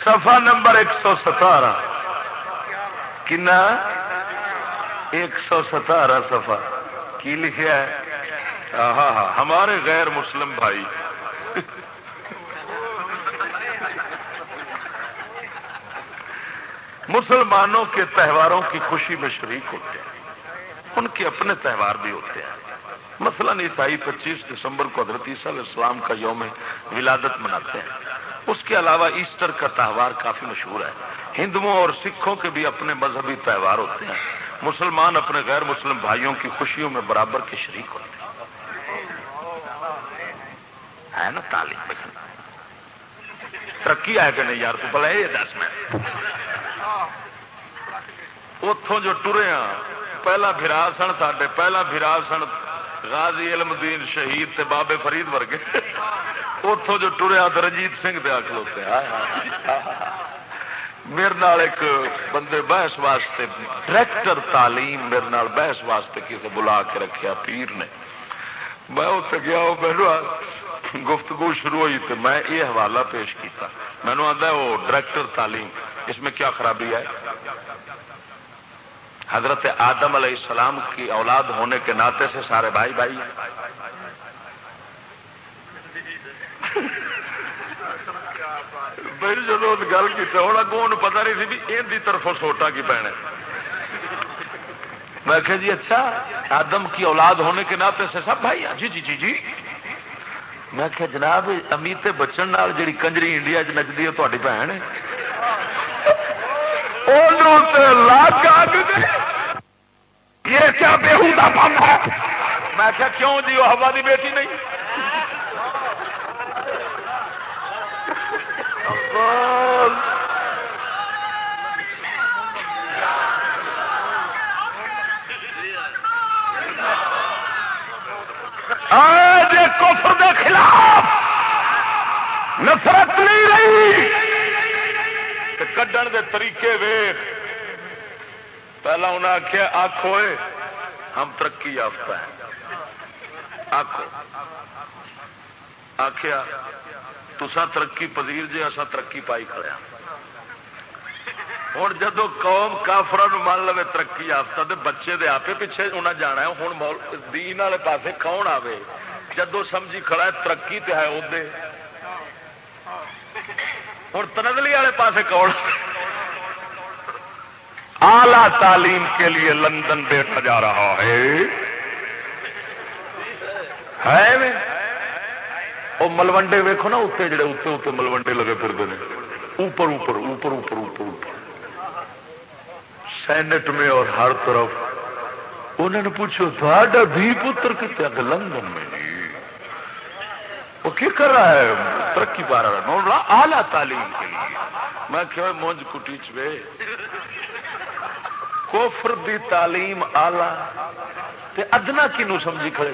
سفا نمبر ایک سو ستارہ۔ کنا؟ ایک سو ستارہ سفا کی لکھا ہے؟ ہاں ہاں ہمارے غیر مسلم بھائی۔ مسلمانوں کے تہواروں کی خوشی میں شریک ہوتے ہیں۔ ان کے اپنے تہوار بھی ہوتے ہیں۔ مثلا عیسائی پچیس دسمبر کو حضرت عیسیٰ علیہ السلام کا یوم ولادت مناتے ہیں۔ اس کے علاوہ ایسٹر کا تہوار کافی مشہور ہے۔ ہندوؤں اور سکھوں کے بھی اپنے مذہبی تہوار ہوتے ہیں۔ مسلمان اپنے غیر مسلم بھائیوں کی خوشیوں میں برابر کے شریک ہوتے ہیں۔ ہے نا تعلیم ترقی ہے کہ نہیں یار، تو بلا یہ دس میں۔ اتوں جو ٹرے ہاں پہلا پھرا سن سڈے پہلا پھرا سن غازی علم دین شہید تے بابے فرید ورگے۔ اتوں جو ٹریا ہاں، تو رنجیت سنگھ دے کھلوتے میرے نال ایک بندے بحث واسطے ڈائریکٹر تعلیم میرے نال بحث واسطے کسی بلا کے رکھیا، پیر نے۔ میں اتنے گیا وہ میرے گفتگو شروع ہوئی تو میں یہ حوالہ پیش کیتا۔ مینو آتا وہ ڈائریکٹر تعلیم، اس میں کیا خرابی ہے حضرت آدم علیہ السلام کی اولاد ہونے کے ناطے سے سارے بھائی بھائی میری جب گل کی ہوں اگوں پتا نہیں سی بھی یہ طرف سوٹا کی پینے میں کہ جی اچھا آدم کی اولاد ہونے کے ناطے سے سب بھائی جی جی جی جی۔ میں کہ جناب امیت بچن جی کنجری انڈیا چ نچتی ہے تاری بھن یہ کیا بےحدہ پن ہے میں کیا کیوں جی وہ ہوا دی بیٹی نہیں آج کفر دے خلاف نفرت نہیں رہی کڈن دے طریقے ویخ پہلا انہیں آخیا آخو ہم ترقی یافتہ ہیں۔ آخو آخیا تسا ترقی پذیر جی اصا ترقی پائی کھڑیا ہوں جدو قوم کافر مان لو ترقی یافتہ تو بچے دے آپ پیچھے انہیں جانا ہے ہوں دین والے پاسے کون آوے؟ جدو سمجھی کھڑا ہے، ترقی تے ہے ادے ہوں تنزلی والے پاسے کون؟ اعلی تعلیم کے لیے لندن بیٹھا جا رہا ہے۔ وہ ملوڈے ویکو نا اتنے جڑے اتنے اتنے ملوڈے لگے پھرتے ہیں۔ اوپر اوپر اوپر اوپر اوپر اوپر۔ سینٹ میں اور ہر طرف۔ انہوں نے پوچھو تھا بھی پتر کتنے لندن میں وہ کیا کر رہا ہے؟ ترقی پا رہا ہے۔ آلہ تعلیم کے لیے۔ میں کہ مونج کٹی چوے کوفر دی تعلیم آلہ تے ادنا کنو سمجھی کھڑے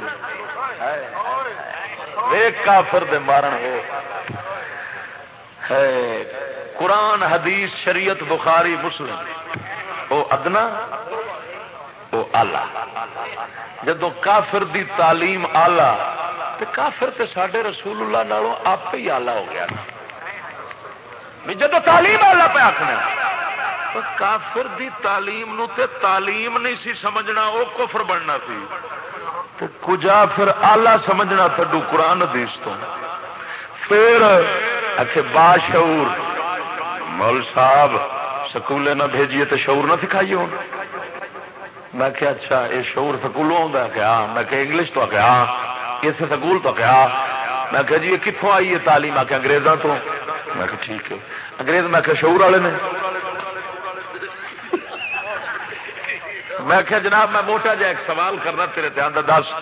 ایک کافر دے مارن ہو۔ ہے۔ قرآن، حدیث، شریعت، بخاری، مسلم۔ او ادنا او آلہ جدو کافر دی تعلیم آلہ تے کافر تے ساڈے رسول اللہ نالوں آپ ہی آلہ ہو گیا جدو تعلیم آلہ پہ آخنا کافر دی تعلیم نو تے تعلیم نہیں سی سمجھنا وہ کفر بننا سی۔ کجا پھر آلہ سمجھنا تھڈو قرآن حدیث تو؟ پھر اچھے باشعور۔ مول صاحب سکولے نہ بھیجیے تو شعور نہ سکھائیے ہوں۔ میں کہ اچھا یہ شعور سکولوں آتا کہ ہاں میں کہ انگلش تو کہ ہاں۔ اس سکول تو کیا میں کہ جی یہ کتوں آئی ہے تعلیم؟ آ کے انگریزوں تو۔ میں کہ ٹھیک ہے۔ انگریز میں کہ شعور والے نے۔ میں کیا جناب میں موٹا جا ایک سوال کرنا تیرے دھیان دس۔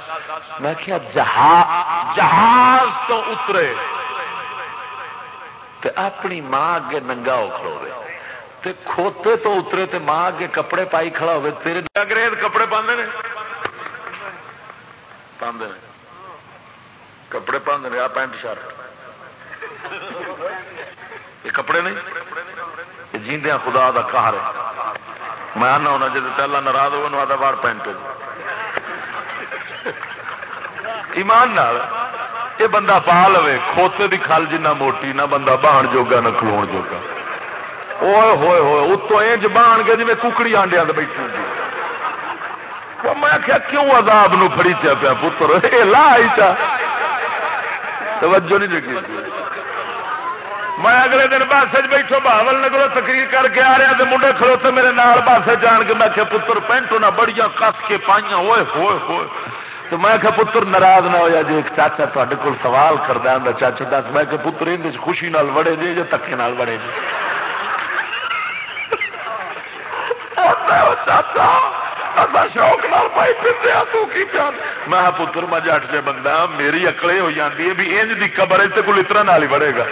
میں کیا جہاز جہاز تو اترے۔ تے اپنی ماں اگے ننگا ہو کھڑوے تے کھوتے تو اترے تے ماں اگے کپڑے پائی کھڑا ہوئے۔ تیرے انگریز کپڑے پاندے نے؟ پاندے نے۔ کپڑے پاندے آ پینٹ شرٹ۔ یہ کپڑے نہیں، یہ جیندیاں خدا دا قہر ہے۔ میں آنا ہونا جی پہلا ناراض ہوا آدھا بار پینٹ ایمان نال، یہ بندہ پا لو کھوتے کی کھل جنہ موٹی، نہ بندہ بہن جوگا، نہ کلو جوگا۔ ہوئے ہوئے ہوئے اتو انج بہن گئے جی ککڑی آنڈیا بیٹھی ہوں میں کیا کیوں عذاب نو فری چا پیا پتر؟ یہ لا ہی چا توجہ نہیں لگی میں اگلے دن بس بیٹھو، بہاول نگلو تقریر کر کے آ رہا منڈے کھلوتے میرے نال بس جان کے میں کہ پتر پینٹ نہ بڑی کس کے پائیا ہوئے ہوئے ہوئے۔ تو میں کہ پتر ناراض نہ ہوا جی ایک چاچا تے کول سوال کردہ ہوں چاچا دس، میں کہ پتر ان خوشی نال وڑے جی یا تکے نال وڑے جی شوق نال پائی پھرتے تو کی پیان میں پتر، میں جٹ جے بندہ ہاں، میری اکلے ہو جاتی ہے بھی انج دی قبر ہے کوئی اتنا نال ہی وڑے گا۔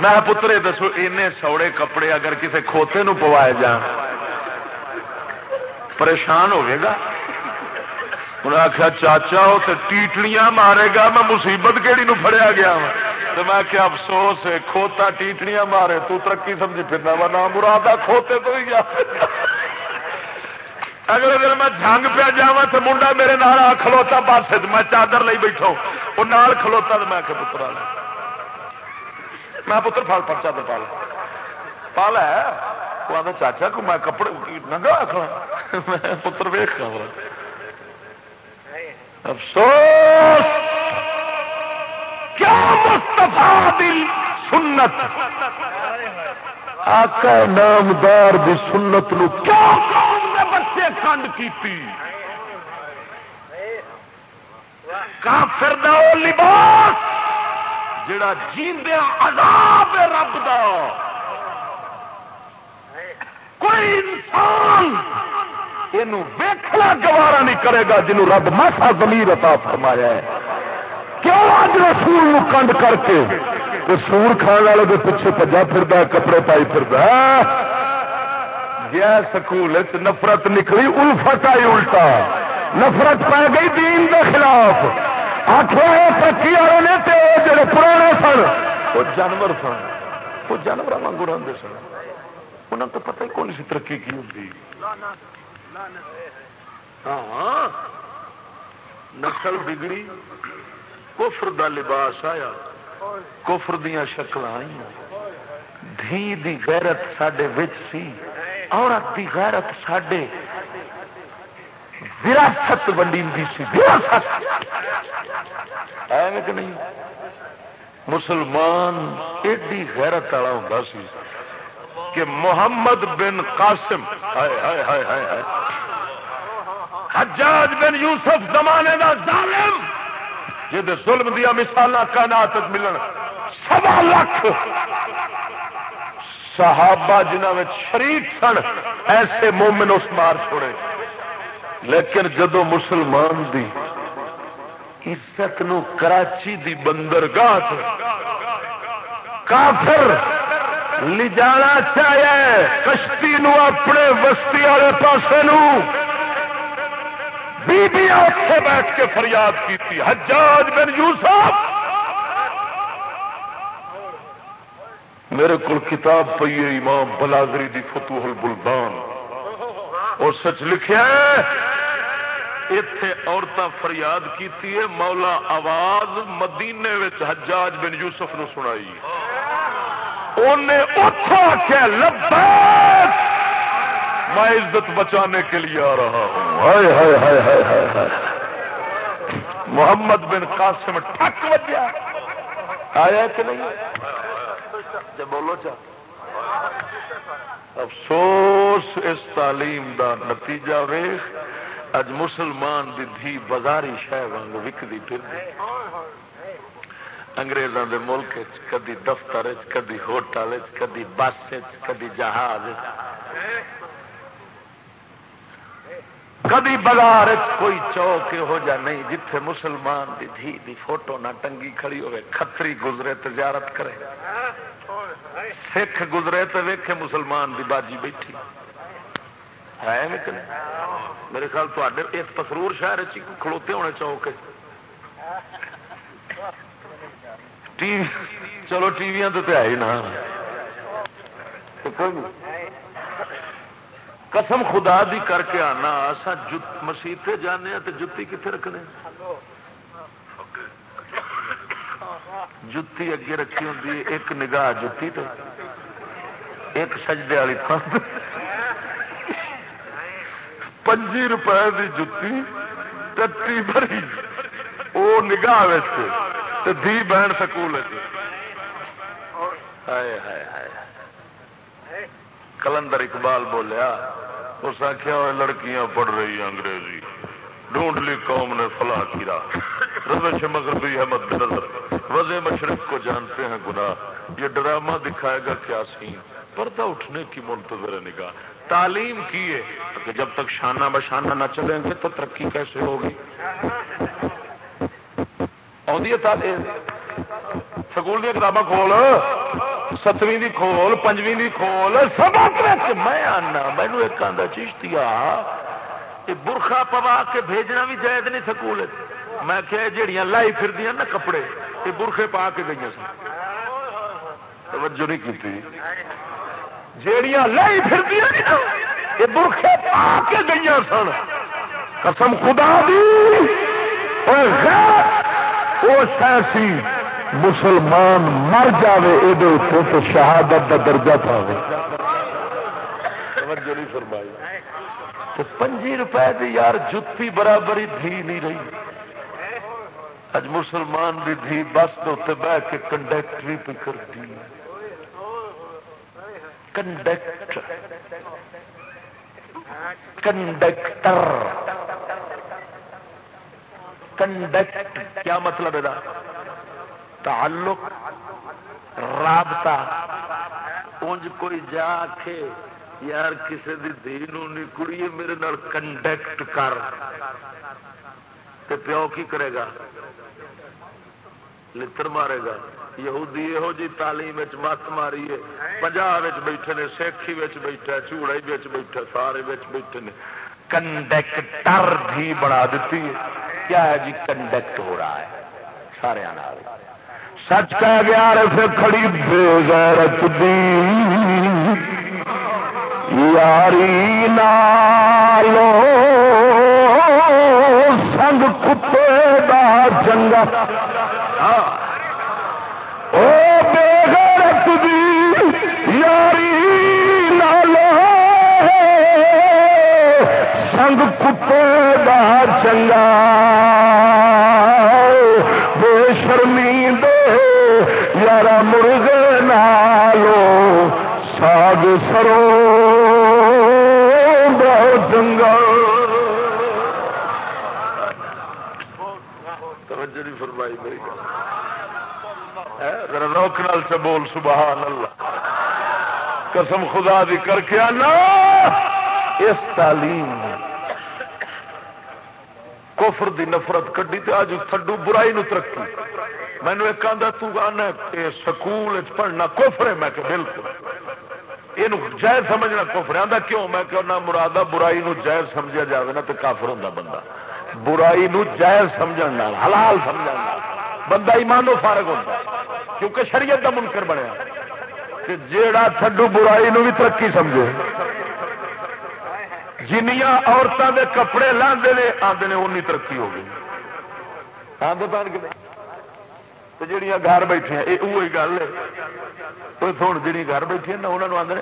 میں پترے دسو این سوڑے کپڑے اگر کسی کھوتے نو پوائے جان، پریشان ہوئے گا۔ انہیں آخیا چاچا وہ تو ٹیٹڑیاں مارے گا، میں مصیبت کہڑی نو فڑیا گیا ہاں۔ تو میں کیا افسوس ہے، کھوتا ٹیٹڑیاں مارے، تو ترقی سمجھی پھرنا وا نام مرادہ کھوتے تو ہی گیا اگلے دن میں جنگ پہ جا تو منڈا میرے نال آ کھلوتا بس میں چادر لئی بیٹھا وہ نال کھلوتا تو میں کہ پترا لیا میں پتر پھل پرچا تو پال پال ہے وہ آتا چاچا کو میں کپڑے ننگا رکھنا میں پتر ویخ افسوس! کیا مستفا دل سنت؟ آقا نامدار دی سنت نو کیا بچے کنڈ کافر دا لباس جڑا جیندیا عذاب رب دا۔ کوئی انسان یہ ویکھنا گوارا نہیں کرے گا جنہوں رب ماسا زمیر عطا فرمایا ہے۔ کیوں اج رسول نو کنڈ کر کے؟ سور کھان والے کے پیچھے پجا پھر کپڑے پائی پھر گیا سکول نفرت نکلی الفٹ آئی الٹا۔ نفرت پی گئی دین کے خلاف۔ آخر ترقی والے نے جڑے پرانے سن وہ جانور سن۔ وہ جانور واگ اڑا سن۔ انہوں تو پتہ ہی کون سی ترقی کی ہوتی ہاں۔ نسل بگڑی، کفر دا لباس آیا۔ کفر دیا شکل آئی دھی دی غیرت سڈے سی۔ عورت دی غیرت سڈے وراثت ونڈی سی، وراثت۔ کہ نہیں؟ مسلمان ایڈی غیرت والا ہوں سی کہ محمد بن قاسم، ہائے ہائے ہائے ہائے ہائے۔ حجاج بن یوسف زمانے دا ظالم جی ظلم دیا مثال کائنات ملن، سوا لاکھ۔ صحابہ جنہ میں شریک سن، ایسے مومن اس مار چھوڑے۔ لیکن جدو مسلمان دی عزت نو کراچی دی بندرگاہ کافر لجانا چاہیے کشتی نو اپنے وسطی والے پاسے نو بی اتے بیٹھ کے فریاد کی حجاج بن یوسف میرے کو کتاب پی ہے امام بلادری دی فتوح البلدان۔ اور سچ لکھا ہے اتے عورتیں فریاد کی مولا آواز مدینے حجاج بن یوسف نو سنائی۔ انہیں آخیا لبیک! میں عزت بچانے کے لیے آ رہا ہوں۔ ہائے ہائے ہائے ہائے ہائے ہائے۔ محمد بن قاسم ٹھک بجیا آیا کہ نہیں؟ بولو چا۔ افسوس اس تعلیم دا نتیجہ ویخ، اج مسلمان دی دھی بازاری شہ واگ وکتی پھر انگریزوں دے ملک کدی دفتر کدی ہوٹل کدی بس کدی جہاز کدی بازار کوئی چوک یہو جا نہیں جتھے مسلمان دی دھی دی فوٹو نہ ٹنگی کھڑی ہوئے کتری گزرے تجارت کرے۔ سکھ گزرے تو ویکھے مسلمان دی باجی بیٹھی۔ ہے میرے خیال تے اس پسرور شہر کھڑوتے ہونے چوک چلو ٹی وی تو ہے ہی نا۔ قسم خدا دی کر کے آنا اصا مسیطے جانے تو جتی کتنے رکھنے جتی اگے رکھی ہوں ایک نگاہ جتی تو ایک سجدے والی تھان پنجی روپے کی جتی ٹٹی بھری وہ نگاہ دھی بہن سکول کلندر اقبال بولیا اس آخیا لڑکیاں پڑھ رہی ہیں انگریزی۔ ڈھونڈ لی قوم نے فلاح کی راہ روش مغربی ہے مد نظر۔ وزے مشرق کو جانتے ہیں گناہ۔ یہ ڈرامہ دکھائے گا کیا سین۔ پردہ اٹھنے کی منتظر نگاہ۔ تعلیم کی ہے۔ کہ جب تک شانہ بشانہ نہ چلیں گے تو ترقی کیسے ہوگی؟ سکول دیا کتاباں کھول۔ ستویں دی کھول، پنجویں دی کھول سب میں آنا مینو ایک آدھا چیشتی یہ برخا پوا کے بھیجنا بھی جائز نہیں سکول میں کہ جہیا لائی پھر نا کپڑے، یہ برخے پا کے گئی سن۔ توجہ نہیں کی جیڑیاں لائی پھر یہ برخے پا کے گئی سن۔ قسم خدا دی۔ وہ سی۔ مسلمان مر جائے یہ تو شہادت کا درجہ تھا تو پنجی روپئے کی یار جتی برابری دھی نہیں رہی۔ اج مسلمان بھی دھی بس کے بہ کے کنڈکٹری پہ کرتی کنڈکٹر کنڈکٹر کنڈکٹ کیا مطلب ہے تعلق، رابطہ۔ انج کوئی جا کے، یار کسی کی دھی نہیں کڑیے میرے نال کنڈکٹ کر۔ پیو کی کرے گا؟ لڑ مارے گا۔ یہودی یہو جی تعلیم مت ماری ہے۔ پنجاب بیٹھے نے، سیکھی بیٹھا چوڑے بیٹھا، سارے بیٹھے نے۔ کنڈکٹر بھی بنا دیتی ہے۔ کیا ہے جی کنڈکٹ ہو رہا ہے؟ سارے سچ کہہ گیا پھر کھڑی بے غیرت دی۔ یاری نالو سنگ کتے دا چنگا ہاں یاری لالو سنگ کتے دا چنگا ساگ سرو بہت چنگا توجہ فرمائی میری ذرا روک نال سے بول، سبحان اللہ۔ قسم خدا دی کر کے آنا۔ اس تعلیم کفر دی نفرت کڈی تے اج تھڈو برائی نو ترقی۔ مینو ایک آدھا تنا سکول پڑھنا کفر ہے۔ میں کہ بالکل۔ یہ جائز سمجھنا کفر آدھا کیوں میں کہ نہ مرادہ برائی نو جائز سمجھا جائے نا تو کافر ہوں بندہ برائی نو جائز سمجھنا حلال سمجھنا بندہ ایمانو فارغ ہوتا کیونکہ شریعت کا منکر بنیا کہ جیڑا تھڈو برائی نو بھی ترقی سمجھے جنیا عورتوں کے کپڑے لاندے نے آدھے نے اونی ترقی ہو گئی آدھے پہن کے تو جہیا گھر بیٹھے یہ وہی گل ہے کوئی تھوڑ گھر بیٹھے نا انہوں آدھے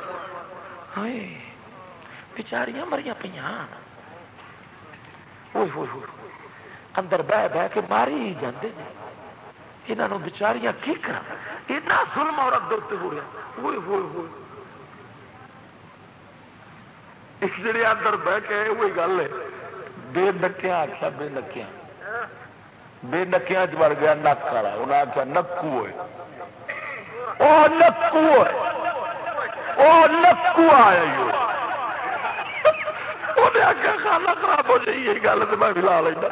بچاریاں مریا پہ اندر بہ بہ کے ماری ہی جاندے یہاں بچاریاں کی کرا کرنا ظلم عورت دے ہو رہا ہوئے ہوئے ہوئے ایک جڑے اندر بہ کے وہی گل ہے بے نکیا آخیا بے نکیا بے نکیا چ چڑ گیا، نک والا۔ انہیں آخیا نکو ہوئے۔ وہ نکو ہے وہ نکو آیا انہیں آگے کھانا خراب ہو جائے یہ گل تو میں بھی لا لینا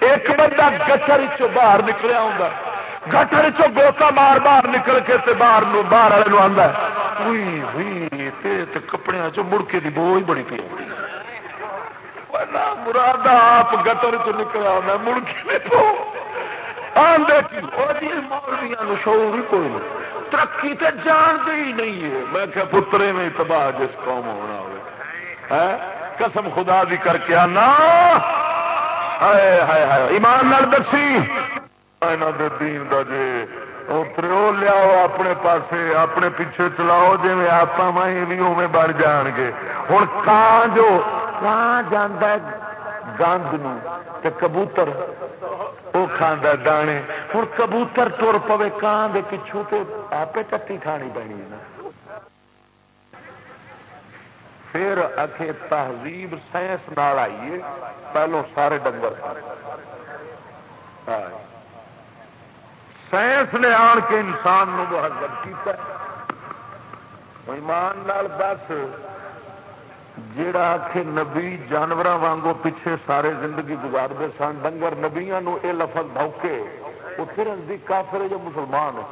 ایک بندہ گٹر چ باہر نکلیا ہوں گٹر چ گوتا مار باہر نکل کے باہر باہر والے آدھا آتا کپڑے چ مڑکے کی بوجھ بڑی پی مراد آپ گٹر چ نکلا ہونا مڑکے شعور ہی کوئی نہیں۔ ترقی تو جانتے ہی نہیں ہے۔ میں کہ پترے میں تباہ جس قوم ہونا ہو ہاں؟ قسم خدا بھی کر کے آنا۔ ایمان نال دسی۔ دین دا جے اترو لیاؤ اپنے پاسے، اپنے پیچھے چلاؤ جی آپ بھی اوے بن جان گے۔ ہوں کان جو کان جانا گند نو کبوتر؟ وہ کھانا دانے۔ ہوں کبوتر تر پوے کان دے پچھو تو آپ چٹی کھانی پینی ہے پھر اکھے تہذیب سائنس نال آئیے، پہلو سارے ڈنگر کھانے۔ سائنس نے آن کے انسان نو مہذب کیا ایمان نال دس جڑا آخ نبی جانور وانگو پیچھے سارے زندگی گزارتے سن ڈنگر نبیا یہ لفظ بوکے وہ پھر نزدیک کافر ہے جو مسلمان ہے؟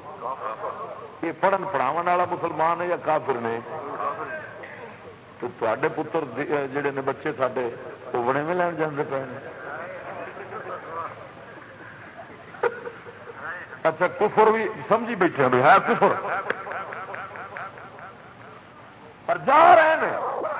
یہ پڑھن پڑھاو والا مسلمان ہے یا کافر نے؟ تو تے پتر جڑے نے بچے سارے وہ بڑے میں لین جانے پے اچھا کفر بھی سمجھی بیٹھے بھی ہے کفر؟ پر جا رہے ہیں۔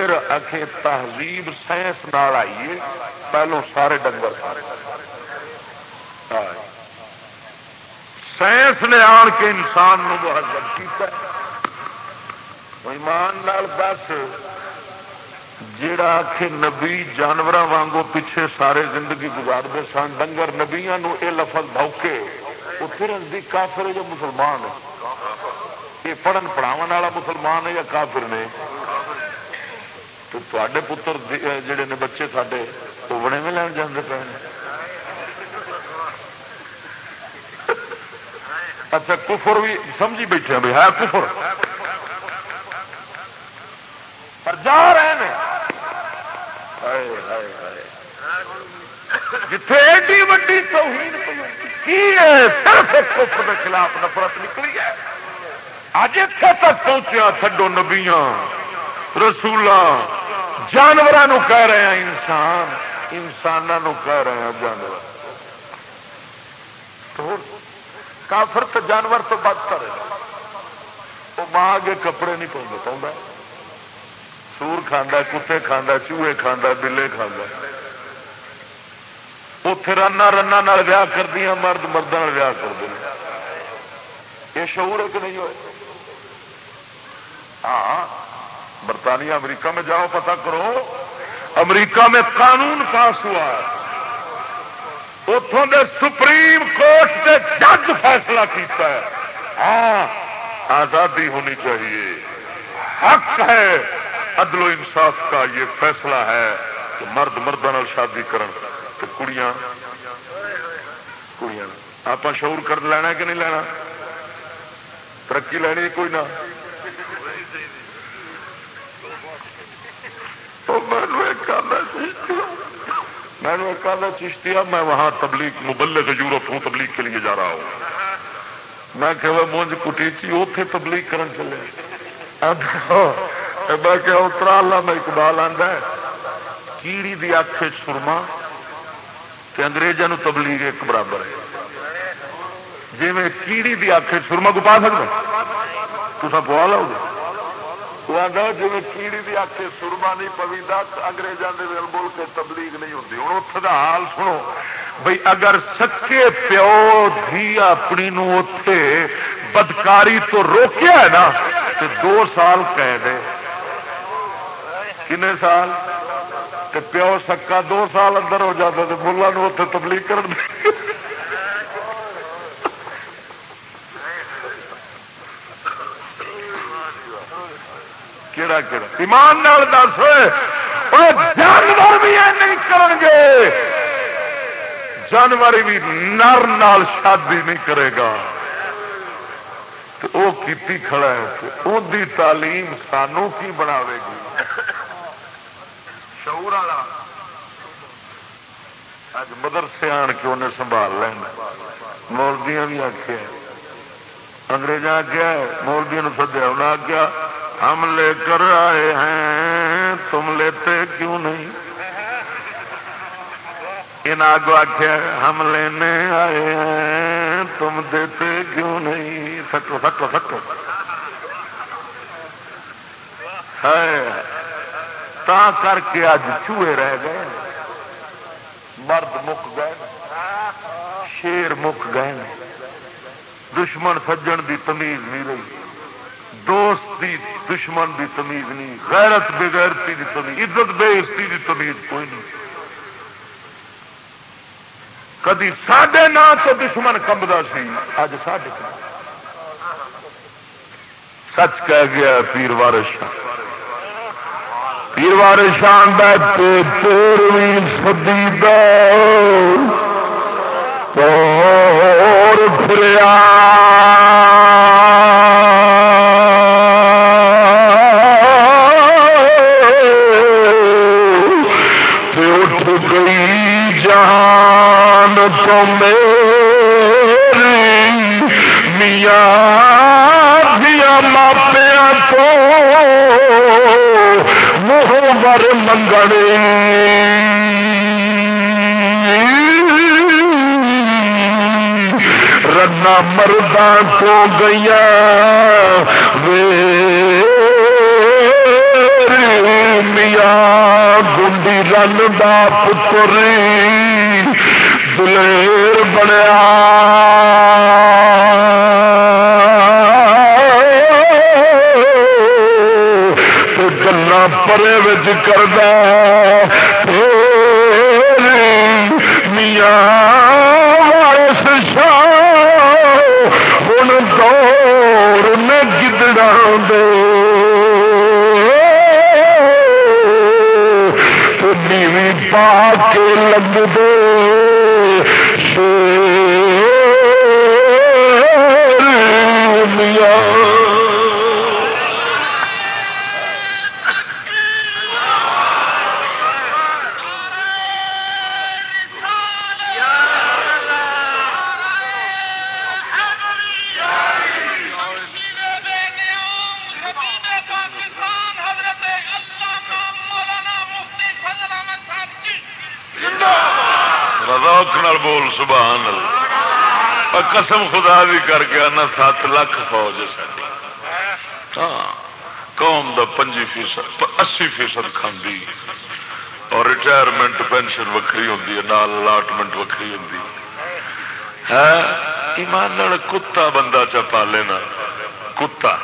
پھر اکھے تہذیب سائنس نال آئیے پہلو سارے ڈنگر سارے سائنس نے آن کے انسان نو مہذب کیا ایمان نال دس جڑا آخ نبی جانور وانگو پیچھے سارے زندگی گزارتے سن، ڈنگر نبیا یہ لفظ بوکے وہ پھر نزدیک کافر ہے جو مسلمان ہے؟ یہ پڑھن پڑھاو والا مسلمان ہے یا کافر نے؟ تو تے پتر جڑے نے بچے ساڈے وہ بڑے میں لین جانے پے اچھا کفر بھی سمجھی بیٹھے ہیں ہے کفر پر جا رہے ہیں جتھے ایڈی وڈی توہین کی ہے صرف کفر کے خلاف نفرت نکلی ہے اج اتنے تک پہنچیا تھڈو نبیاں رسول جانوروں کہہ رہے ہیں، انسان انسانوں کہہ رہے ہیں جانور تو کافر تو جانور تو بد کرے۔ وہ ماں کے کپڑے نہیں پاؤں پاؤں سور کھانا کتے کھانا چوہے کھانا بلے کھانا اتے رانا رنا ویاہ کر دیا مرد مردوں ویاہ کر دیا یہ شعور ہے کہ نہیں ہوئے؟ ہاں برطانیہ، امریکہ میں جاؤ، پتہ کرو، امریکہ میں قانون پاس ہوا ہے۔ اتوں دے سپریم کورٹ کے جج فیصلہ کیتا ہے۔ ہاں آزادی ہونی چاہیے۔ حق ہے، عدل و انصاف کا یہ فیصلہ ہے کہ مرد مردوں شادی کرن۔ تو کڑیاں کڑیاں آپ شعور کر لینا کہ نہیں لینا؟ ترقی لینی کوئی نہ؟ میں میں نے کہا چشتیا میں وہاں تبلیغ مبلغ یورپ ہوں، تبلیغ کے لیے جا رہا ہوں۔ میں کہ وہ مونج کٹیچی اتے تبلیغ کرن چلے۔ ہاں۔ میں کہ اترا، اللہ میں اقبال آدھا کیڑی دی اکھ سرما تے انگریزوں تبلیغ ایک برابر ہے۔ جی میں کیڑی دی اکھ سرما کو پا سکتا تو پوا لو گے؟ جی کیڑی بھی آ کے سرما نہیں پوی اگریزوں کے بول کے تبلیغ نہیں ہوتی ہوں اتنے کا حال سنو۔ بھائی اگر سکے پیو دھی اپنی اتے بدکاری تو روکیا ہے نا تو دو سال قید ہے۔ کنے سال؟ پیو سکا دو سال اندر ہو جاتا تو ملا اتنے تبلیغ کر کہڑا کہڑا ایمان نال دس جانور بھی نہیں کرن گے جانور بھی نر نال شادی نہیں کرے گا تو وہ کیتی کھڑا ہے وہ تعلیم سانو کی بناوے گی شعور والا اج مدرسے آن کے انہیں سنبھال لینا مولدیاں بھی آخیا انگریزاں آخیا مولدیا سدیا انہیں آخیا ہم لے کر آئے ہیں، تم لیتے کیوں نہیں؟ ان آگو آخیا ہم لینے آئے ہیں، تم دیتے کیوں نہیں؟ سٹو سٹو سٹو۔ ہے تا کر کے اج چوہے رہ گئے، مرد مک گئے، شیر مک گئے، دشمن سجن دی تمیز نہیں رہی۔ دوست دی، دشمن دی تمیز نہیں، غیرت بغیرتی دی تمیز، عزت بے عزتی دی تمیز کوئی نہیں۔ کدی سڈے نا تو دشمن کمبا سی اج سڈے سچ کہہ گیا پیر وارش پیر وارش آدھا تیرویں سدی دور پھریا۔ کو میری میاں دیا ماپیا تو منہ بر منگڑے رنا مردہ کو گیا وے میاں گنڈی رن دا پتری۔ دلیر بنیا گلا پرے کردہ نیوی پا کے لگ دے دیا سبحان قسم خدا بھی کر کے آنا، سات لاکھ فوج ہے ساری ہاں قوم دا پنجی فیصد، اسی فیصد کھاندی اور ریٹائرمنٹ پینشن وکری ہوتی ہے، نال الاٹمنٹ وکری ہوتی ہے، ایمان کتا بندہ چا پالے نا کتا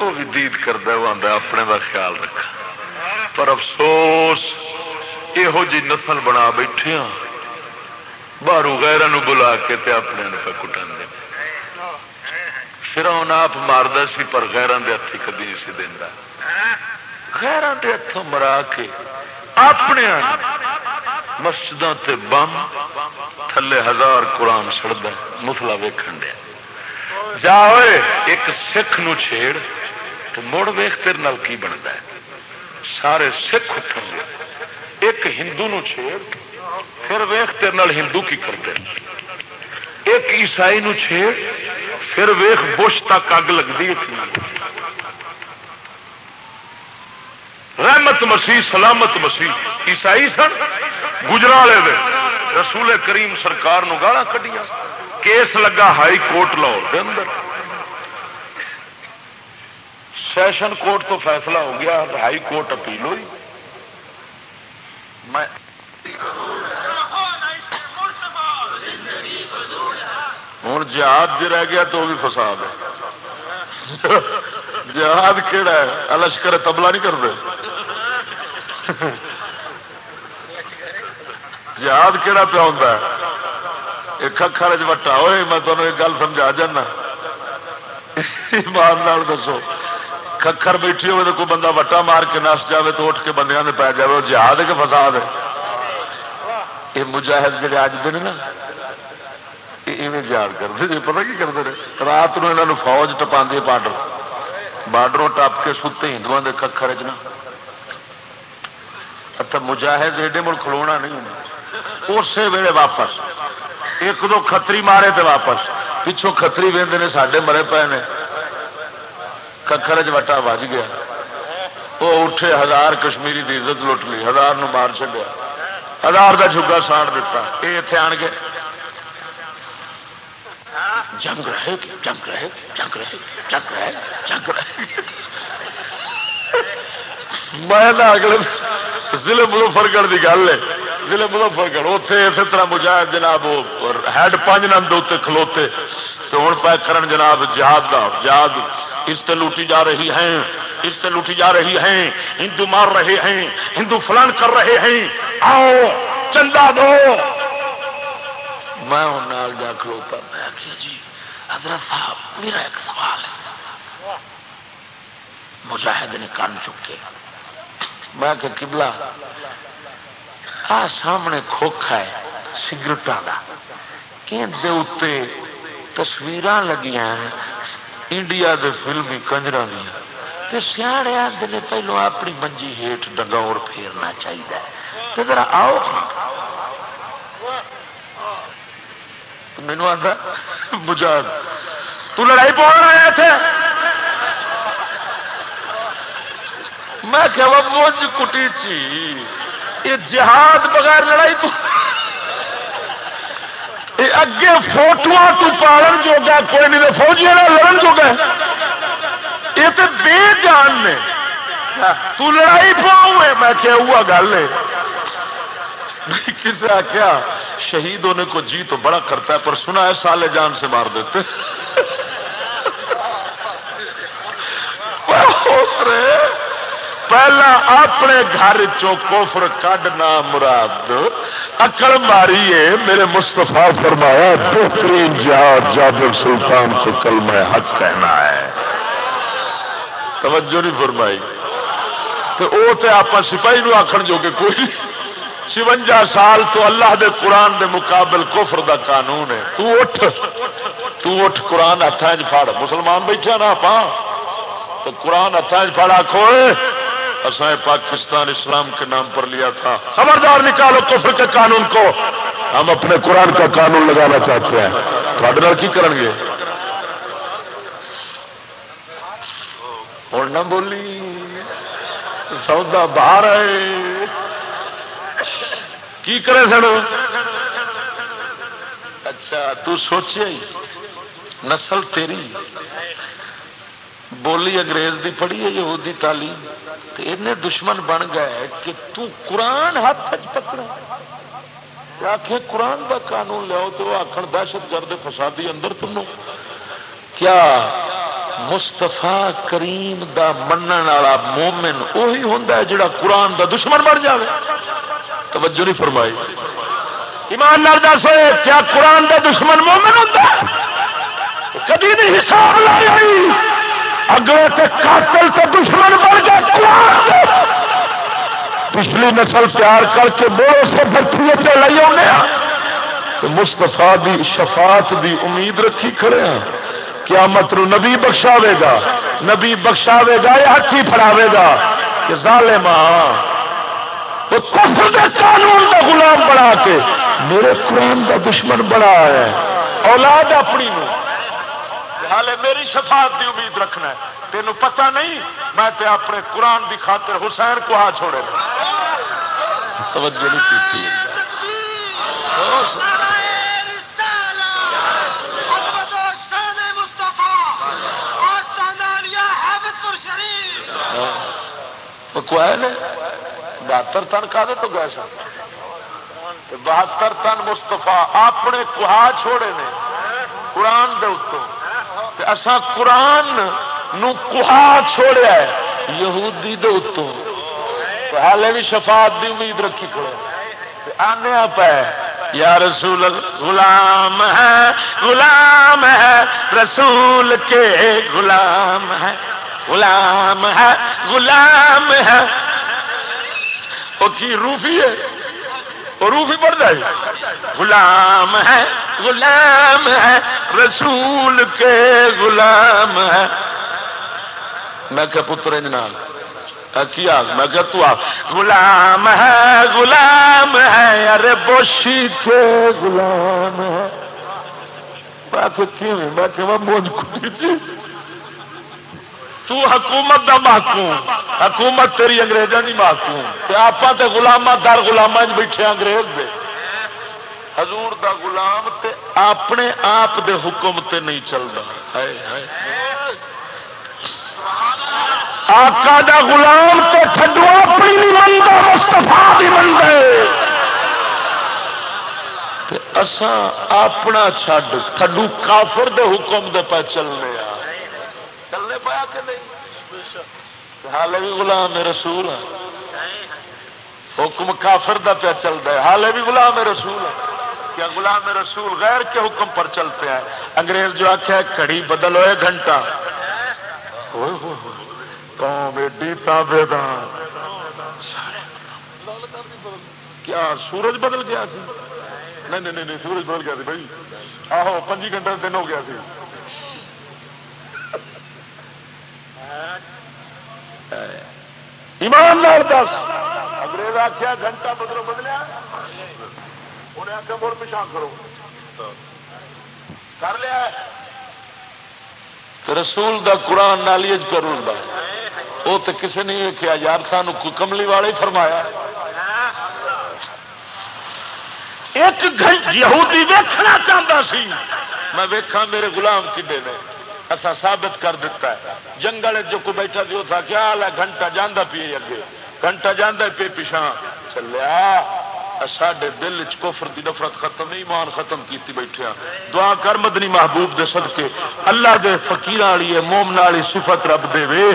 وہ بھی دید کرتا وہ آتا اپنے کا خیال رکھا۔ پر افسوس یہو جی نسل بنا بیٹھے ہاں۔ باہر غیر بلا کے تے اپنے پہ دے۔ پھر آپ مارد سی پر غیران دے ہاتھی کدی نہیں سی دینا غیران دے ہاتھوں مرا کے اپنے مسجدوں تے بم تھلے ہزار قرآن سڑتا مسلا ویکن دیا۔ جا ایک سکھ نو چھیڑ تو مڑ ویخ تیرے نال کی بنتا ہے۔ سارے سکھ اٹھن گے۔ ایک ہندو نو چھیڑ پھر ویخ تیرے ہندو کی کرتے ایک عیسائی نو چھیڑ پھر ویخ بش تک اگ لگتی رحمت مسیح، سلامت مسیح۔ عیسائی سن گجرالے دے۔ رسول کریم سرکار نو گالا کٹیا کیس لگا ہائی کورٹ لاہور کے اندر۔ سیشن کورٹ تو فیصلہ ہو گیا، ہائی کورٹ اپیل ہوئی۔ میں ہوں جہاد رہ گیا تو وہ بھی فساد ہے۔ جہاد کہڑا ہے؟ لشکر تبلا نہیں کرتے۔ جہاد کہڑا پیا ہوتا ہے؟ ایک اکھر چٹا ہوئے میں تمہیں ایک گل سمجھا جانا۔ ایمان دسو۔ ککھر بیٹھی ہوئے تو کوئی بندہ وٹا مار کے نس جائے تو اٹھ کے بندیاں نے پی جائے وہ جہاد کے فساد ہے؟ یہ مجاہد جڑے اج دن نا یاد کرتے جی پتا کی کرتے رات نو یہاں فوج ٹپا بارڈر۔ بارڈروں ٹپ کے ستے ہندو کے ککھر چ اچھا مجاہد ایڈے مل کھلونا نہیں ہونا۔ اسی ویلے واپس۔ ایک دو کتری مارے تے واپس۔ پچھوں کتری وہدے نے سڈے مرے پے نے۔ ککھر چٹا بج گیا۔ وہ اٹھے ہزار کشمیری کی عزت لٹ لی، ہزار نو مار ہزار کا جگا ساڑ دیتا یہ اتنے آن کے جنگ رہے جنگ رہے جنگ رہے جنگ رہے جنگ رہے میں اگلے ضلع مظفر گڑھ کی گل ہے۔ ضلع مظفر گڑھ اتنے اسی طرح مجاہد جناب ہیڈ پانچ نند اتنے کھلوتے۔ تو ہوں پہ کرن جناب جہاد دا، جہاد اس سے لوٹی جا رہی ہیں، اس سے لوٹی جا رہی ہیں، ہندو مار رہے ہیں، ہندو فلان کر رہے ہیں، آؤ، چندہ دو۔ میں ہوں نال جا کھلوتا میں آخیا جی حضرت صاحب، میرا ایک سوال ہے۔ مجاہد نے کان چکے۔ میں کہ کبلا آ سامنے کھوکھا ہے سگرٹا کا اتنے تصویر لگیا انڈیا دے فلمی کنجر دیا سیاڑے آتے نے پہلو اپنی منجی ہیٹ ڈگور پھیرنا چاہیے تو ذرا آؤ۔ مینو آتا مجاہد، تو لڑائی پڑ رہے تھے۔ میں کہ مجھ کٹی چی یہ جہاد بغیر لڑائی تو اگے فوٹو تو پالن جو گا کوئی نہیں فوجیاں لڑن جو گا یہ تو بے جان نے۔ تو لڑائی پاؤ میں کیا ہوا گل ہے۔ کسی آخیا شہید ہونے کو جی تو بڑا کرتا ہے، پر سنا ہے سالے جان سے مار دیتے۔ پہلا اپنے گھر چوفر کڈنا مراد۔ اکڑ ماری ہے، میرے مستفا فرمایا، بہترین جہاد جابر سلطان کو کل میں حق کہنا ہے۔ توجہ نہیں فرمائی۔ تو وہ تو آپ سپاہی نو آخر جو کہ کوئی چونجا سال تو اللہ دے قرآن دے مقابل کفر دا قانون ہے۔ تو اٹھ۔ تو اٹھ قرآن ہاتھ پھاڑ۔ مسلمان بیٹھا نا پا تو قرآن ہاتھ پھاڑا کھوئے اصا پاکستان اسلام کے نام پر لیا تھا۔ خبردار نکالو کفر کے قانون کو۔ ہم اپنے قرآن کا قانون لگانا چاہتے ہیں۔ تھوڑے کی کریں گے؟ اور نہ بولی۔ سودا باہر آئے کی کرے سن؟ اچھا تو سوچے نسل تیری۔ بولی انگریز دی پڑھی ہے، یہودی تعلیم۔ تے دشمن بن گئے کہ تو قرآن ہاتھ پکڑا۔ آخ قرآن دا قانون لیاؤ تو آخر دہشت گرد فسادی اندر تم کیا مستفا کریم دا منن والا مومن اہی ہوں جڑا قرآن دا دشمن بن جائے توجہ نہیں فرمائی۔ ایمان نال دس کیا قرآن دا دشمن مومن ہوتا کدی نہیں حساب لائی اگلے تے قاتل تے دشمن بن گیا پچھلی نسل تیار کر کے بولو سے برتھی چلائی آنے تو مستفا دی شفاعت دی امید رکھی کھڑے ہیں۔ قیامت نو نبی بخشاوے گا۔ نبی بخشاوے گا یا ہاتھی فراوے گا کہ ظالم وہ کفر دے قانون دا غلام بنا کے میرے قرآن دا دشمن بنا ہے۔ اولاد اپنی نو۔ حالے میری شفاعت دی امید رکھنا ہے۔ تینوں پتہ نہیں میں تے اپنے قرآن دی خاطر حسین کو ہاتھ چھوڑے توجہ نہیں کی بہتر تن کا تو گئے سن؟ بہتر تن مستفا اپنے کہا چھوڑے نے قرآن دے اتوں۔ اسا قرآن نو کہا چھوڑیا ہے، یہودی دے اتوں۔ حالے بھی شفاعت دی امید رکھی کھڑے۔ آنے آپ یا رسول غلام ہے غلام ہے، رسول کے غلام ہے غلام ہے غلام ہے۔ وہ کی روفی ہے؟ وہ روفی پڑ جائے۔ غلام ہے غلام ہے، رسول کے غلام ہے۔ میں کیا پتر جناب کیا میں کہ تو غلام ہے غلام ہے، ارے بوشی کے غلام ہے۔ میں کہ کیوں؟ میں کہ مونج کٹی تھی۔ تو حکومت دا محکوم. حکومت تیری انگریزوں کی محکوم. آپ تے گلاما در گلاما بیٹھے انگریز دے. حضور دا غلام تے اپنے آپ دے حکم تے نہیں چلتا آقا دا غلام تے تھڈو اپنی نہیں منتا مستفا بھی منگے اساں اپنا چھڈ تھڈو کافر دے حکم دے پہ چلنے آ چلنے پایا کہ نہیں؟ حال بھی غلام رسول حکم کافر دا پیا چلتا ہے۔ حال بھی غلام رسول ہے کیا غلام رسول غیر کے حکم پر چلتے ہیں؟ انگریز جو آخیا کڑی بدل ہوئے گھنٹہ تابے کیا سورج بدل گیا سی؟ نہیں نہیں نہیں، سورج بدل گیا سی بھائی۔ آہو، پنجی گھنٹے دن ہو گیا سی۔ ایماندار دس۔ انگریز آخیا گھنٹہ بدلو بدلیا۔ انہیں آخیا مڑ پچھا کرو۔ کر لیا۔ رسول دا قرآن نالیج کروں وہ تو کسی نے کیا یار سان کملی والے فرمایا۔ ایک گھنٹ یہودی ویکھنا چاہتا سی۔ میں ویکھا میرے غلام کڈے نے۔ ایسا ثابت کر دیتا ہے۔ جنگل جو کوئی بیٹھا سی تھا کیا حال ہے گھنٹہ جانا پیے اگے۔ گھنٹہ جانا پی پچھا چلیا سڈے دل چفر کی نفرت ختم، ایمان ختم کیتی بیٹھے دعا کر مدنی محبوب دے صدقے۔ اللہ دے فقیر والی مومن والی صفت رب دے وے۔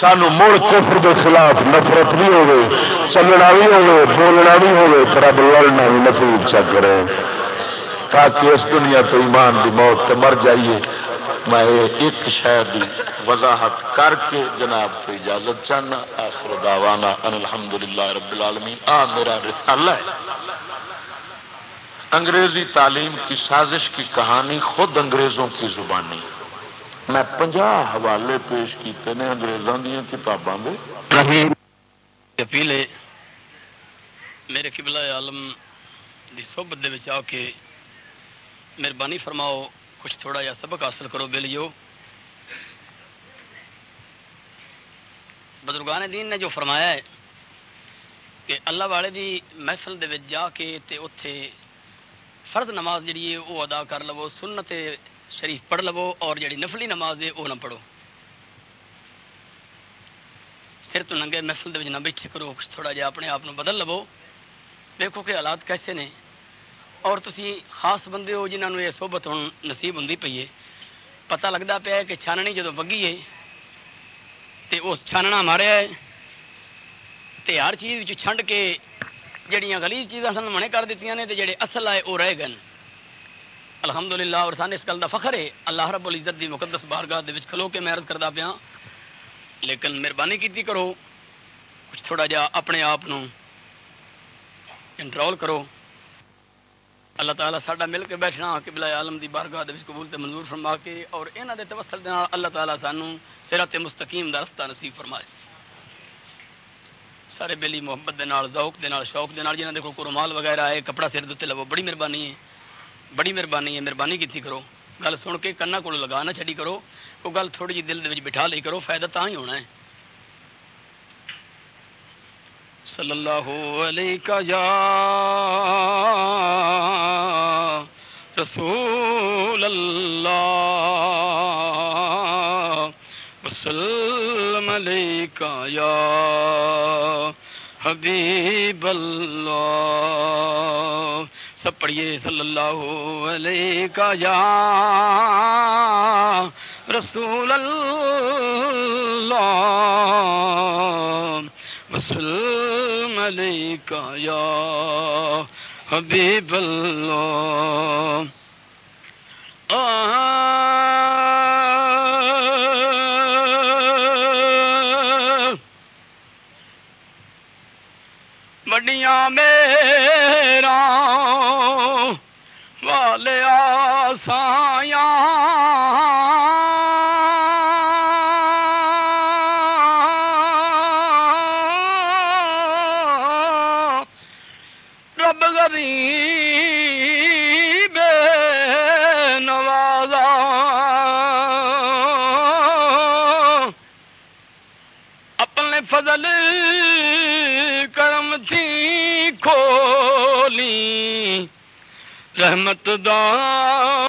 سانو مڑ کفر دے خلاف نفرت بھی ہوے چلنا بھی ہوے بولنا بھی ہوے رب لڑنا بھی نفرت چک رہے تاکہ اس دنیا تو ایمان دی موت تے مر جائیے۔ میں ایک شاید وضاحت کر کے جناب کو اجازت چاہنا، آخر دعوانا ان الحمد للہ رب العالمین۔ آ، میرا رسالہ ہے۔ انگریزی تعلیم کی سازش کی کہانی خود انگریزوں کی زبانی میں پنجا حوالے پیش کیتے ہیں انگریزوں دیا کتاباں اپیل میرے قبلہ عالم دی صحبت دے آ کے مہربانی فرماؤ۔ کچھ تھوڑا جا سبق حاصل کرو بلیو بزرگان دین نے جو فرمایا ہے کہ اللہ والے دی محفل دے جا کے تے اتے فرد نماز جڑی ہے وہ ادا کر لو، سنت شریف پڑھ لو اور جڑی نفلی نماز ہے وہ نہ پڑھو۔ سر تو ننگے محفل دے نہ بیٹھے کرو، کچھ تھوڑا جہا اپنے آپ بدل لو۔ دیکھو کہ حالات کیسے نے۔ اور تسی خاص بندے ہو جنہوں نے یہ سوبت ہوں نصیب ہوں پی ہے پتا لگتا پیا کہ چھاننی جدو وگی ہے تے اس چھاننا ماریا ہے تے ہر چیز چھنڈ کے جڑیاں گلیز چیزاں سن منے کر دیتی نے تے جڑے اصل آئے وہ رہ گئے الحمد للہ اور سان اس گل کا فخر ہے اللہ رب العزت دی مقدس بارگاہ دے وچ کھلو کے محرت کرتا پیا لیکن مہربانی کی کرو کچھ تھوڑا جا اپنے آپ کنٹرول کرو اللہ تعالیٰ ساڈا مل کے بیٹھنا کہ بلا عالم دی بارگاہ دے قبول تے منظور فرما کے اور انہاں دے توسل دے نال اللہ تعالیٰ سانو صراط مستقیم دا رستہ نصیب فرمائے۔ سارے بیلی محبت دے نال، ذوق دے نال، شوق دے نال جنہاں دے کول رومال وغیرہ ہے، کپڑا سر دے لو بڑی مہربانی ہے، بڑی مہربانی ہے، مہربانی کیتی کرو۔ گل سن کے کنا کو لگا نہ چھڈی کرو، کوئی گل تھوڑی جی دل دے وچ بٹھا لئی کرو، فائدہ تاں ہی ہونا ہے۔ صلی اللہ علیہ یا رسول اللہ وسلم علیکہ یا حبیب اللہ سب پڑھیے صلی اللہ علیہ یا رسول اللہ وسلم علیکہ یا حبیب اللہ۔ بڑیاں میرا رحمت دا